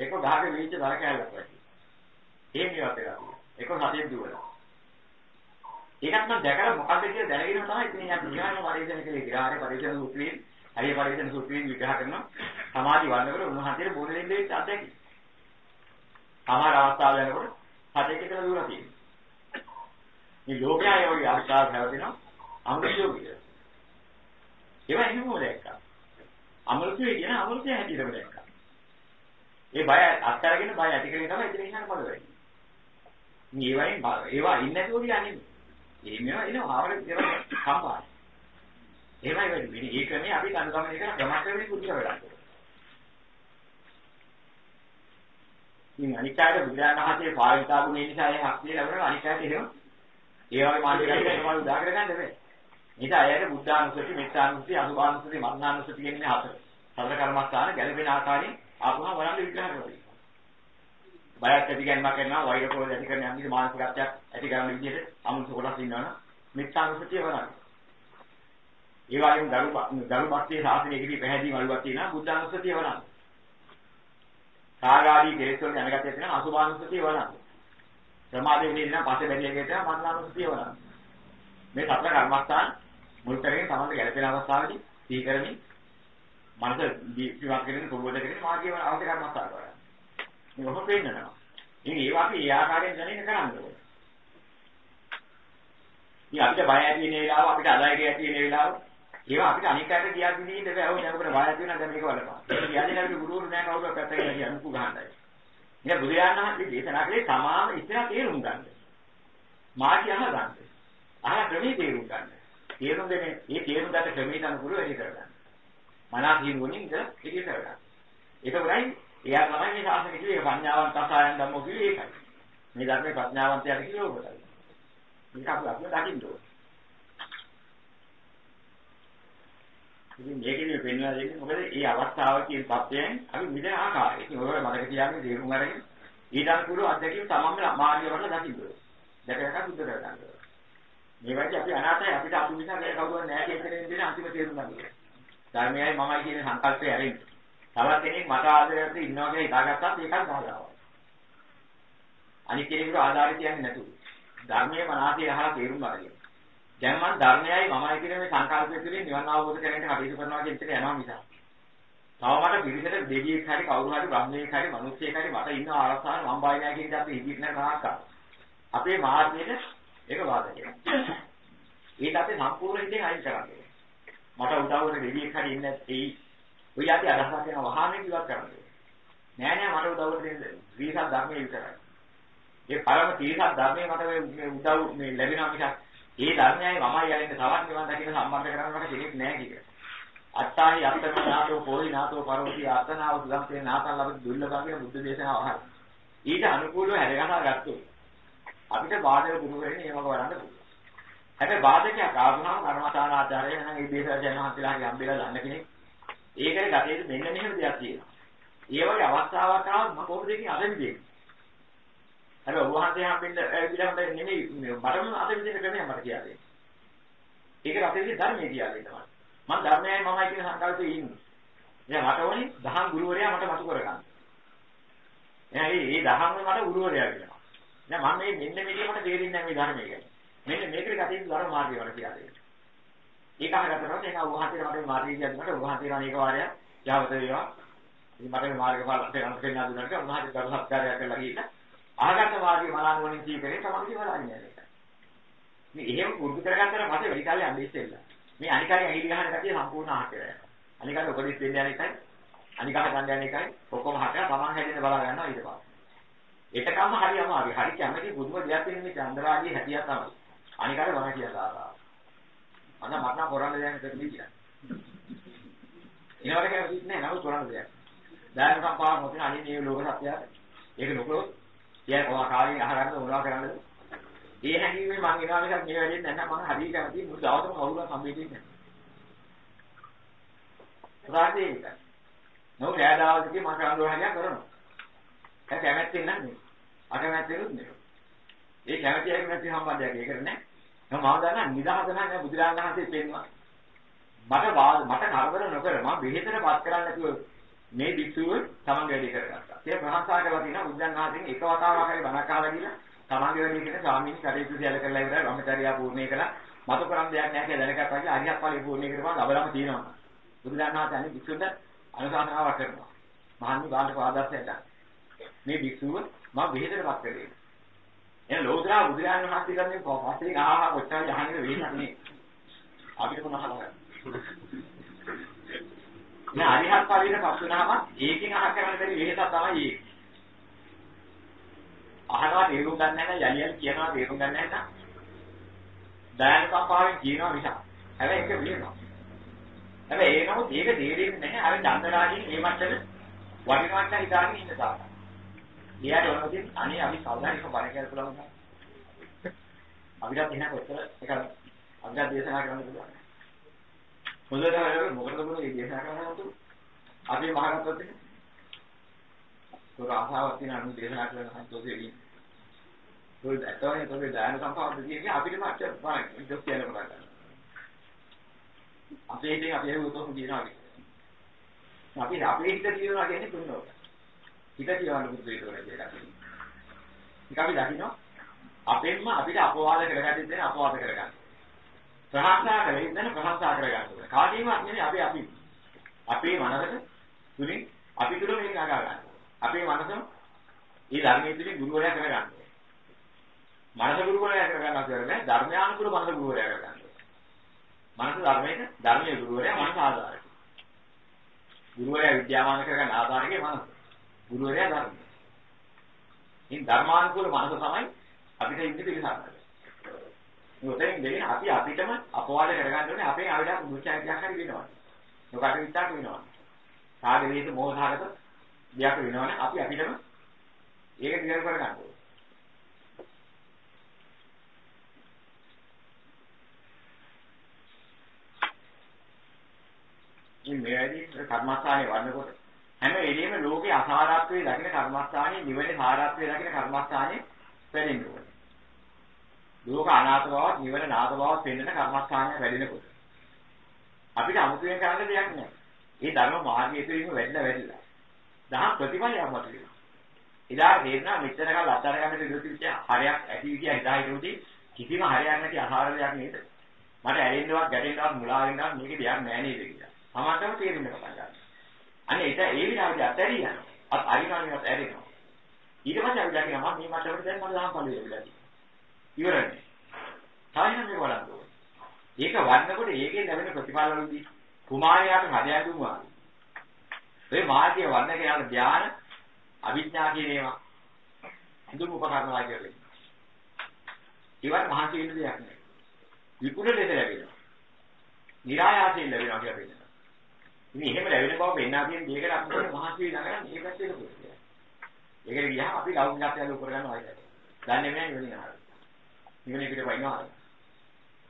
[SPEAKER 2] ඒක ගහක වීච්ච දර කැලක් වගේ. එහෙම ඉවත් වෙලා. ඒක සතියෙන් දුවලා. ඒකත් මම දැකලා මොකද්ද කියලා දැනගෙන තමයි ඉතින් යන්නේ. විහාර පරිශන කියලා විහාර පරිශන සූත්‍රයේ හරිය පරිශන සූත්‍රයෙන් විග්‍රහ කරනවා. සමාධි වර්ණවල උන්වහන්සේට බොරෙන් දෙන්න අත්දැකි. සමහර අවස්ථාවල යනකොට හතේ කියලා දුවලා තියෙනවා. මේ ලෝකයේ වගේ අවස්ථාවක් නැවතිනවා. අමෘතයෝ කියලා. ඒවා එහෙමම දැක්කා. අමෘතයෝ කියන අමෘතය හැටියටම දැක්කා. ඒ බය අත්හැරගෙන බය ඇති කරගෙන තමයි ඉතින් ඉන්නම පොළ වෙන්නේ. මේ වයින් ඒවා ඉන්නේ නැතුව කියන්නේ. ඒ මේවා එනවා ආවරේ ඒවා සම්පාද. ඒවයි වෙන්නේ. මේ ක්‍රමයේ අපි අනුගමනය කරන ක්‍රමක්‍රමයේ පුරුදු කරලා. ඉතින් අනිකාට බුදුරජාණන් වහන්සේ පාරමිතා ගුණය නිසා ඒ හක්තිය ලැබුණා අනිකාට එහෙම ඒ වගේ මාර්ගයකට තමයි උදා කරගන්න බෑ. නිසා අයයට බුද්ධානුස්සති, මෙත්තානුස්සති, අසුභානුස්සති, මරණානුස්සති කියන මේ හතර. සතර කර්මස්ථාන ගැළපෙන ආකාරයෙන් ආපුහම බලන්න විග්‍රහ කරනවා. බයක් ඇති ගැනීමක් කරනවා, වෛර කෝල ඇති කරන යම්කිසි මානසිකත්වයක් ඇති කරන විදිහට අමුතු කොටස් ඉන්නවනම් මෙත්තානුස්සතිය වරන්නේ. ඒ වගේම දරු දරු භක්තිය සාසනයකදී පැහැදිලි වලුවක් තියෙනවා බුද්ධානුස්සතිය වරන්නේ. කාගාදී කෙලෙස් වලින් දැනගත්තේ තියෙනවා අසුභානුස්සතිය වරන්නේ. ප්‍රමාදයේ ඉන්න පස්සේ බැරියගේ තියෙනවා මරණානුස්සතිය වරන්නේ. මේ සතර කර්මස්ථාන මුල් කරගෙන තමයි ගැළපෙන අවස්ථාවේදී සිහි කරමින් මනස ජීවත් කරගෙන ප්‍රබෝධ කරගෙන මාර්ගයේ අවශ්‍ය කර්මස්ථාන කරනවා. මේක ඔහොම පේන්නනවා. ඉතින් ඒවා අපි ඒ ආකාරයෙන් දැනෙන්න කරන්න ඕනේ. ඉතින් අපිට බය ඇති වෙන වෙලාව අපිට අදායක ඇති වෙන වෙලාව ඒවා අපිට අනික් අයට කියා දෙන්නේ ඉන්න බෑ. ඔය දැන් අපිට බය ඇති වෙනවා දැන් මේක බලපන්. ඒ කියන්නේ අපිට ගුරුවරු නෑ කවුරුත් පැත්තකට කියන අනුකු ගහන්නයි. ඉතින් බුදුරජාණන් වහන්සේ දේශනා කළේ තමාම ඉස්සරහ තේරුම් ගන්න. මාර්ගය අහගන්න. අහලා ක්‍රමී තේරුම් ගන්න. තේරුම් දෙන්නේ මේ තේරුම් ගත ක්‍රමයට අනුකූලව වැඩි කරගන්න. මනස හිමුණින් ඉඳ ඉති කරගන්න. ඒකයි එයා තමයි මේ ශාසනය කිව්වේ පඤ්ඤාවන්ත අසයන් ධම්මෝ කිව්වේ ඒකයි. මේ ධර්මයේ ප්‍රඥාවන්තයාට කිව්වේ ඔබටයි. මේක අපි අපිට දකින්න ඕනේ. ඉතින් මේකෙදි පෙන්වලා දෙන්නේ මොකද මේ අවස්ථාව කියන තත්ත්වයෙන් අපි මිදෙන ආකාරය. ඉතින් ඔය මතක තියාගන්න තේරුම් අරගෙන ඊට අනුකූලව අධ්‍යක්ෂක තමන්ගේ මාර්ගය වල දකින්න ඕනේ. දැකලා සුද්ධ කරගන්න ඕනේ. මේ වගේ අපි අනාතයි අපිට අපි නිසා කවුරුවත් නැහැ කියන දේ අන්තිම තේරුම් ගන්න ඕනේ. ධර්මයයි මමයි කියන සංකල්පය ඇරෙන්න. තවත් කෙනෙක් මට ආදරයට ඉන්නවා කියලා හිතාගත්තත් ඒකත් බාධාවක්. අනිත් කෙනෙකුට ආධාරය කියන්නේ නැතුව. ධර්මයේ මනසේ අහලා තේරුම් ගන්න. දැන් මම ධර්මයයි මමයි කියන මේ සංකල්පය තුළින් නිවන් අවබෝධ කරගන්න කටයුතු කරනවා කියන එක යනවා මිසක්. තව මට පිළිසෙට දෙවියෙක් හරි කවුරු හරි බ්‍රහ්මයෙක් හරි මිනිස්සෙක් හරි මට ඉන්න ආරක්ෂාව මම බය නැහැ කියන එක අපි හිතින් නැහැ අපේ මාර්ගයේ ඒක වාදකයක්. [coughs] ඒක අපි සම්පූර්ණ හිතෙන් අයින් කරන්නේ. මට උදව්වට දෙවියෙක් හරි ඉන්නේ නැත්නම් ඔය යටි අදහසක් වෙන වහාමෙන් ඉවත් කරන්නේ. නෑ නෑ මට උදව්වට දෙන්න ත්‍රිසත් ධර්මයේ විතරයි. ඒ පරම ත්‍රිසත් ධර්මයේ මට මේ උදව් මේ ලැබෙනවා මිසක් ඒ ධර්මයයි මමයි යන්නේ තවත් නිවන් දකින්න සම්බන්ධ කරගන්නට කෙනෙක් නෑ කිය. අත්තාහි අත්තන නාතෝ පොයි නාතෝ පරවති අත්තනාව දුම්තේ නාතන් ලබති දුර්ලභ කියන බුද්ධ දේශනාව අහලා. ඊට අනුකූලව හැරගනා ගත්තොත් අපිට බාධක දුරු වෙන්නේ ඒවක වරන්න පුළුවන්. හැබැයි බාධකයක් ආවම කර්මතානාචාරය නම් ඒ දේශජන මහන්සියලාගේ හම්බෙලා දන්න කෙනෙක්. ඒකේ ගතේට මෙන්න මෙහෙම දෙයක් තියෙනවා. ඒ වගේ අවස්ථාවක් ආවම මම කොහොමද ඒකෙන් අද විදිහේ. හැබැයි ඔබ වහන්සේ හම්බෙන්න ඇවිල්ලා මට නෙමෙයි මටම අද විදිහේ ක්‍රමයක් මට කියලා දෙන්න. ඒක රටේ ධර්මයේ කියලා දෙන්නවා. මම ධර්මයයි මමයි කියන සංකල්පයේ ඉන්නේ. දැන් මට ඕනේ දහම් ගුරුවරයා මට මතු කරගන්න. එහෙනම් මේ දහම් මට ගුරුවරයා කියනවා. දැන් මම මේ මෙන්න මේකේ මට තේරෙන්නේ නැහැ මේ ධර්මය ගැන. මෙන්න මේකට ගතින් ධර්ම මාර්ගය වල කියලා දෙන්නේ. ඒක අහගත්තොත් ඒක උවහන්සේ මට මාර්ගය කියනකොට උවහන්සේ අනේක වාරයක් යහවත වේවා. ඉතින් මට මේ මාර්ගඵල දෙන්න දෙන්න දුන්නාට උන්වහන්සේ ධර්ම සත්කාරය කරලා ගිහින් අහගත්ත මාර්ගය මලානුවණින් සීකරේ තමයි බලන්නේ ඒක. මේ එහෙම පුරුදු කරගත්තට පස්සේ වැඩි කාලයක් යන්නේ ඉස්සෙල්ලා. මේ අනිකාගේ ඇහිලි ගහන කතිය සම්පූර්ණ අහක වෙනවා. අනිකාගේ උපදෙස් දෙන්න යන එකයි අනිකාට ගන්න යන එකයි ඔක්කොම හකලා තමන් හැදෙන්න බලා ගන්නවා ඊට පස්සේ. ඒකකම හරි අමාරුයි. හරි කැමති බුදුම දෙයක් තියෙන මේ චන්ද්‍රාගයේ හැටිය තමයි. අනිකාට වම කියලා ආවා. අන්න මට නම් කරන්න දෙයක් නැති කියන්නේ. ඒවට කැමතිත් නෑ නමුත් කරන්න දෙයක්. දායක සම්පාද මොකද අනිත් මේ ලෝක සත්‍යය. ඒක නොකරොත් එයා කොහා කාලේ අහගන්න මොනවා කරන්නද? ඒ හැඟීමෙන් මං එනවා මිසක් මේ වැඩේ නැහැ මම හරිය කැමතියි මුළු දවසම කවුරුත් හම්බෙන්නේ නැහැ. රාජේ ඒක. නෝ රෑදාවකදී මම කරන්න ඕන හැටියට කරනවා. ඒක කැමැත්තෙන් නැහැ. අකමැත්තෙන් නෙවෙයි. ඒ කැමැති හැම නැති සම්බන්ධයක් ඒකට නැහැ. මම දන්නා නිදහස නැහැ බුදුරජාණන් වහන්සේ පෙන්වනවා. මට මට කරදර නොකර මම බෙහෙතටපත් කරන්න නැතුව මේ භික්ෂුව තමන් වැඩි කරගත්තා. ඒක ප්‍රහංසා කරලා තියෙනවා බුදුන් වහන්සේගෙන් එක වතාවක් හරි බණක් අහලා ගිහලා තමන්ගේ වැඩි කියන ස්වාමීන් කටයුතු සියල්ල කරලා ඉවරයි බ්‍රහ්මචර්යය පූර්ණේ කළා. මත කරන් දෙයක් නැහැ කියලා දැනගත්තා කියලා අරිහත් ඵලෙ පූර්ණේ කරපුවා ලබලම තියෙනවා. බුදුන් වහන්සේ අනිත් භික්ෂුන්ට අනුශාසනාවක් කරනවා. මහන්නි බාලක ආදර්ශයට. මේ භික්ෂුව මම බෙහෙතටපත් කරේ. එන ලෝකරා බුදුරජාණන් වහන්සේ කරන්නේ පස්සේ ආහා කොච්චර යහන්නේ වෙන්නේ අපිට මොනවද මේ අරිහත් ඵලයට පස් වෙනාම ඒකෙන් අහ කරන්න බැරි වෙහසක් තමයි ඒක. අහනවා තේරුම් ගන්න නැහැ යලියන් කියනවා තේරුම් ගන්න නැහැ දයන කපාවෙන් කියනවා මිසක්. හැබැයි ඒක වෙනවා. හැබැයි ඒ නමුත් ඒක තේරෙන්නේ නැහැ අර චන්දරාජින් මේ මට්ටම වටිනවට හිතාගෙන ඉන්න තාම. එයාට ඕනෝදී අනේ අපි සාධාරණව බණ කියලා පුළුවන්. අපිට එහෙනම් කොච්චර එක අග්ග දේශනා කරන්න පුළුවන්. හොඳට හරියට මොකටද මොකද මේ දේශනා කරනකොට අපි මහරහතත් එක්ක ඒක ආසාවක් තියෙන අනු දේශනා කරන සන්තෝෂෙ ඉන්නේ. ඒක ඇත්තවනේ තෝගේ දාන සම්පාදනය කියන්නේ අපිටම අච්චර බලන්න ඉතින් කියන පටන් ගන්නවා. අපේ ඉතින් අපි ඒක උතෝම දිනවා කියන්නේ. අපි අපේ හිත තියනවා කියන්නේ තුනෝ. හිත තියවන්න පුදු ඒක වෙන්නේ ඒක. ඒක අපි දකින්න අපෙන්ම අපිට අපවාද කරගන්න දෙන්නේ අපවාද කරගන්න. ප්‍රහාසා කරේ ඉඳන් ප්‍රහාසා කරගන්න ඕනේ. කාදීමක් නෙමෙයි අපි අපි. අපේ මනසට තුලින් අපි තුල මේක නගා ගන්න. අපේ මනස මේ ධර්මයේ තුලින් ගුරුවරයා කරගන්න ඕනේ. මනස ගුරුවරයා කරගන්නවා කියන්නේ ධර්මයානුකූල මනස ගුරුවරයා කරගන්න ඕනේ. මනස ධර්මයේ ධර්මයේ ගුරුවරයා මනස ආධාරයි. ගුරුවරයා විද්‍යාමාන කරගන්න ආධාරකේ මනස. ගුරුවරයා ධර්මය. ඉතින් ධර්මානුකූල මනස තමයි අපිට ඉන්නේ පිළිසන්නට. උතෙන් දෙන්නේ අපි අපිටම අපවාද කරගන්න ඕනේ අපේ ආවිඩක් දුචාරියක් හරි වෙනවා. නොකට විතක් වෙනවා. සාග වේද මොහාගත දෙයක් වෙනවනේ අපි අපිටම ඒක දිගට කරගන්න ඕනේ. ඉතින් මේ ඇයි කර්මස්ථානේ වන්නකොට හැම වෙලෙම ලෝකේ අසාරත්වයේ දකින කර්මස්ථානේ නිවනේ සාරත්වයේ දකින කර්මස්ථානේ වැඩෙන්න ඕනේ. ලෝක අනාථ බවත් නිවන නාථ බවත් පෙන්වන කර්මස්ථානය වැඩෙනකොට අපිට අමුතුවෙන් කරන්න දෙයක් නැහැ. ඒ ධර්ම මාර්ගයේ තුලින්ම වැඩිලා වැඩිලා. දහම් ප්‍රතිඵලයක් මතුවෙනවා. එදා තේරෙනවා මෙච්චර කල් අත්හැර ගන්න පිළිතුරු හරයක් ඇති විදිය හිතා හිතුවදී කිසිම හරයක් නැති අහාර දෙයක් නේද? මට ඇලෙන්නවත් ගැටෙන්නවත් මුලා වෙන්නවත් මේකේ දෙයක් නැහැ නේද කියලා. සමහරවිට තේරෙන්න පටන් ගන්නවා. අනේ ඒක ඒ විදිහට අත්හැරිය යනවා. අත් අරිනානියත් ඇරෙනවා. ඊට පස්සේ අපි දකිනවා මේ මට්ටමට දැන් මම දහම් පළවෙනි වෙලා තියෙනවා. ඉවරයි. තායින මේක වඩන්න ඕනේ. ඒක වඩනකොට ඒකේ ලැබෙන ප්‍රතිඵල වලදී කුමාරයාට හදයක් දුන්නා. මේ මාර්ගයේ වඩන කෙනාට ධානය අවිඥා කියන ඒවා හඳුම උපකරණවා කියලා. ඒවත් මහන්සි වෙන්න දෙයක් නෑ. විපුල ලෙස ලැබෙනවා. નિરાයාසයෙන් ලැබෙනවා කියලා කියනවා. ඉතින් එහෙම ලැබෙන බව පෙන්වා කියන දෙයකට අපි මොන මහන්සි වෙලා කරන්නේ මේ පැත්තේ ලොකුයි. ඒකට ගියාම අපි ලෞකිකත්වය ලොකු කරගන්නවා ඒකට. දන්නේ නැහැ නිවන නහර. නිවන පිට වයින්නවා.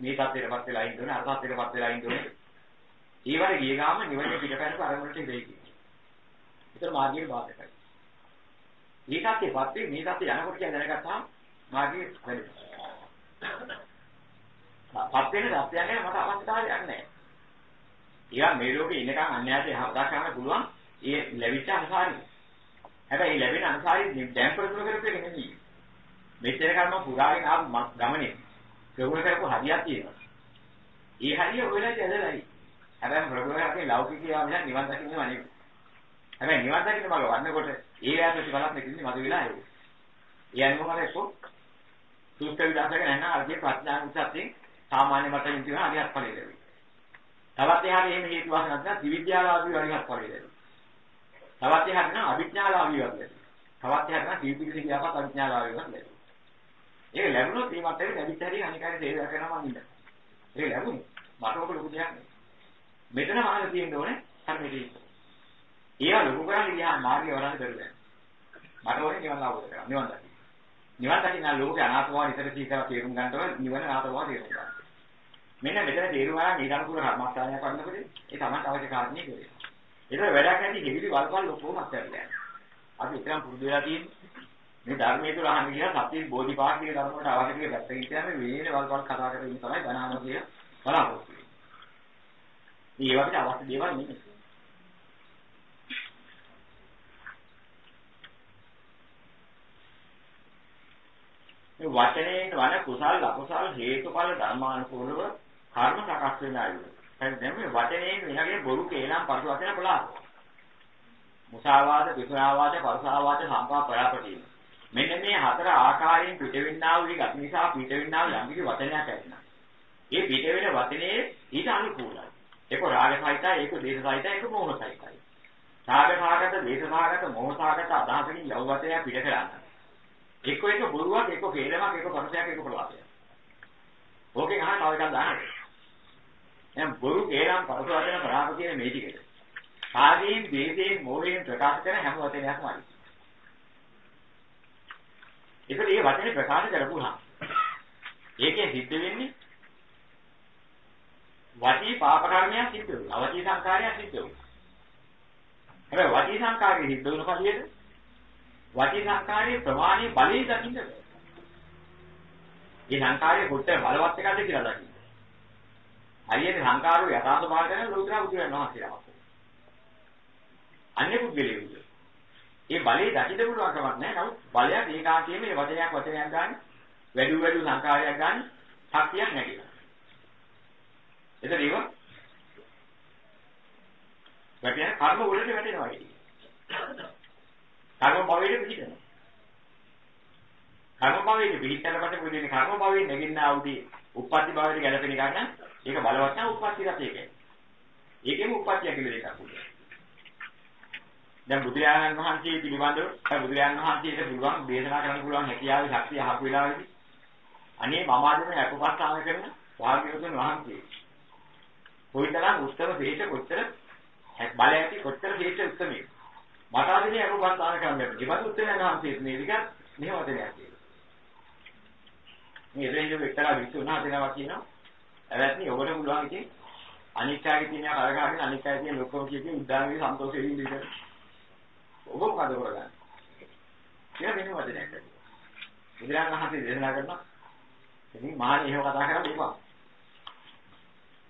[SPEAKER 2] මේ තත්ත්වයටපත් වෙලා ඉන්න ඕනේ අර තත්ත්වයටපත් වෙලා ඉන්න ඕනේ. ඊවර ගිය ගාම නිවන පිටපැනපු අරමුණට ඉඳී කියන්නේ. ඒතර මාර්ගයේ බාධකයි. මේ තත්ත්වයපත් වෙයි මේ තත්ත්වය යනකොට කියලා දැනගත්තාම මාර්ගයේ වැඩි. පත් වෙන දස්යන්නේ මට අවස්ථාවක් නැහැ. ඊයා මේ ලෝකේ ඉන්නකම් අන්‍යයට හදා ගන්න පුළුවන් ඒ ලැබිච්ච අනුසාරිය. හැබැයි මේ ලැබෙන අනුසාරිය දැන් ප්‍රගුණ කරපු එක නෙමෙයි. මෙච්චර කර්ම පුරාගෙන ආපු ගමනේ ප්‍රගුණ කරපු හරියක් තියෙනවා. ඒ හරිය ඔයලා ඇදලායි. හැබැයි ප්‍රගුණ කරන්නේ ලෞකිකයව මිස නිවන් දකින්නම නෙවෙයි. හැබැයි නිවන් දකින්න මග වන්නකොට ඒ යාසති බලක් නෙකින්නේ මද වෙලා ඒක. ඒ අනුමත එක්ක සූත්‍ර විලාසක නැත්නම් අර්ථය ප්‍රඥා විසත්යෙන් සාමාන්‍ය මතකින් කියන අරිහත් ඵලෙ ලැබෙයි. තවත් එහාට එහෙම හේතු වාසනා නැත්නම් දිවිද්‍යාලාභී අරිහත් ඵලෙ ලැබෙයි. තවත් එහාට නම් අවිඥාලාභී වගේ ලැබෙයි. තවත් එහාට නම් දීපිලිසි කියපත් අවිඥාලාභී වගේ ලැබෙයි. ඒක ලැබුණොත් මේ මතේ ලැබිච්ච හැටි අනිකාරේ සේවය කරනවා මම ඉන්න. ඒක ලැබුණොත් මට ඔක ලොකු දෙයක් නෙවෙයි. මෙතන මාන තියෙන්න ඕනේ කර්මෙදී. ඒවා ලොකු කරන්නේ ගියාම මාර්ගය වරන්න බැරුව මට ඕනේ නිවන් අවබෝධ කරගන්න. නිවන් දකින්න. නිවන් දකින්න ලෝකේ අනාත්මව විතර සීකර තේරුම් ගන්නව නිවන අනාත්මව තේරුම් ගන්න. මෙන්න මෙතන තේරුම් ගන්න ඊළඟ කර්මස්ථානයක් වන්නකොට ඒ තමයි අවශ්‍ය කාරණේ කරේ. ඒක වැඩක් නැති හිවිලි වල්පල් ලොකෝම අත්හැරලා යනවා. අපි ඉතින් පුරුදු වෙලා තියෙන්නේ මේ ධර්මයේ තුල අහන්න ගියා සත්‍ය බෝධිපාක්ෂික ධර්ම වලට අවශ්‍ය කියලා පැත්තකින් කියන්නේ වේනේ වල්පල් කතා කරගෙන තමයි බණහනවා කිය බලාපොරොත්තු වෙන්නේ. මේ වගේ අවශ්‍ය දේවල් නෙමෙයි. මේ වචනයෙන් වන කුසල් අකුසල් හේතුඵල ධර්මානුකූලව කර්ම සකස් වෙන අයුරු. දැන් දැන් මේ වචනයෙන් වෙනගේ බොරු කේලම් පරස වචන පලාව. මුසාවාද, විසාවාද, පරසාවාද, සම්පා ප්‍රයාපටි. මෙන්න මේ හතර ආකාරයෙන් පිටවෙන්නා වූ ගති නිසා පිටවෙන්නා වූ යම්කිසි වචනයක් ඇතිවෙනවා. ඒ පිට වෙන වචනේ ඊට අනුකූලයි. ඒක රාග සහිතයි, ඒක දේශ සහිතයි, ඒක මෝහ සහිතයි. රාග සාගත, දේශ සාගත, මෝහ සාගත අදහසකින් යව වචනය පිට කරන්නේ. එක්ක එක බොරුවක් එක්ක කේලමක් එක්ක පරසයක් එක්ක ප්‍රලාපයක්. ඕකෙන් අහන තව එකක් දාන්න. දැන් බොරු කේලම් පරස වචන ප්‍රලාප කියන මේ ටිකට. කාගේන් දේශයෙන් මෝහයෙන් ප්‍රකාශ කරන හැම වචනයක්ම අරි. ඒකට මේ වචනේ ප්‍රකාශ කරපුවා. ඒකෙන් සිද්ධ වෙන්නේ වචී පාප කර්මයක් සිද්ධ වෙනවා. අවචී සංකාරයක් සිද්ධ වෙනවා. හැබැයි වචී සංකාරය සිද්ධ වෙන පළියට වචී සංකාරයේ ප්‍රමාණය බලයෙන් දකින්න බෑ. මේ සංකාරයේ කොච්චර බලවත් එකක්ද කියලා දකින්න. හරියට සංකාරෝ යථාර්ථ භාව කරන ලෝකනා බුදුරජාණන් වහන්සේලා. අන්නේ පුද්ගලයෙකුට. ඒ බලේ දකින්න පුළුවන් කමක් නැහැ. නමුත් බලයක් ඒකාන්තයෙන්ම මේ වචනයක් වචනයක් ගන්න වැඩි වැඩි සංකාරයක් ගන්න ශක්තියක් නැගිලා. එතන ඒව වැටෙන කර්ම වලට වැටෙනවා කියන්නේ. කර්ම භවයේ පිහිටනවා. කර්ම භවයේ පිහිටනකොට මොකදන්නේ කර්ම භවයේ නැගින්න ආවුදී උප්පත්ති භවයට ගැලපෙන එක නම් ඒක බලවත් නම් උප්පත්ති රස ඒකයි. ඒකෙම උප්පත්තිය කියලා එකක් උනේ. දැන් බුදුරජාණන් වහන්සේ පිළිබඳව බුදුරජාණන් වහන්සේට පුළුවන් දේශනා කරන්න පුළුවන් හැකියාවේ ශක්තිය අහපු වෙලාවේදී අනේ මම ආදම අපපස්ථාන කරන වාග්යවතුන් වහන්සේ කොයිතරම් උත්තර දෙයට කොච්චර බලය ඇති කොච්චර දෙයට උත්තරේ මට අදිනේ අනුබන්ධාන කරන්න බැහැ. ඉවත් උත්තරයන් වහන්සේ මේ විදිහට මෙහෙම වදනයක් කියනවා. මේ එදෙහිව එක්තරා විසුණා දෙනවා කියනවා. එවත්නි ඔබට පුළුවන් ඉතින් අනිත්‍යයේ තියෙන කරගහගෙන අනිත්‍යයේ තියෙන ලොකම කියකින් උදාහරණයක් සන්තෝෂෙ වෙන්න ඉන්න. ඔබ මොකද කරගන්නේ? කියලා මෙහෙම වදනයක් කරනවා. බුදුරජාණන් වහන්සේ දේශනා කරනවා. ඉතින් මහා එහෙම කතා කරලා මේවා.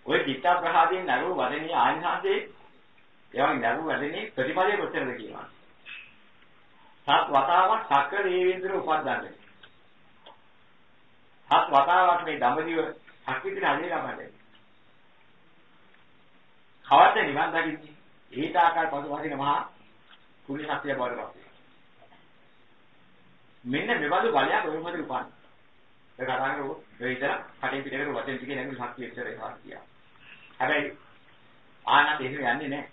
[SPEAKER 2] ඔය චිත්ත ප්‍රහාදයෙන් නරුව වදනීය ආනිසංසයේ එවන් නරු වැඩෙන්නේ ප්‍රතිපලයේ කොච්චරද කියනවා. සත් වතාවක් සක්‍ර දේවේන්ද්‍ර උපද්දන්නේ. සත් වතාවක් මේ දඹදිව ශක්තිතිර හදේ ළමන්නේ. කවද්ද නිවන් දකින්නේ? ඒට ආකාර පසුපසින මහා කුලි ශක්තිය බවට පත් මෙන්න මෙබඳු බලයක් ඔය මොකද උපන්. ඒ කතා කරෝ ඒ විතර කටින් පිටේකට වචෙන් ටිකේ නැගිලි ශක්තිය ඉස්සර ඒවා කියා. හැබැයි ආනන්ද එහෙම යන්නේ නැහැ.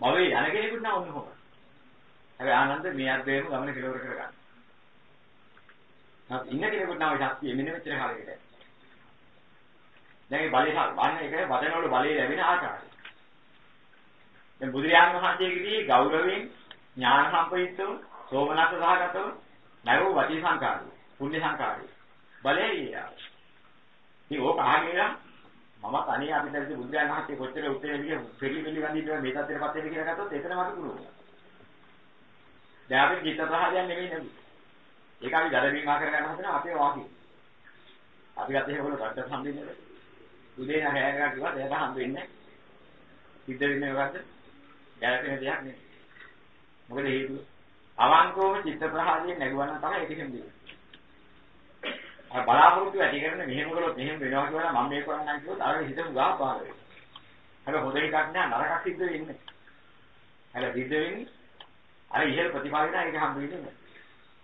[SPEAKER 2] භවයේ යන කෙනෙකුට නම් ඔන්න හොම. හැබැයි ආනන්ද මේ අද්වේම ගමන කෙලවර කරගන්න. නැත් ඉන්න කෙනෙකුට නම් ශක්තිය මෙන්න මෙච්චර කාලෙකට. දැන් මේ බලය බලන්න එක වදන වල බලය ලැබෙන ආකාරය. දැන් බුදුරජාණන් වහන්සේගෙදී ගෞරවයෙන් ඥාන සම්ප්‍රයුක්තව සෝමනස්ස සහගතව නැරෝ වචී සංකාරය පුණ්‍ය සංකාරය බලේ ඊයා. ඉතින් ඕක අහගෙන මම තනිය අපිට දැන් බුදුරජාණන් වහන්සේ කොච්චර උත්තර දෙන්නේ පිළි පිළි වඳින්න මේ තත්ත්වයටපත් වෙන්නේ කියලා ගත්තොත් එතන මට පුළුවන්. දැන් අපි චිත්ත ප්‍රහාදයක් නෙමෙයි නේද? ඒක අපි දරවීමා කරගන්න හදන අපේ වාසිය. අපි අතේ වල රට සම්බින්නේ. උදේ නම් හැරගෙන කිව්වා ඒක හම්බ වෙන්නේ. සිද්ධ වෙන්නේ මොකද්ද? ගැළපෙන දෙයක් නෙමෙයි. මොකද හේතුව? අවංකවම චිත්ත ප්‍රහාදයෙන් නැගුවා නම් තමයි ඒක හම්බෙන්නේ. අර බලාපොරොත්තු ඇති කරන මෙහෙම කළොත් මෙහෙම වෙනවා කියලා මම මේක කරන්නම් කිව්වොත් අර හිතමු ගා පාර වෙනවා. හැබැයි හොඳ එකක් නෑ නරකක් සිද්ධ වෙන්නේ. හැබැයි සිද්ධ වෙන්නේ අර ඉහළ ප්‍රතිපාදින ඒක හම්බ වෙන්නේ නෑ.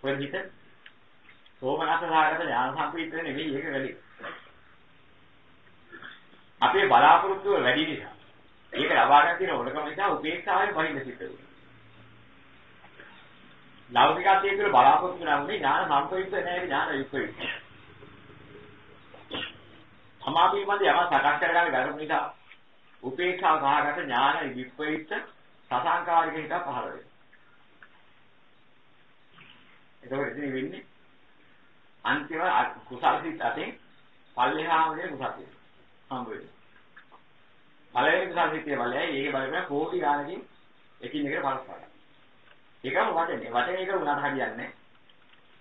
[SPEAKER 2] ඔය හිත සෝමනස්ස සාගත ඥාන සම්පීත නෙවෙයි ඒක වැඩි. අපේ බලාපොරොත්තුව වැඩි නිසා ඒක ලබා ගන්න තියෙන ඕනකම නිසා උපේක්ෂාවෙන් බහිඳ සිද්ධ වෙනවා. ලෞකිකත්වයේ තුළ බලාපොරොත්තු නම් ඥාන සම්පීත නැහැ ඥාන යුක්තයි. සමාධිය මැද යම සකස් කරගන්න ගන්න නිසා උපේක්ෂා සහගත ඥාන විප්‍රයුක්ත සසංකාරික හිත පහළ වෙනවා. එතකොට ඉතින් වෙන්නේ අන්තිම කුසල සිත් අතෙන් පල්ලෙහාමගේ කුසල සිත් හම්බ වෙනවා. පළවෙනි කුසල සිත්යේ බලයයි ඒකේ බලපෑ කෝටි ගානකින් එකින් එකට පරස්පරයි. ඒකම වචනේ. වචනේ එක උනාට හරියන්නේ නැහැ.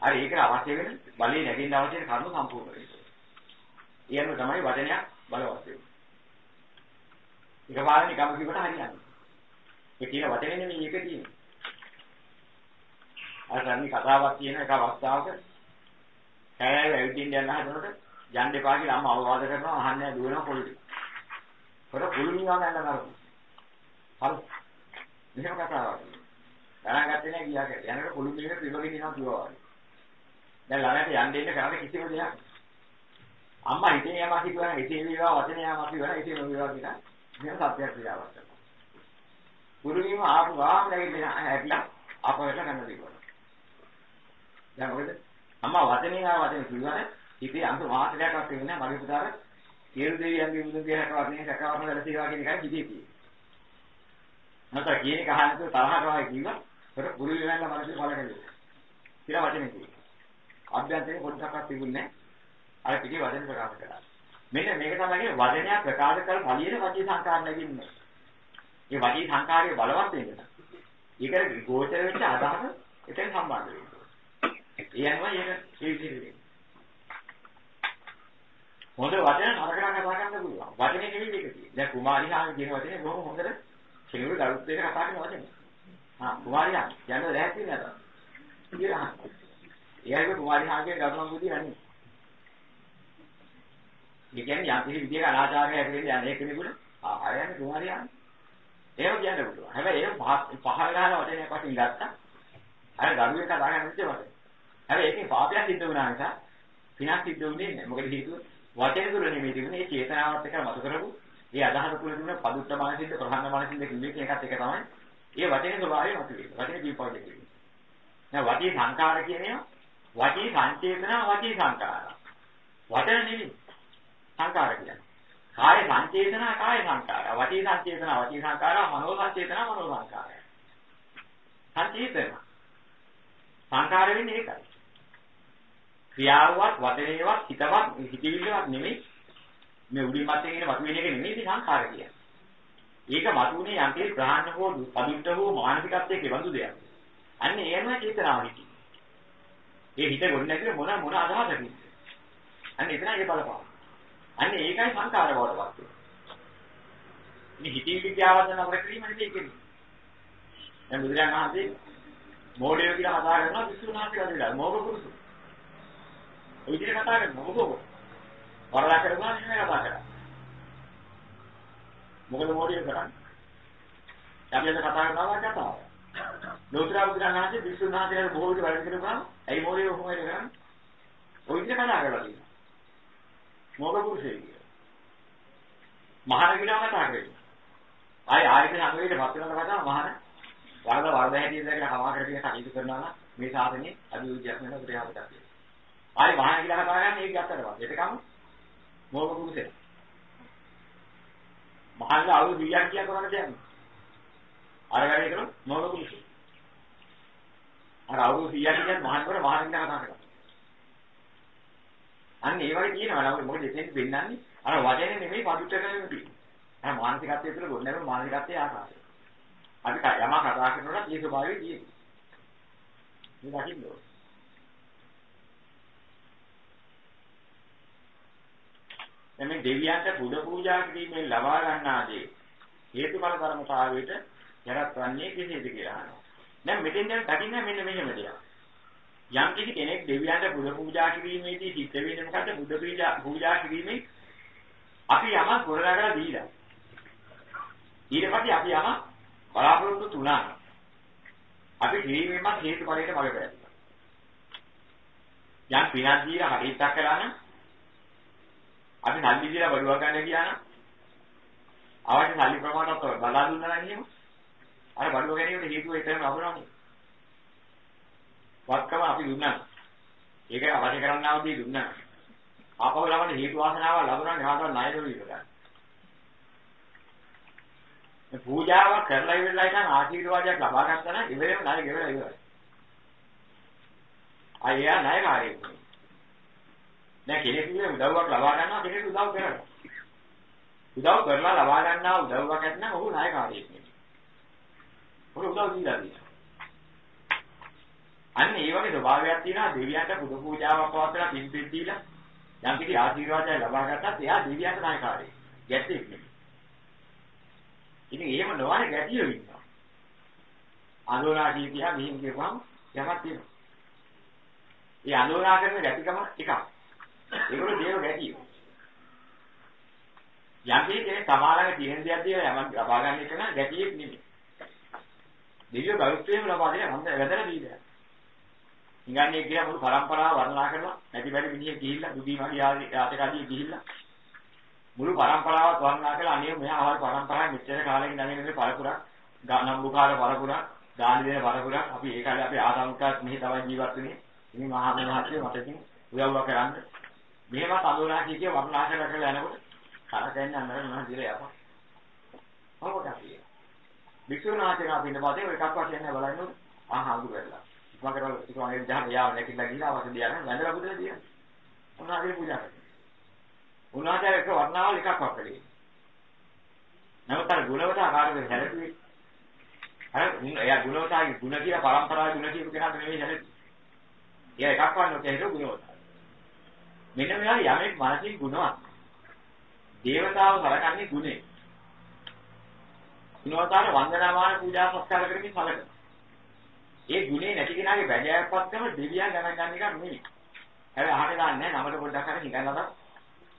[SPEAKER 2] හරි ඒකට අවශ්‍ය වෙන බලේ නැගින්න අවශ්‍ය කරුණු සම්පූර්ණ වෙනවා. ඊයම තමයි වචනයක් බලවත් වෙන්නේ. එකපාරට නිකම්ම කිව්වට හරියන්නේ. ඒ කියන වචනේ නෙමෙයි ඒක තියෙන්නේ. අර සම්නි කතාවක් කියන එක අවස්ථාවක හැරෑව ඇවිදින්න යන හදනකොට යන්න එපා කියලා අම්මා අවවාද කරනවා අහන්නේ දුවනවා පොළේ. පොර පුළු නිවා ගන්න නරක. හරි. මෙහෙම කතාවක්. ගණන් ගත්තේ නැහැ ගියා කියලා. යනකොට පුළු මිලක පිළිවෙලින් යනවා කිව්වා වගේ. දැන් ළමයට යන්න දෙන්න කරන්නේ කිසිම දෙයක්. අම්මා හිතේ යමක් හිතුවා හිතේ වේවා වචනේ යමක් හිතුවා හිතේ නොවේවා කියලා මෙහෙම සත්‍යයක් කියලාවත් කරනවා. ගුරුවීම ආපු ගාම නැගිටින හැටි අපවට ගන්න දෙනවා. දැන් මොකද? අම්මා වචනේ ආ වචනේ කිව්වනේ හිතේ අන්ත වාසනයක්වත් වෙන්නේ නැහැ මගේ පුතාට සියලු දෙවියන්ගේ මුදුන් දිහාට වචනේ සැකවරන වැඩ සිරවා කියන එකයි හිතේ තියෙන්නේ. නැත්නම් කියන එක අහන්නත් තරහට වගේ කිව්වා. ඒක ගුරු විවන්න මනසේ පළ කළේ. කියලා වචනේ කිව්වා. අභ්‍යන්තරේ පොඩ්ඩක්වත් තිබුණේ නැහැ. අර පිටේ වචන ප්‍රකාශ කරා. මෙන්න මේක තමයි වචනයක් ප්‍රකාශ කර පළියෙන වචී සංකාර නැගින්නේ. මේ වචී සංකාරයේ බලවත් වෙන්න. ඒකට ගෝචර වෙච්ච අදහස එතෙන් සම්බන්ධ වෙනවා. ඒ අනුව ඒක ඒ විදිහට හොඳ වචන නරකන කතා කරන්න පුළුවන්. වචනේ නෙවෙයි මේක තියෙන්නේ. දැන් කුමාරිහාමි කියන වචනේ බොහොම හොඳට කෙනෙකුට ගරුත් දෙක කතා කරන වචනේ. හා කුමාරිහාමි කියන්නේ රැහැත් නේද? කියලා. එයාගේ කුමාරිහාමිගේ ගරුණ බුද්ධිය නැහැ. ඒ කියන්නේ යම් කිසි විදියක අනාචාරය හැදෙන්නේ යන්නේ කෙනෙකුට ආයන්නේ කුමාරියානේ. එහෙම කියන්න පුළුවන්. හැබැයි ඒක පහල ගන්න වචනයක් වශයෙන් ගත්තා. අර දරුවෙක් කතා කරන විදිහ වගේ. හැබැයි ඒකේ පාපයක් සිද්ධ වුණා නිසා පිනක් සිද්ධ වුණේ නැහැ. මොකද හේතුව වචන තුල නෙමෙයි තිබුණේ ඒ චේතනාවත් එක්ක මතු කරපු ඒ අදහස තුල තිබුණ පදුත්ත මානසින්ද ප්‍රහන්න මානසින්ද කිව්වේ එකත් එක තමයි. ඒ වචනේ ස්වභාවය මතු වෙන්නේ. වචනේ දීපවද කියන්නේ. දැන් වචී සංකාර කියන්නේ වචී සංචේතන වචී සංකාර. වචන නෙමෙයි. සංකාර කියන්නේ. කාය සංචේතන කාය සංකාර. වචී සංචේතන වචී සංකාර. මනෝ සංචේතන මනෝ සංකාර. සංචේතන. සංකාර වෙන්නේ ඒකයි. ක්‍රියාවවත් වචනේවත් හිතවත් හිතවිල්ලවත් නෙමෙයි. මේ උඩින් මතේ කියන වතු වෙන එක නෙමෙයි මේ සංකාර කියන්නේ. ඒක මතුනේ යම්කේ ප්‍රහාණ හෝ පදුට්ට හෝ මානසිකත්වයේ කෙබඳු දෙයක්. අන්න ඒම චේතනාව හිතේ. ඒ හිත ගොඩ නැතිව මොන මොන අදහසකින්ද? අන්න එතන ඒ බලපාන. අන්න ඒකයි සංකාර බවට පත් වෙන්නේ. මේ හිතේ විද්‍යාවන් යන ප්‍රක්‍රියාව නෙමෙයි කියන්නේ. දැන් බුදුරජාණන් වහන්සේ මෝඩයෝ කියලා කතා කරනවා විසුණුනාන්සේ වගේ මෝග පුරුෂු. ඒ විදිහට කතා කරනවා මොකද? වරලා කරනවා නෙමෙයි කතා කරන්නේ. මොකද මෝඩයෝ කරන්නේ? අපි අද කතා කරනවා කතාව. ලෝතර බුදුරජාණන් වහන්සේ විසුණුනාන්සේ බොහෝ විට වැඩ කරනවා. ඇයි මෝඩයෝ කොහොමද කරන්නේ? ඔය විදිහට කතා කරලා තියෙනවා. මොක පුරුෂයෙක් කියලා. මහාන කියලා කතා කරේ. ආයි ආරික සංගමයේ පත් වෙනකොට කතා මහාන වරද වරද හැටියට දැකලා හවා කරගෙන කටයුතු කරනවා නම් මේ සාසනේ අභිවෘද්ධියක් වෙන ක්‍රියාවකට තියෙනවා. ආයි මහාන කියලා කතා කරන්නේ ඒක ගැත්තට පස්සේ. ඒකම මොක පුරුෂයෙක්. මහානලා අවුරුදු 100ක් කියා කරන්නේ කියන්නේ. අර වැඩේ කරොත් මොකද පුරුෂ. අර අවුරුදු 100ක් කියන්නේ මහන්වර මහන්ින්න කතා කරා. අන්න ඒ වගේ කියනවා නේද මොකද එතෙන් දෙන්නන්නේ අර වචනේ නෙමෙයි පදුට්ට කරගෙන තියෙන්නේ. අර මානසිකත්වයේ තුළ ගොඩනැගෙන මානසිකත්වයේ ආකාරය. අපි යමක් කතා කරනකොට ඒ ස්වභාවය තියෙන්නේ. මේ දකින්න ඕනේ. එමේ දෙවියන්ට පුද පූජා කිරීමෙන් ලබා ගන්නා දේ හේතුඵල ධර්මතාවයට යටත් වන්නේ කෙසේද කියලා අහනවා. දැන් මෙතෙන් දැන් දකින්න මෙන්න මෙහෙම දෙයක්. යම් කිසි කෙනෙක් දෙවියන්ට පුද පූජා කිරීමේදී සිද්ධ වෙන්නේ මොකද්ද? බුද්ධ පූජා පූජා කිරීමෙන් අපි යමක් ගොඩනගලා දීලා. ඊට පස්සේ අපි යමක් බලාපොරොත්තු තුනක්. අපි කිරීමෙන්ම හේතුඵලයට මඟ පෙරලා. යම් පිනක් දීලා හරියටක් කරා නම් අපි සල්ලි දීලා බඩුවක් ගන්න ගියා නම් අවශ්‍ය සල්ලි ප්‍රමාණවත් බලා දුන්නා නම් එහෙම අර බඩුව ගැනීමට හේතුව ඒතරම ලබනවානේ. වත්කම අපි දුන්නා. ඒක අවශ්‍ය කරන්නා වදී දුන්නා. ආපහු ලබන හේතු වාසනාව ලැබුණා නාමයෙන් ණය දෙවි ඉවරයි. මේ පූජාව කරලා ඉවරලා ඉතින් ආශිර්වාදයක් ලබා ගත්තා නම් ඉවරෙම ණය ගෙවලා ඉවරයි. අයියා ණයකාරයෙක්. දැන් කෙනෙකුගේ උදව්වක් ලබා ගන්නවා කෙනෙක් උදව් කරනවා. උදව් කරලා ලබා ගන්නා උදව්වක් නැත්නම් ඔහු ණයකාරයෙක් නෙමෙයි. ඔහු උදව් දීලා තියෙනවා. අන්න ඒ වගේ ස්වභාවයක් තියෙනවා දෙවියන්ට පුද පූජාවක් පවත්වලා පින් පින් දීලා යම් කිසි ආශිර්වාදයක් ලබා ගත්තත් එයා දෙවියන්ට ණයකාරයෙක්. ගැටෙක් නෙමෙයි. ඉතින් එහෙම නොවන ගැටියෝ ඉන්නවා. අඳුනා කීතියා මෙහින් කියපුවම යමක් තියෙනවා. ඒ අඳුනා කරන ගැටිකම එකක්. ඒගොල්ලෝ දේව ගැටියෝ. යම් කෙනෙක් තමාලගේ තියෙන දෙයක් දිහා යමක් ලබා ගන්න එක නම් ගැටියෙක් නෙමෙයි. දෙවියෝ ගෞරවයෙන් ලබා දෙන හඳ වැදලා දීලා. ඉංගන්නේ කියලා මුළු පරම්පරාව වර්ණනා කරනවා. නැති බැරි මිනිහෙක් ගිහිල්ලා දුදීමගේ ආතකදී ගිහිල්ලා. මුළු පරම්පරාවත් වර්ණනා කළා. අනේ මෙහා ආවල් පරම්පරාවේ මෙච්චර කාලෙකින් නැගෙන මේ පරපුරක්. නම්බුකාර පරපුරක්. දානි දෙන පරපුරක්. අපි ඒ කාලේ අපි ආසංකාත් මෙහි තමයි ජීවත් වෙන්නේ. ඉතින් මහා මහත්මිය මට ඉතින් උදව්ව කරන්න. මෙහෙම තඳුරා කීකේ වර්ණනා කරලා කරලා යනකොට කරකැන්න අnder මම දිලා යපා මොකක්ද කියන්නේ වික්ෂුනාචන අපින්න පස්සේ ඔය එකක් වශයෙන් බලන්න ආහා අඳු කරලා ඉක්ම කරලා ඉක්ම වගේ දහම යාව නැකිලා ගිහලා අවශ්‍ය දියා නම් වැඳලා බුදුන් දියන උනාගේ පූජා කරනවා උනාචාරයක වර්ණාවල් එකක් වක්කලේ. නමුත් අර ගුණවතා කාටද හැලෙන්නේ? අර එයා ගුණවතාගේ ගුණ කියලා පරම්පරාවේ ගුණ කියපු කෙනාට නෙවෙයි හැලෙන්නේ. එයා එකක් වන්නෝ කියලා ගුණවතා. මෙන්න මෙයා යමෙක් මානසික ගුණවත්. දේවතාව සලකන්නේ ගුණේ. ගුණවතාට වන්දනාමාන පූජා සත්කාර කරමින් සලකන. ඒ ගුණේ නැති කෙනාගේ වැජයක්පත්කම දෙවියන් ගණන් ගන්න එක නෙවෙයි. හැබැයි අහකට ගන්න නැහැ නමට පොඩ්ඩක් අර හිඟන්නලා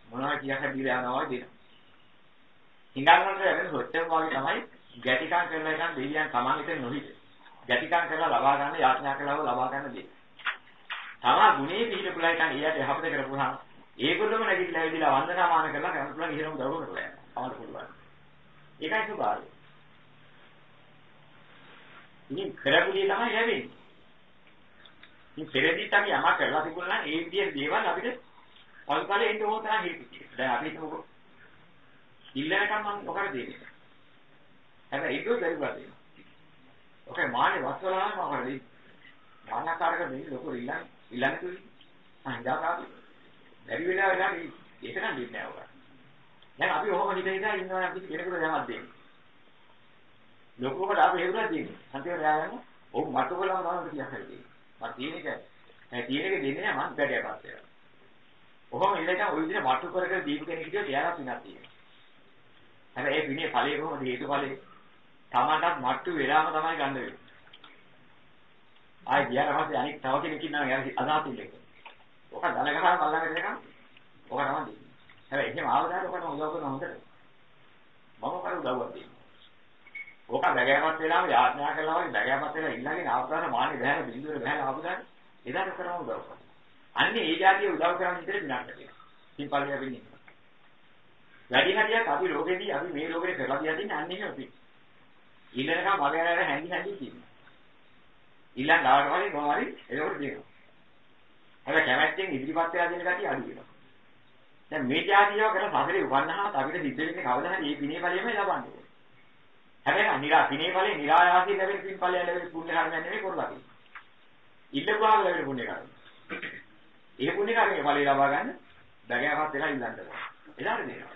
[SPEAKER 2] මොනවා කියන්න දීලා යනවා වගේ දෙනවා. හිඟන්නන්ට ලැබෙන සොච්චම් වගේ තමයි ගැටිකම් කරලා ඉතින් දෙවියන් තමන් ඉතින් නොහිට. ගැටිකම් කරලා ලබා ගන්න යාඥා කළාම ලබා ගන්න දේ. තමා ගුණේ පිළිපුලා ඉතින් එයාට යහපත කරපුවාම ඒගොල්ලොම නැගිටලා ඇවිදලා වන්දනාමාන කරලා කරන්න පුළුවන් ඉහෙලම දරුව කරලා යනවා. අමතක පුළුවන්. ඒකයි ස්වභාවය. ඉතින් කරගුලිය තමයි ලැබෙන්නේ. ඉතින් පෙරදිත් අපි යමක් කරලා තිබුණා නම් ඒ විදිහේ දේවල් අපිට පල්පලේ එන්න ඕන තරම් හේතු තියෙනවා. දැන් අපි හිතමුකෝ. ඉල්ලනකම් මම ඔකට දෙන්නේ. හැබැයි ඒක දරුවා දෙනවා. ඔකේ මානේ වස්වලා නම් මම කරේ. මානකාරක දෙන්නේ ලොකු ඉල්ලන්නේ. ඉල්ලන්නේ තුයි. අහංගාකාරි. බැරි වෙලා වෙලා ඒක නම් දෙන්නේ නැහැ ඔක. දැන් අපි ඔහොම හිත හිතා ඉන්නවා නම් කිසි කෙනෙකුට යමක් දෙන්නේ. ලොකුවට අපි හේතුවක් දෙන්නේ. අන්තිමට යාගෙන ඔව් මට බලම තමයි කියක් හරි දෙන්නේ. මට තියෙන එක නෑ තියෙන එක දෙන්නේ නෑ මං පැඩයක් පස්සේ. ඔහොම ඉඳලා ওই විදිහට මට්ටු කර කර දීපු කෙනෙක් හිටියොත් එයාලා පිනක් තියෙනවා. හැබැයි ඒ පිනේ ඵලයේ කොහොමද හේතුඵලේ? තමන්ටත් මට්ටු වෙලාම තමයි ගන්න වෙන්නේ. ආයි ගියාට පස්සේ අනිත් තව කෙනෙක් ඉන්නවා එයාලා අදාතිල් එක. ඔක දල ගහලා මල්ලගෙන දෙනකම් ඔක තමයි දෙන්නේ. හැබැයි එහෙම ආවදාට ඔකට උදව් කරන හොඳට. මම කර උදව්වක් දෙන්නේ. ඕක බැගෑමත් වෙලාම යාඥා කළා වගේ බැගෑමත් වෙලා ඉන්නගෙන ආපදාන මාන්නේ බහැර බින්දුවර බහැර ආපදාන එදාට කරම උදව් කරනවා. අන්නේ ඒ જાතිය උදව් කරන විදිහට විනාශ කරනවා. සිම්පල්ලිය වෙන්නේ. වැඩි හරියක් අපි ලෝකෙදී අපි මේ ලෝකේ කරලා දියා තින්නේ අන්නේ අපි. ඊළඟට මගේ නෑර හැංගි හැංගි කියනවා. ඊළඟ ආවට වගේ කොහොමරි ඒකට දෙනවා. හැබැයි කැමැත්තෙන් ඉදිරිපත් වෙලා දෙන ගතිය අඩු වෙනවා. දැන් මේ જાතියව කරලා සසරේ උපන්නාම අපිට සිද්ධ වෙන්නේ කවදා හරි මේ පිනේ ඵලෙමයි ලබන්නේ. හැබැයි නිරා පිනේ ඵලේ නිරායාසී ලැබෙන පින් ඵලය ලැබෙන පුණ්‍ය කර්මයක් නෙමෙයි කරලා තියෙන්නේ. ඉල්ලපුවාම ලැබෙන පුණ්‍ය කර්ම. ඒ පුණ්‍ය කර්මයේ ඵලය ලබා ගන්න දගයවත් වෙලා ඉල්ලන්න ඕනේ. එදාට දෙනවා.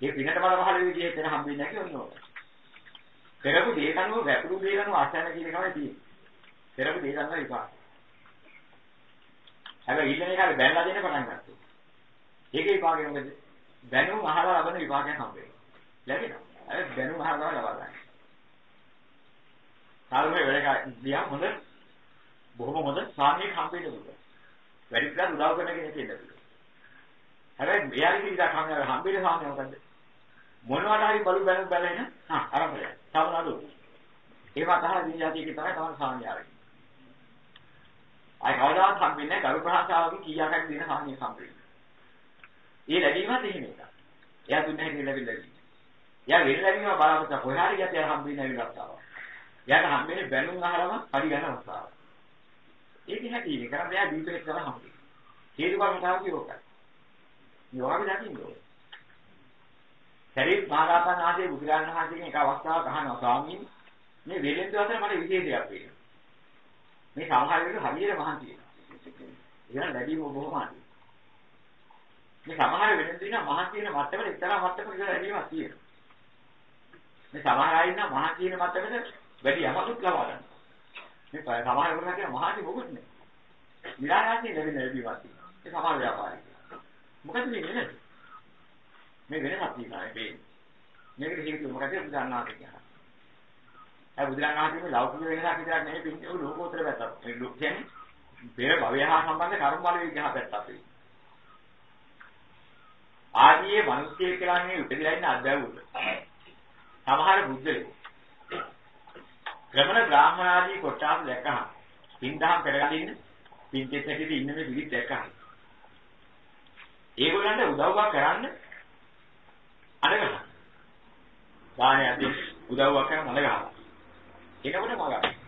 [SPEAKER 2] මේ පිනට බල පහළ විදිහේ තැන හම්බෙන්නේ නැහැ කියලා ඕන. කරපු දේ කනුව වැපුරු දේ කනුව අසන්න කියන එකමයි තියෙන්නේ. කරපු දේ කනුව විපාක. හැබැයි ඉන්න එකට බැලලා දෙන්න පටන් ගත්තා. ඒකේ විපාකය මොකද? දැනුම් අහලා ලබන විපාකයක් හම්බ වෙනවා. ලැබෙනවා. අර දැනුම් අහලා ලබා ගන්න. කාර්මයේ වැඩ ගියා හොඳ බොහොම හොඳ සාමියක් හම්බෙන්න පුළුවන්. වැඩි කියලා උදව් කරන කෙනෙක් ඉන්න පුළුවන්. හැබැයි එයාගේ ඉඳලා කන්නේ හම්බෙන්න සාමිය මොකද්ද? මොනවාට හරි බලු බැලු බැලෙන හා ආරම්භය. තව නඩු. ඒවා තමයි දිනජාතියේ තමයි තමයි සාමිය ආරයි. අය කවදාවත් හම්බෙන්නේ නැහැ ගරු ප්‍රහාසාවකින් කීයක් හරි දෙන සාමිය හම්බෙන්නේ. ඒ ලැබීමත් එහෙම එකක්. එයා දුන්නේ නැහැ කියලා ලැබිලා. එයා වෙන ලැබීම බලාපොරොත්තු කොහේ හරි ගියත් එයා හම්බෙන්නේ නැහැ විලාසාව. එයාට හම්බෙන්නේ බැනුම් අහලම හරි ගන්න අවස්ථාව. ඒක හැටි නේ කරන්නේ එයා දීපෙක් කරලා හම්බෙන්නේ. හේතුඵල කතාව කියෝකයි. මේ වගේ දකින්න ඕනේ. ශරීර මහරහතන් වහන්සේ බුදුරජාණන් වහන්සේගෙන් එක අවස්ථාවක අහනවා ස්වාමීන් මේ වෙලෙන්ද අතර මට විශේෂයක් වෙනවා. මේ සමහර වෙලට හරියට මහන්සි වෙනවා. ඒක ලැබීම බොහොම අඩුයි. මේ සමහර වෙලෙන්ද දින මහන්සි වෙන මට්ටමට එක්තරා මට්ටමක ඉඳලා ලැබීමක් තියෙනවා. මේ සමහර අය ඉන්න මහන්සි වෙන මට්ටමට වැඩි යමකුත් ලබා ගන්න. මේ සමහර වෙලට කියන මහන්සි මොකුත් නෑ. නිරායාසයෙන් ලැබෙන ලැබීමක් තියෙනවා. ඒ සමහර ව්‍යාපාරික. මොකද මේ නේද? මේ වෙනසක් තියෙනවා මේ. මේකට හේතුව මොකද බුදුන්වහන්සේ කියනවා. ඒ බුදුන්වහන්සේ මේ ලෞකික වෙනසක් විතරක් නෙමෙයි පින්නේ ලෝකෝත්තර පැත්තක්. මේ ලෝක කියන්නේ පෙර භවය හා සම්බන්ධ කර්ම බල විග්‍රහ පැත්තක් වේ. ආදී මිනිස්කේ කියලා මේ උපදලා ඉන්න අද්දවුල. සමහර බුද්ධලේ ශ්‍රමණ බ්‍රාහ්මණ ආදී කොටස් දැක්කහම පින්දහම් කරගන්න පින්කෙත් හැටියට ඉන්න මේ පිළිත් දැක්කහම ඒගොල්ලන්ට උදව්වක් කරන්න අනගහන. දානේ අදී උදව්වක් කරන අනගහන. එනකොට මගක්.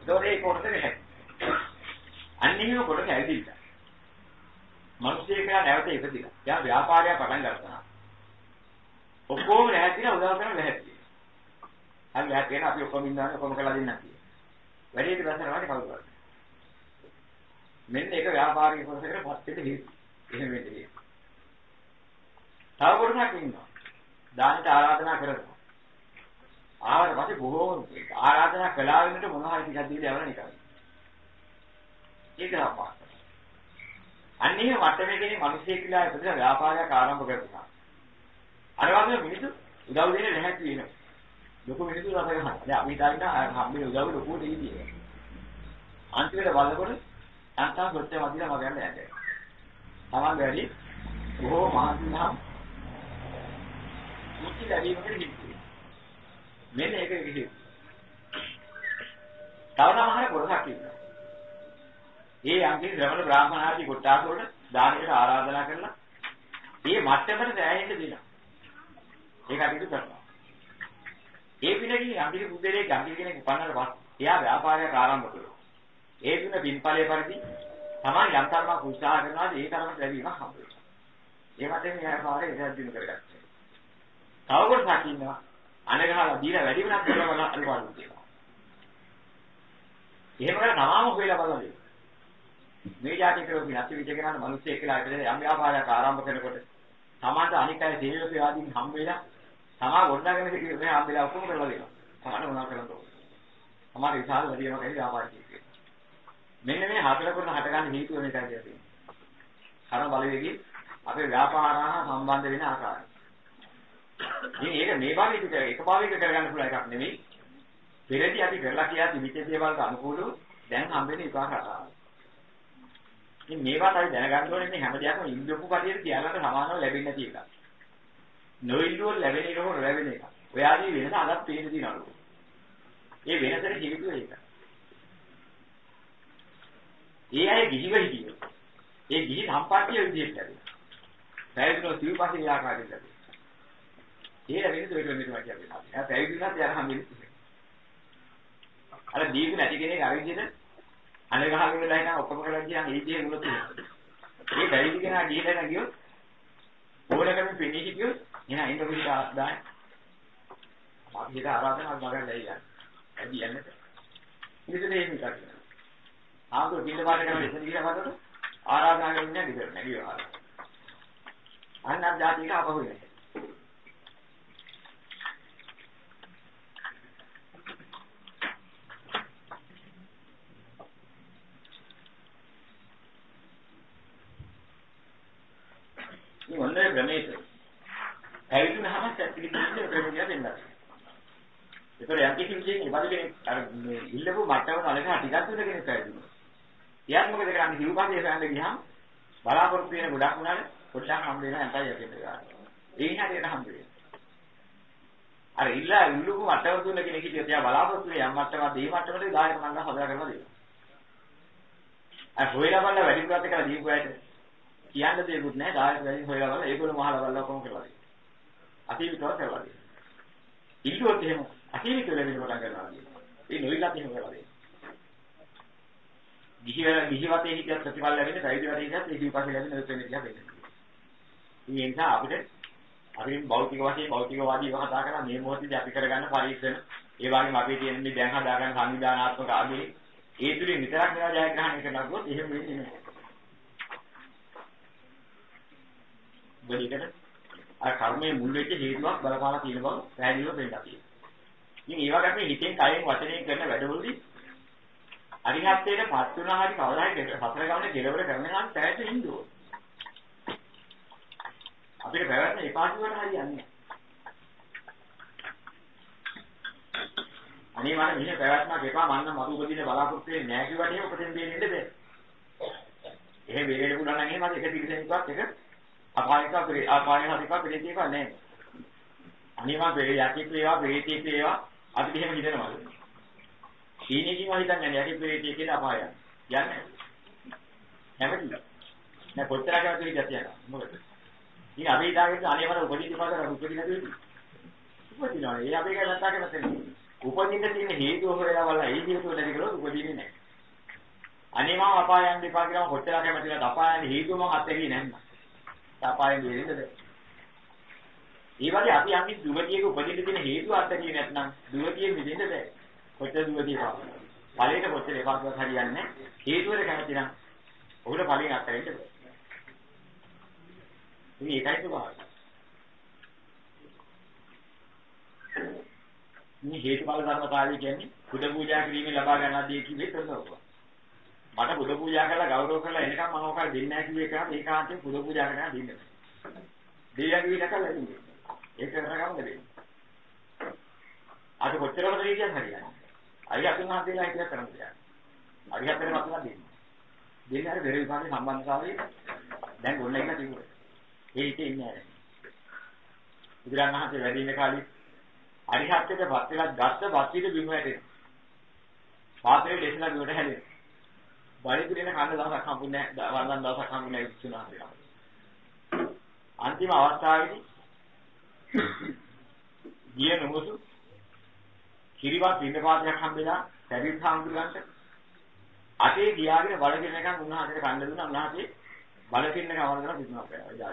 [SPEAKER 2] ඒතොරේ කොටද නැහැ. අන්නේම කොටක ඇවිදින්න. මිනිස්සෙක් කියලා නැවත ඉපදිලා. එයා ව්‍යාපාරයක් පටන් ගත්තා. ඔක්කොම නැහැතිලා උදව් කරන නැහැති. හරි නැහැති අපි ඔක්කොම ඉන්නවා ඔක්කොම කළා දෙන්නම් කියලා. වැඩේට බැසරවන්නේ කවුරුද? මෙන්න ඒක ව්‍යාපාරික කොටසකට පත් වෙන්න හේතු. එහෙම වෙන්නේ. තව කොටසක් ඉන්නවා. දානට ආරාධනා කරනවා. ආවට පස්සේ බොහෝ ආරාධනා කළා වෙනට මොනවා හරි ටිකක් දීලා යවන එකයි. ඒක අපහසුයි. අන්නේ වටේ කෙනෙක් මිනිස්සෙක් කියලා ඉපදලා ව්‍යාපාරයක් ආරම්භ කරනවා. අර වගේ මිනිස්සු උදව් දෙන්නේ නැහැ කියනවා. ලොකු මිනිස්සු රස ගන්නවා. දැන් අපි හිතාගෙන හම්බෙන උදව් ලොකු දෙන්නේ. අන්තිමට බලනකොට අන්තම් සොච්ච මදිලා මගන්න යන්නේ. තමන් වැඩි බොහෝ මහන්සිනම් මුචි ලැබීමකට හිතුවේ. මෙන්න ඒක විදිහ. තව නමහර කොටසක් ඉන්නවා. ඒ අංගේ ශ්‍රමණ බ්‍රාහ්මණ ආදී කොටස් වලට දානකට ආරාධනා කරලා මේ මට්ටමට සෑහෙන්න දෙනවා. ඒක අපිට කරනවා. ඒ පිනකින් අම්පිරි බුද්ධලේ ගම්පිරි කෙනෙක් උපන්නට පස්සේ එයා ව්‍යාපාරයක් ආරම්භ කළා. ඒ පින පින්ඵලයේ පරිදි තමයි යම් තරමක් උත්සාහ කරනවාද ඒ තරමට ලැබීමක් හම්බ වෙනවා. ඒ මතෙන් මේ ව්‍යාපාරය ඉස්සර දිනු කරගත්තා. තව කොටසක් ඉන්නවා. අනගහලා දීලා වැඩි වෙනක් කරලා අනිවාර්යයෙන් තියෙනවා. එහෙම කරලා තමාම හොයලා බලන්න. මේ જાති කරපු නැති විචකනන මිනිස්සෙක් කියලා ඉතින් යම් ව්‍යාපාරයක් ආරම්භ කරනකොට තමාට අනික් අය සේවක ආදීන් හම් වෙලා තමා ගොඩනගෙන ඉන්නේ මේ හම් වෙලා ඔක්කොම කරලා දෙනවා. තමාට මොනවා කරන්නද? තමාට විශාල වැඩිමක් ඇයි ව්‍යාපාරිකයෙක් කියන්නේ. මෙන්න මේ හතර කරන හට ගන්න හේතුව මේකයි කියලා තියෙනවා. කර්ම බලවේගී අපේ ව්‍යාපාරහා සම්බන්ධ වෙන ආකාරය. ඉතින් ඒක මේ වගේ ටික එකපාරයක කරගන්න පුළුවන් එකක් නෙමෙයි. පෙරදී අපි කරලා කියා තිබිච්ච දේවල්ට අනුකූලව දැන් හම්බෙන විපාක රටාව. ඉතින් මේවා තමයි දැනගන්න ඕනේ මේ හැම දෙයක්ම ඉල්ලපු කඩේට තියාගන්න සමානව ලැබෙන්නේ නැති එක. නොඉල්ලුව ලැබෙන එක හොර ලැබෙන එක. ඔයාගේ වෙනස අදත් පේන දිනවලු. ඒ වෙනසට හේතුව ඒක. ඒ අය ගිහිව හිටියෝ. ඒ ගිහි සම්පත්තිය විදිහට ලැබෙනවා. පැයදුන සිව්පස්සේ ආකාරයෙන් ලැබෙනවා. කියලා වෙන්නේ දෙවියන් මෙතුමා කියන්නේ. එයා පැවිදිුණාත් එයා හම්බෙන්නේ. අර දීපු නැති කෙනෙක් අර විදිහට අනේ ගහගෙන වෙලා හිටන් ඔක්කොම කරලා ගියාම ඒ දේ මුල තියෙනවා. ඒ පැවිදි කෙනා ගිහිල්ලා ගියොත් ඕනකම පෙනී හිටියොත් එහෙනම් ඉන්න පිට දාන්න. අපි හිත ආරාධනාවක් මගන් ලැබිලා. ඇයි යන්නේ? ඉතින් එහෙම කරන්නේ. ආපහු පිට පාට කරලා ඉතින් ගිහලා බලද්දී ආරාධනා කරන්නේ නැහැ ගෙදර නැගිවා. අන්න අර જાතික අපහු වෙනවා. මේ ඔන්නේ ප්‍රමේත. ඇවිදුනහම සැපිලින්නේ ප්‍රමේය දෙන්නා. ඒතර යම් කිසි විදිහකින් ඉබද කෙනෙක් අර මේ ඉල්ලපු මට්ටම කලක ටිකක් දුර කෙනෙක් ඇවිදුනා. එයාත් මොකද කරන්නේ හිරුපාතේ සෑහන්න ගියාම බලාපොරොත්තු වෙන ගොඩක් උනානේ පොඩ්ඩක් හම්බ වෙනවා නැත්නම් යකෙන්න ගන්නවා. ඒ හැටියට හම්බ වෙනවා. අර ඉල්ලා ඉල්ලුපු මට්ටම දුන්න කෙනෙක් හිටියොත් එයා බලාපොරොත්තු වෙන යම් මට්ටමක් දී මට්ටමට දායක මංගල හදා කරලා දෙනවා. අර හොයලා බලලා වැඩි පුරාත් එකලා දීපු අයට කියන්න දෙයක්වත් නැහැ දායක වැඩි හොයලා බලලා ඒගොල්ලෝ මහලා බලලා කොහොම කරලා දෙනවා. අතීතව කරලා දෙනවා. ඉල්ලුවොත් එහෙම අතීතව ලැබෙන කොට කරනවා. ඒ නොඉල්ලත් එහෙම කරලා දෙනවා. ගිහි වෙන ගිහි වතේ හිටියත් ප්‍රතිඵල ලැබෙන්නේ පැවිදි වතේ හිටියත් ඒ දීපාසෙ ලැබෙන්නේ නැත්නම් කියලා වෙන්නේ. ඒ නිසා අපිට අපි භෞතික වශයෙන් භෞතිකවාදීව කතා කරලා මේ මොහොතේදී අපි කරගන්න පරීක්ෂණ ඒ වගේම අපි තියෙන මේ දැන් හදාගන්න සංවිධානාත්මක ආදී ඒ තුලින් විතරක් මේවා ජයග්‍රහණය කරනකොට එහෙම වෙන්නේ නැහැ. බලිකට අර කර්මයේ මුල් වෙච්ච හේතුවක් බලපාලා තියෙන බව පැහැදිලිව පේනවා තියෙනවා. ඉතින් ඒ වගේ අපි හිතෙන් කයෙන් වචනයෙන් කරන වැඩවලදී අරිහත්ත්වයට පත් වුණා හරි කවදා හරි හතර ගමනේ කෙලවර කරන නම් පැයට ඉන්න ඕන. අපිට පැවැත්ම එපා කියවට හරියන්නේ අනේ මම මෙහෙ පැවැත්මක් එපා මන්න මතු උපදින බලාපොරොත්තු වෙන්නේ නැහැ කිව්වට එහෙම උපදින්න දෙන්නේ නැහැ. එහෙම වෙරෙන්න පුළුවන් නම් එහෙම එක පිළිසෙනකවත් එක අපායක පරි අපායක හරික පිළිතියක නැහැ. අනේ මම පෙරේ යකි වේවා ප්‍රේතී වේවා අපිට එහෙම හිතනවලු. සීනේකින් හිතන්නේ යකි ප්‍රේතී කියලා අපායය. යන්නේ. හැමතිස්සෙම. නෑ කොච්චර කවද හිතත් යනවා. මොකද? ඉතින් අපි හිතාගෙන අනේ මට උපදින්න පාදර උපදින්න දෙන්නේ. උපදිනවා. ඒ අපි ගැන කතා කරන්නේ. උපදින්න තියෙන හේතුව හොයලා බලලා ඒ හේතුව නැති කරොත් උපදින්නේ නැහැ. අනේ මම අපායන් දෙපා කියලා කොච්චර කැමතිද අපායන් හේතුව මම අත්හැරියේ නැන්න. අපායන් දෙන්නේ නැහැ. ඒ වගේ අපි යන්නේ දුගතියක උපදින්න තියෙන හේතුව අත්හැරියේ නැත්නම් දුගතිය මිදෙන්න බෑ. කොච්චර දුගතිය පාප. ඵලයට කොච්චර එපාක්වත් හරියන්නේ හේතුවල කැමති නම් ඔහුට ඵලයෙන් අත්හැරෙන්න බෑ. ඉතින් ඒකයි ස්වභාවය. මේ හේතුඵල ධර්මතාවය කියන්නේ බුදු පූජා කිරීමෙන් ලබා ගන්නා දේ කිව්වේ ප්‍රසවක. මට බුදු පූජා කරලා ගෞරව කරලා එනකම් මම ඔකල් දෙන්නේ නැහැ කිව්වේ එකම ඒකාන්තයෙන් බුදු පූජා කරනවා දෙන්නේ. දෙයියන් කිව්වට කල් ලැබුණේ. ඒක කරගන්න දෙන්නේ. අද කොච්චරවද කියන්නේ හරියන්නේ. අයිය අපින් මහන්සියලා හිතියක් කරන්න දෙයක්. අරිහතේ මතක දෙන්නේ. දෙන්නේ අර බෙර විභාගේ සම්බන්ධතාවය දැන් ඔන්න එක තිබුණා. ඒ හිතේ ඉන්නේ නැහැ. බුදුරන් වහන්සේ වැඩි ඉන්න කාලේ අරිහත්ත්වයට පත් වෙලා ගත්ත බස්සිට බිම වැටෙනවා. පාත්‍රයේ දෙසලා බිමට හැදෙනවා. බඩේ දින කන්න දවසක් හම්බුනේ නැහැ. වන්දන දවසක් හම්බුනේ නැහැ ඉස්සුනා. අන්තිම අවස්ථාවේදී ගිය නුමුසු කිරිවත් පින්න පාත්‍රයක් හම්බෙලා සැරිත් හම්බුලන්ට අතේ ගියාගෙන බඩ දෙනකන් උන්වහන්සේට කන්න දුන්නා. උන්වහන්සේ බල පින්න කවරදලා පිටුමක් කරනවා.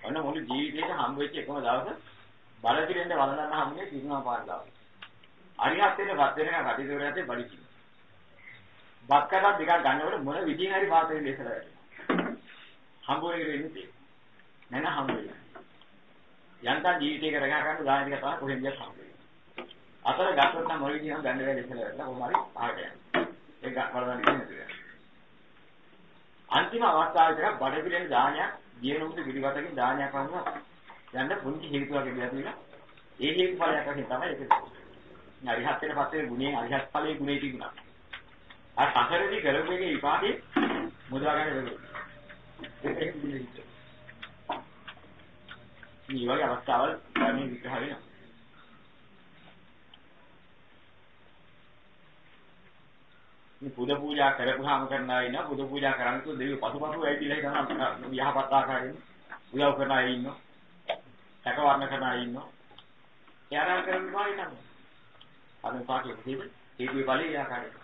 [SPEAKER 2] ඔන්න මුළු ජීවිතේට හම්බ වෙච්ච එකම දවස බල පිරෙන්න වළඳන්න හම්බුනේ පිටුමක් පාන දවස. අරිහත්ත්වයට වත් වෙනකන් කටයුතු කරලා ඇත්තේ බඩ කිව්වා. බත් කඩක් දෙකක් ගන්නකොට මොන විදිහෙන් හරි පාත්‍රයෙන් දෙසලා වැටෙනවා. හම්බුනේ ඉන්නේ නෑ නෑ හම්බුනේ. යන්තම් ජීවිතේ කරගෙන ගන්න දාන ටික තමයි කොහෙන්ද හම්බුනේ. අතර ගත්තොත් නම් මොන විදිහෙන් ගන්න වෙලාව දෙසලා වැටලා කොහොම හරි ආහට යනවා. ඒක වලදන් ඉන්නේ අන්තිම අවස්ථාවේ තමයි බඩ පිරෙන දානයක් දියනුමුද පිළිවෙතකින් දානයක් වන්නවා. යන්න පුංචි හේතුවක් ලැබිලා ඒ හේතු ඵලයක් වශයෙන් තමයි ඒක. අරිහත් වෙන පස්සේ ගුණයෙන් අරිහත් ඵලයේ ගුණේ තිබුණා. අර සතරදී කරපු එකේ විපාකේ මුදවා ගන්න බැහැ. ඒක මේ වගේ අවස්ථාවල් ධර්මයේ විග්‍රහ වෙනවා. මේ පුද පූජා කරපුවාම කරන අය ඉන්නවා පුද පූජා කරන්නේ දෙවියෝ පසුපසු ඇවිල්ලා හිටන යහපත් ආකාරයෙන් උදව් කරන අය ඉන්නවා සැකවර්ණ කරන අය ඉන්නවා. එයාට කරන්න බෑ හිතන්නේ. අද පාටිය හේතු හේතුවේ ඵලයේ ආකාරයට.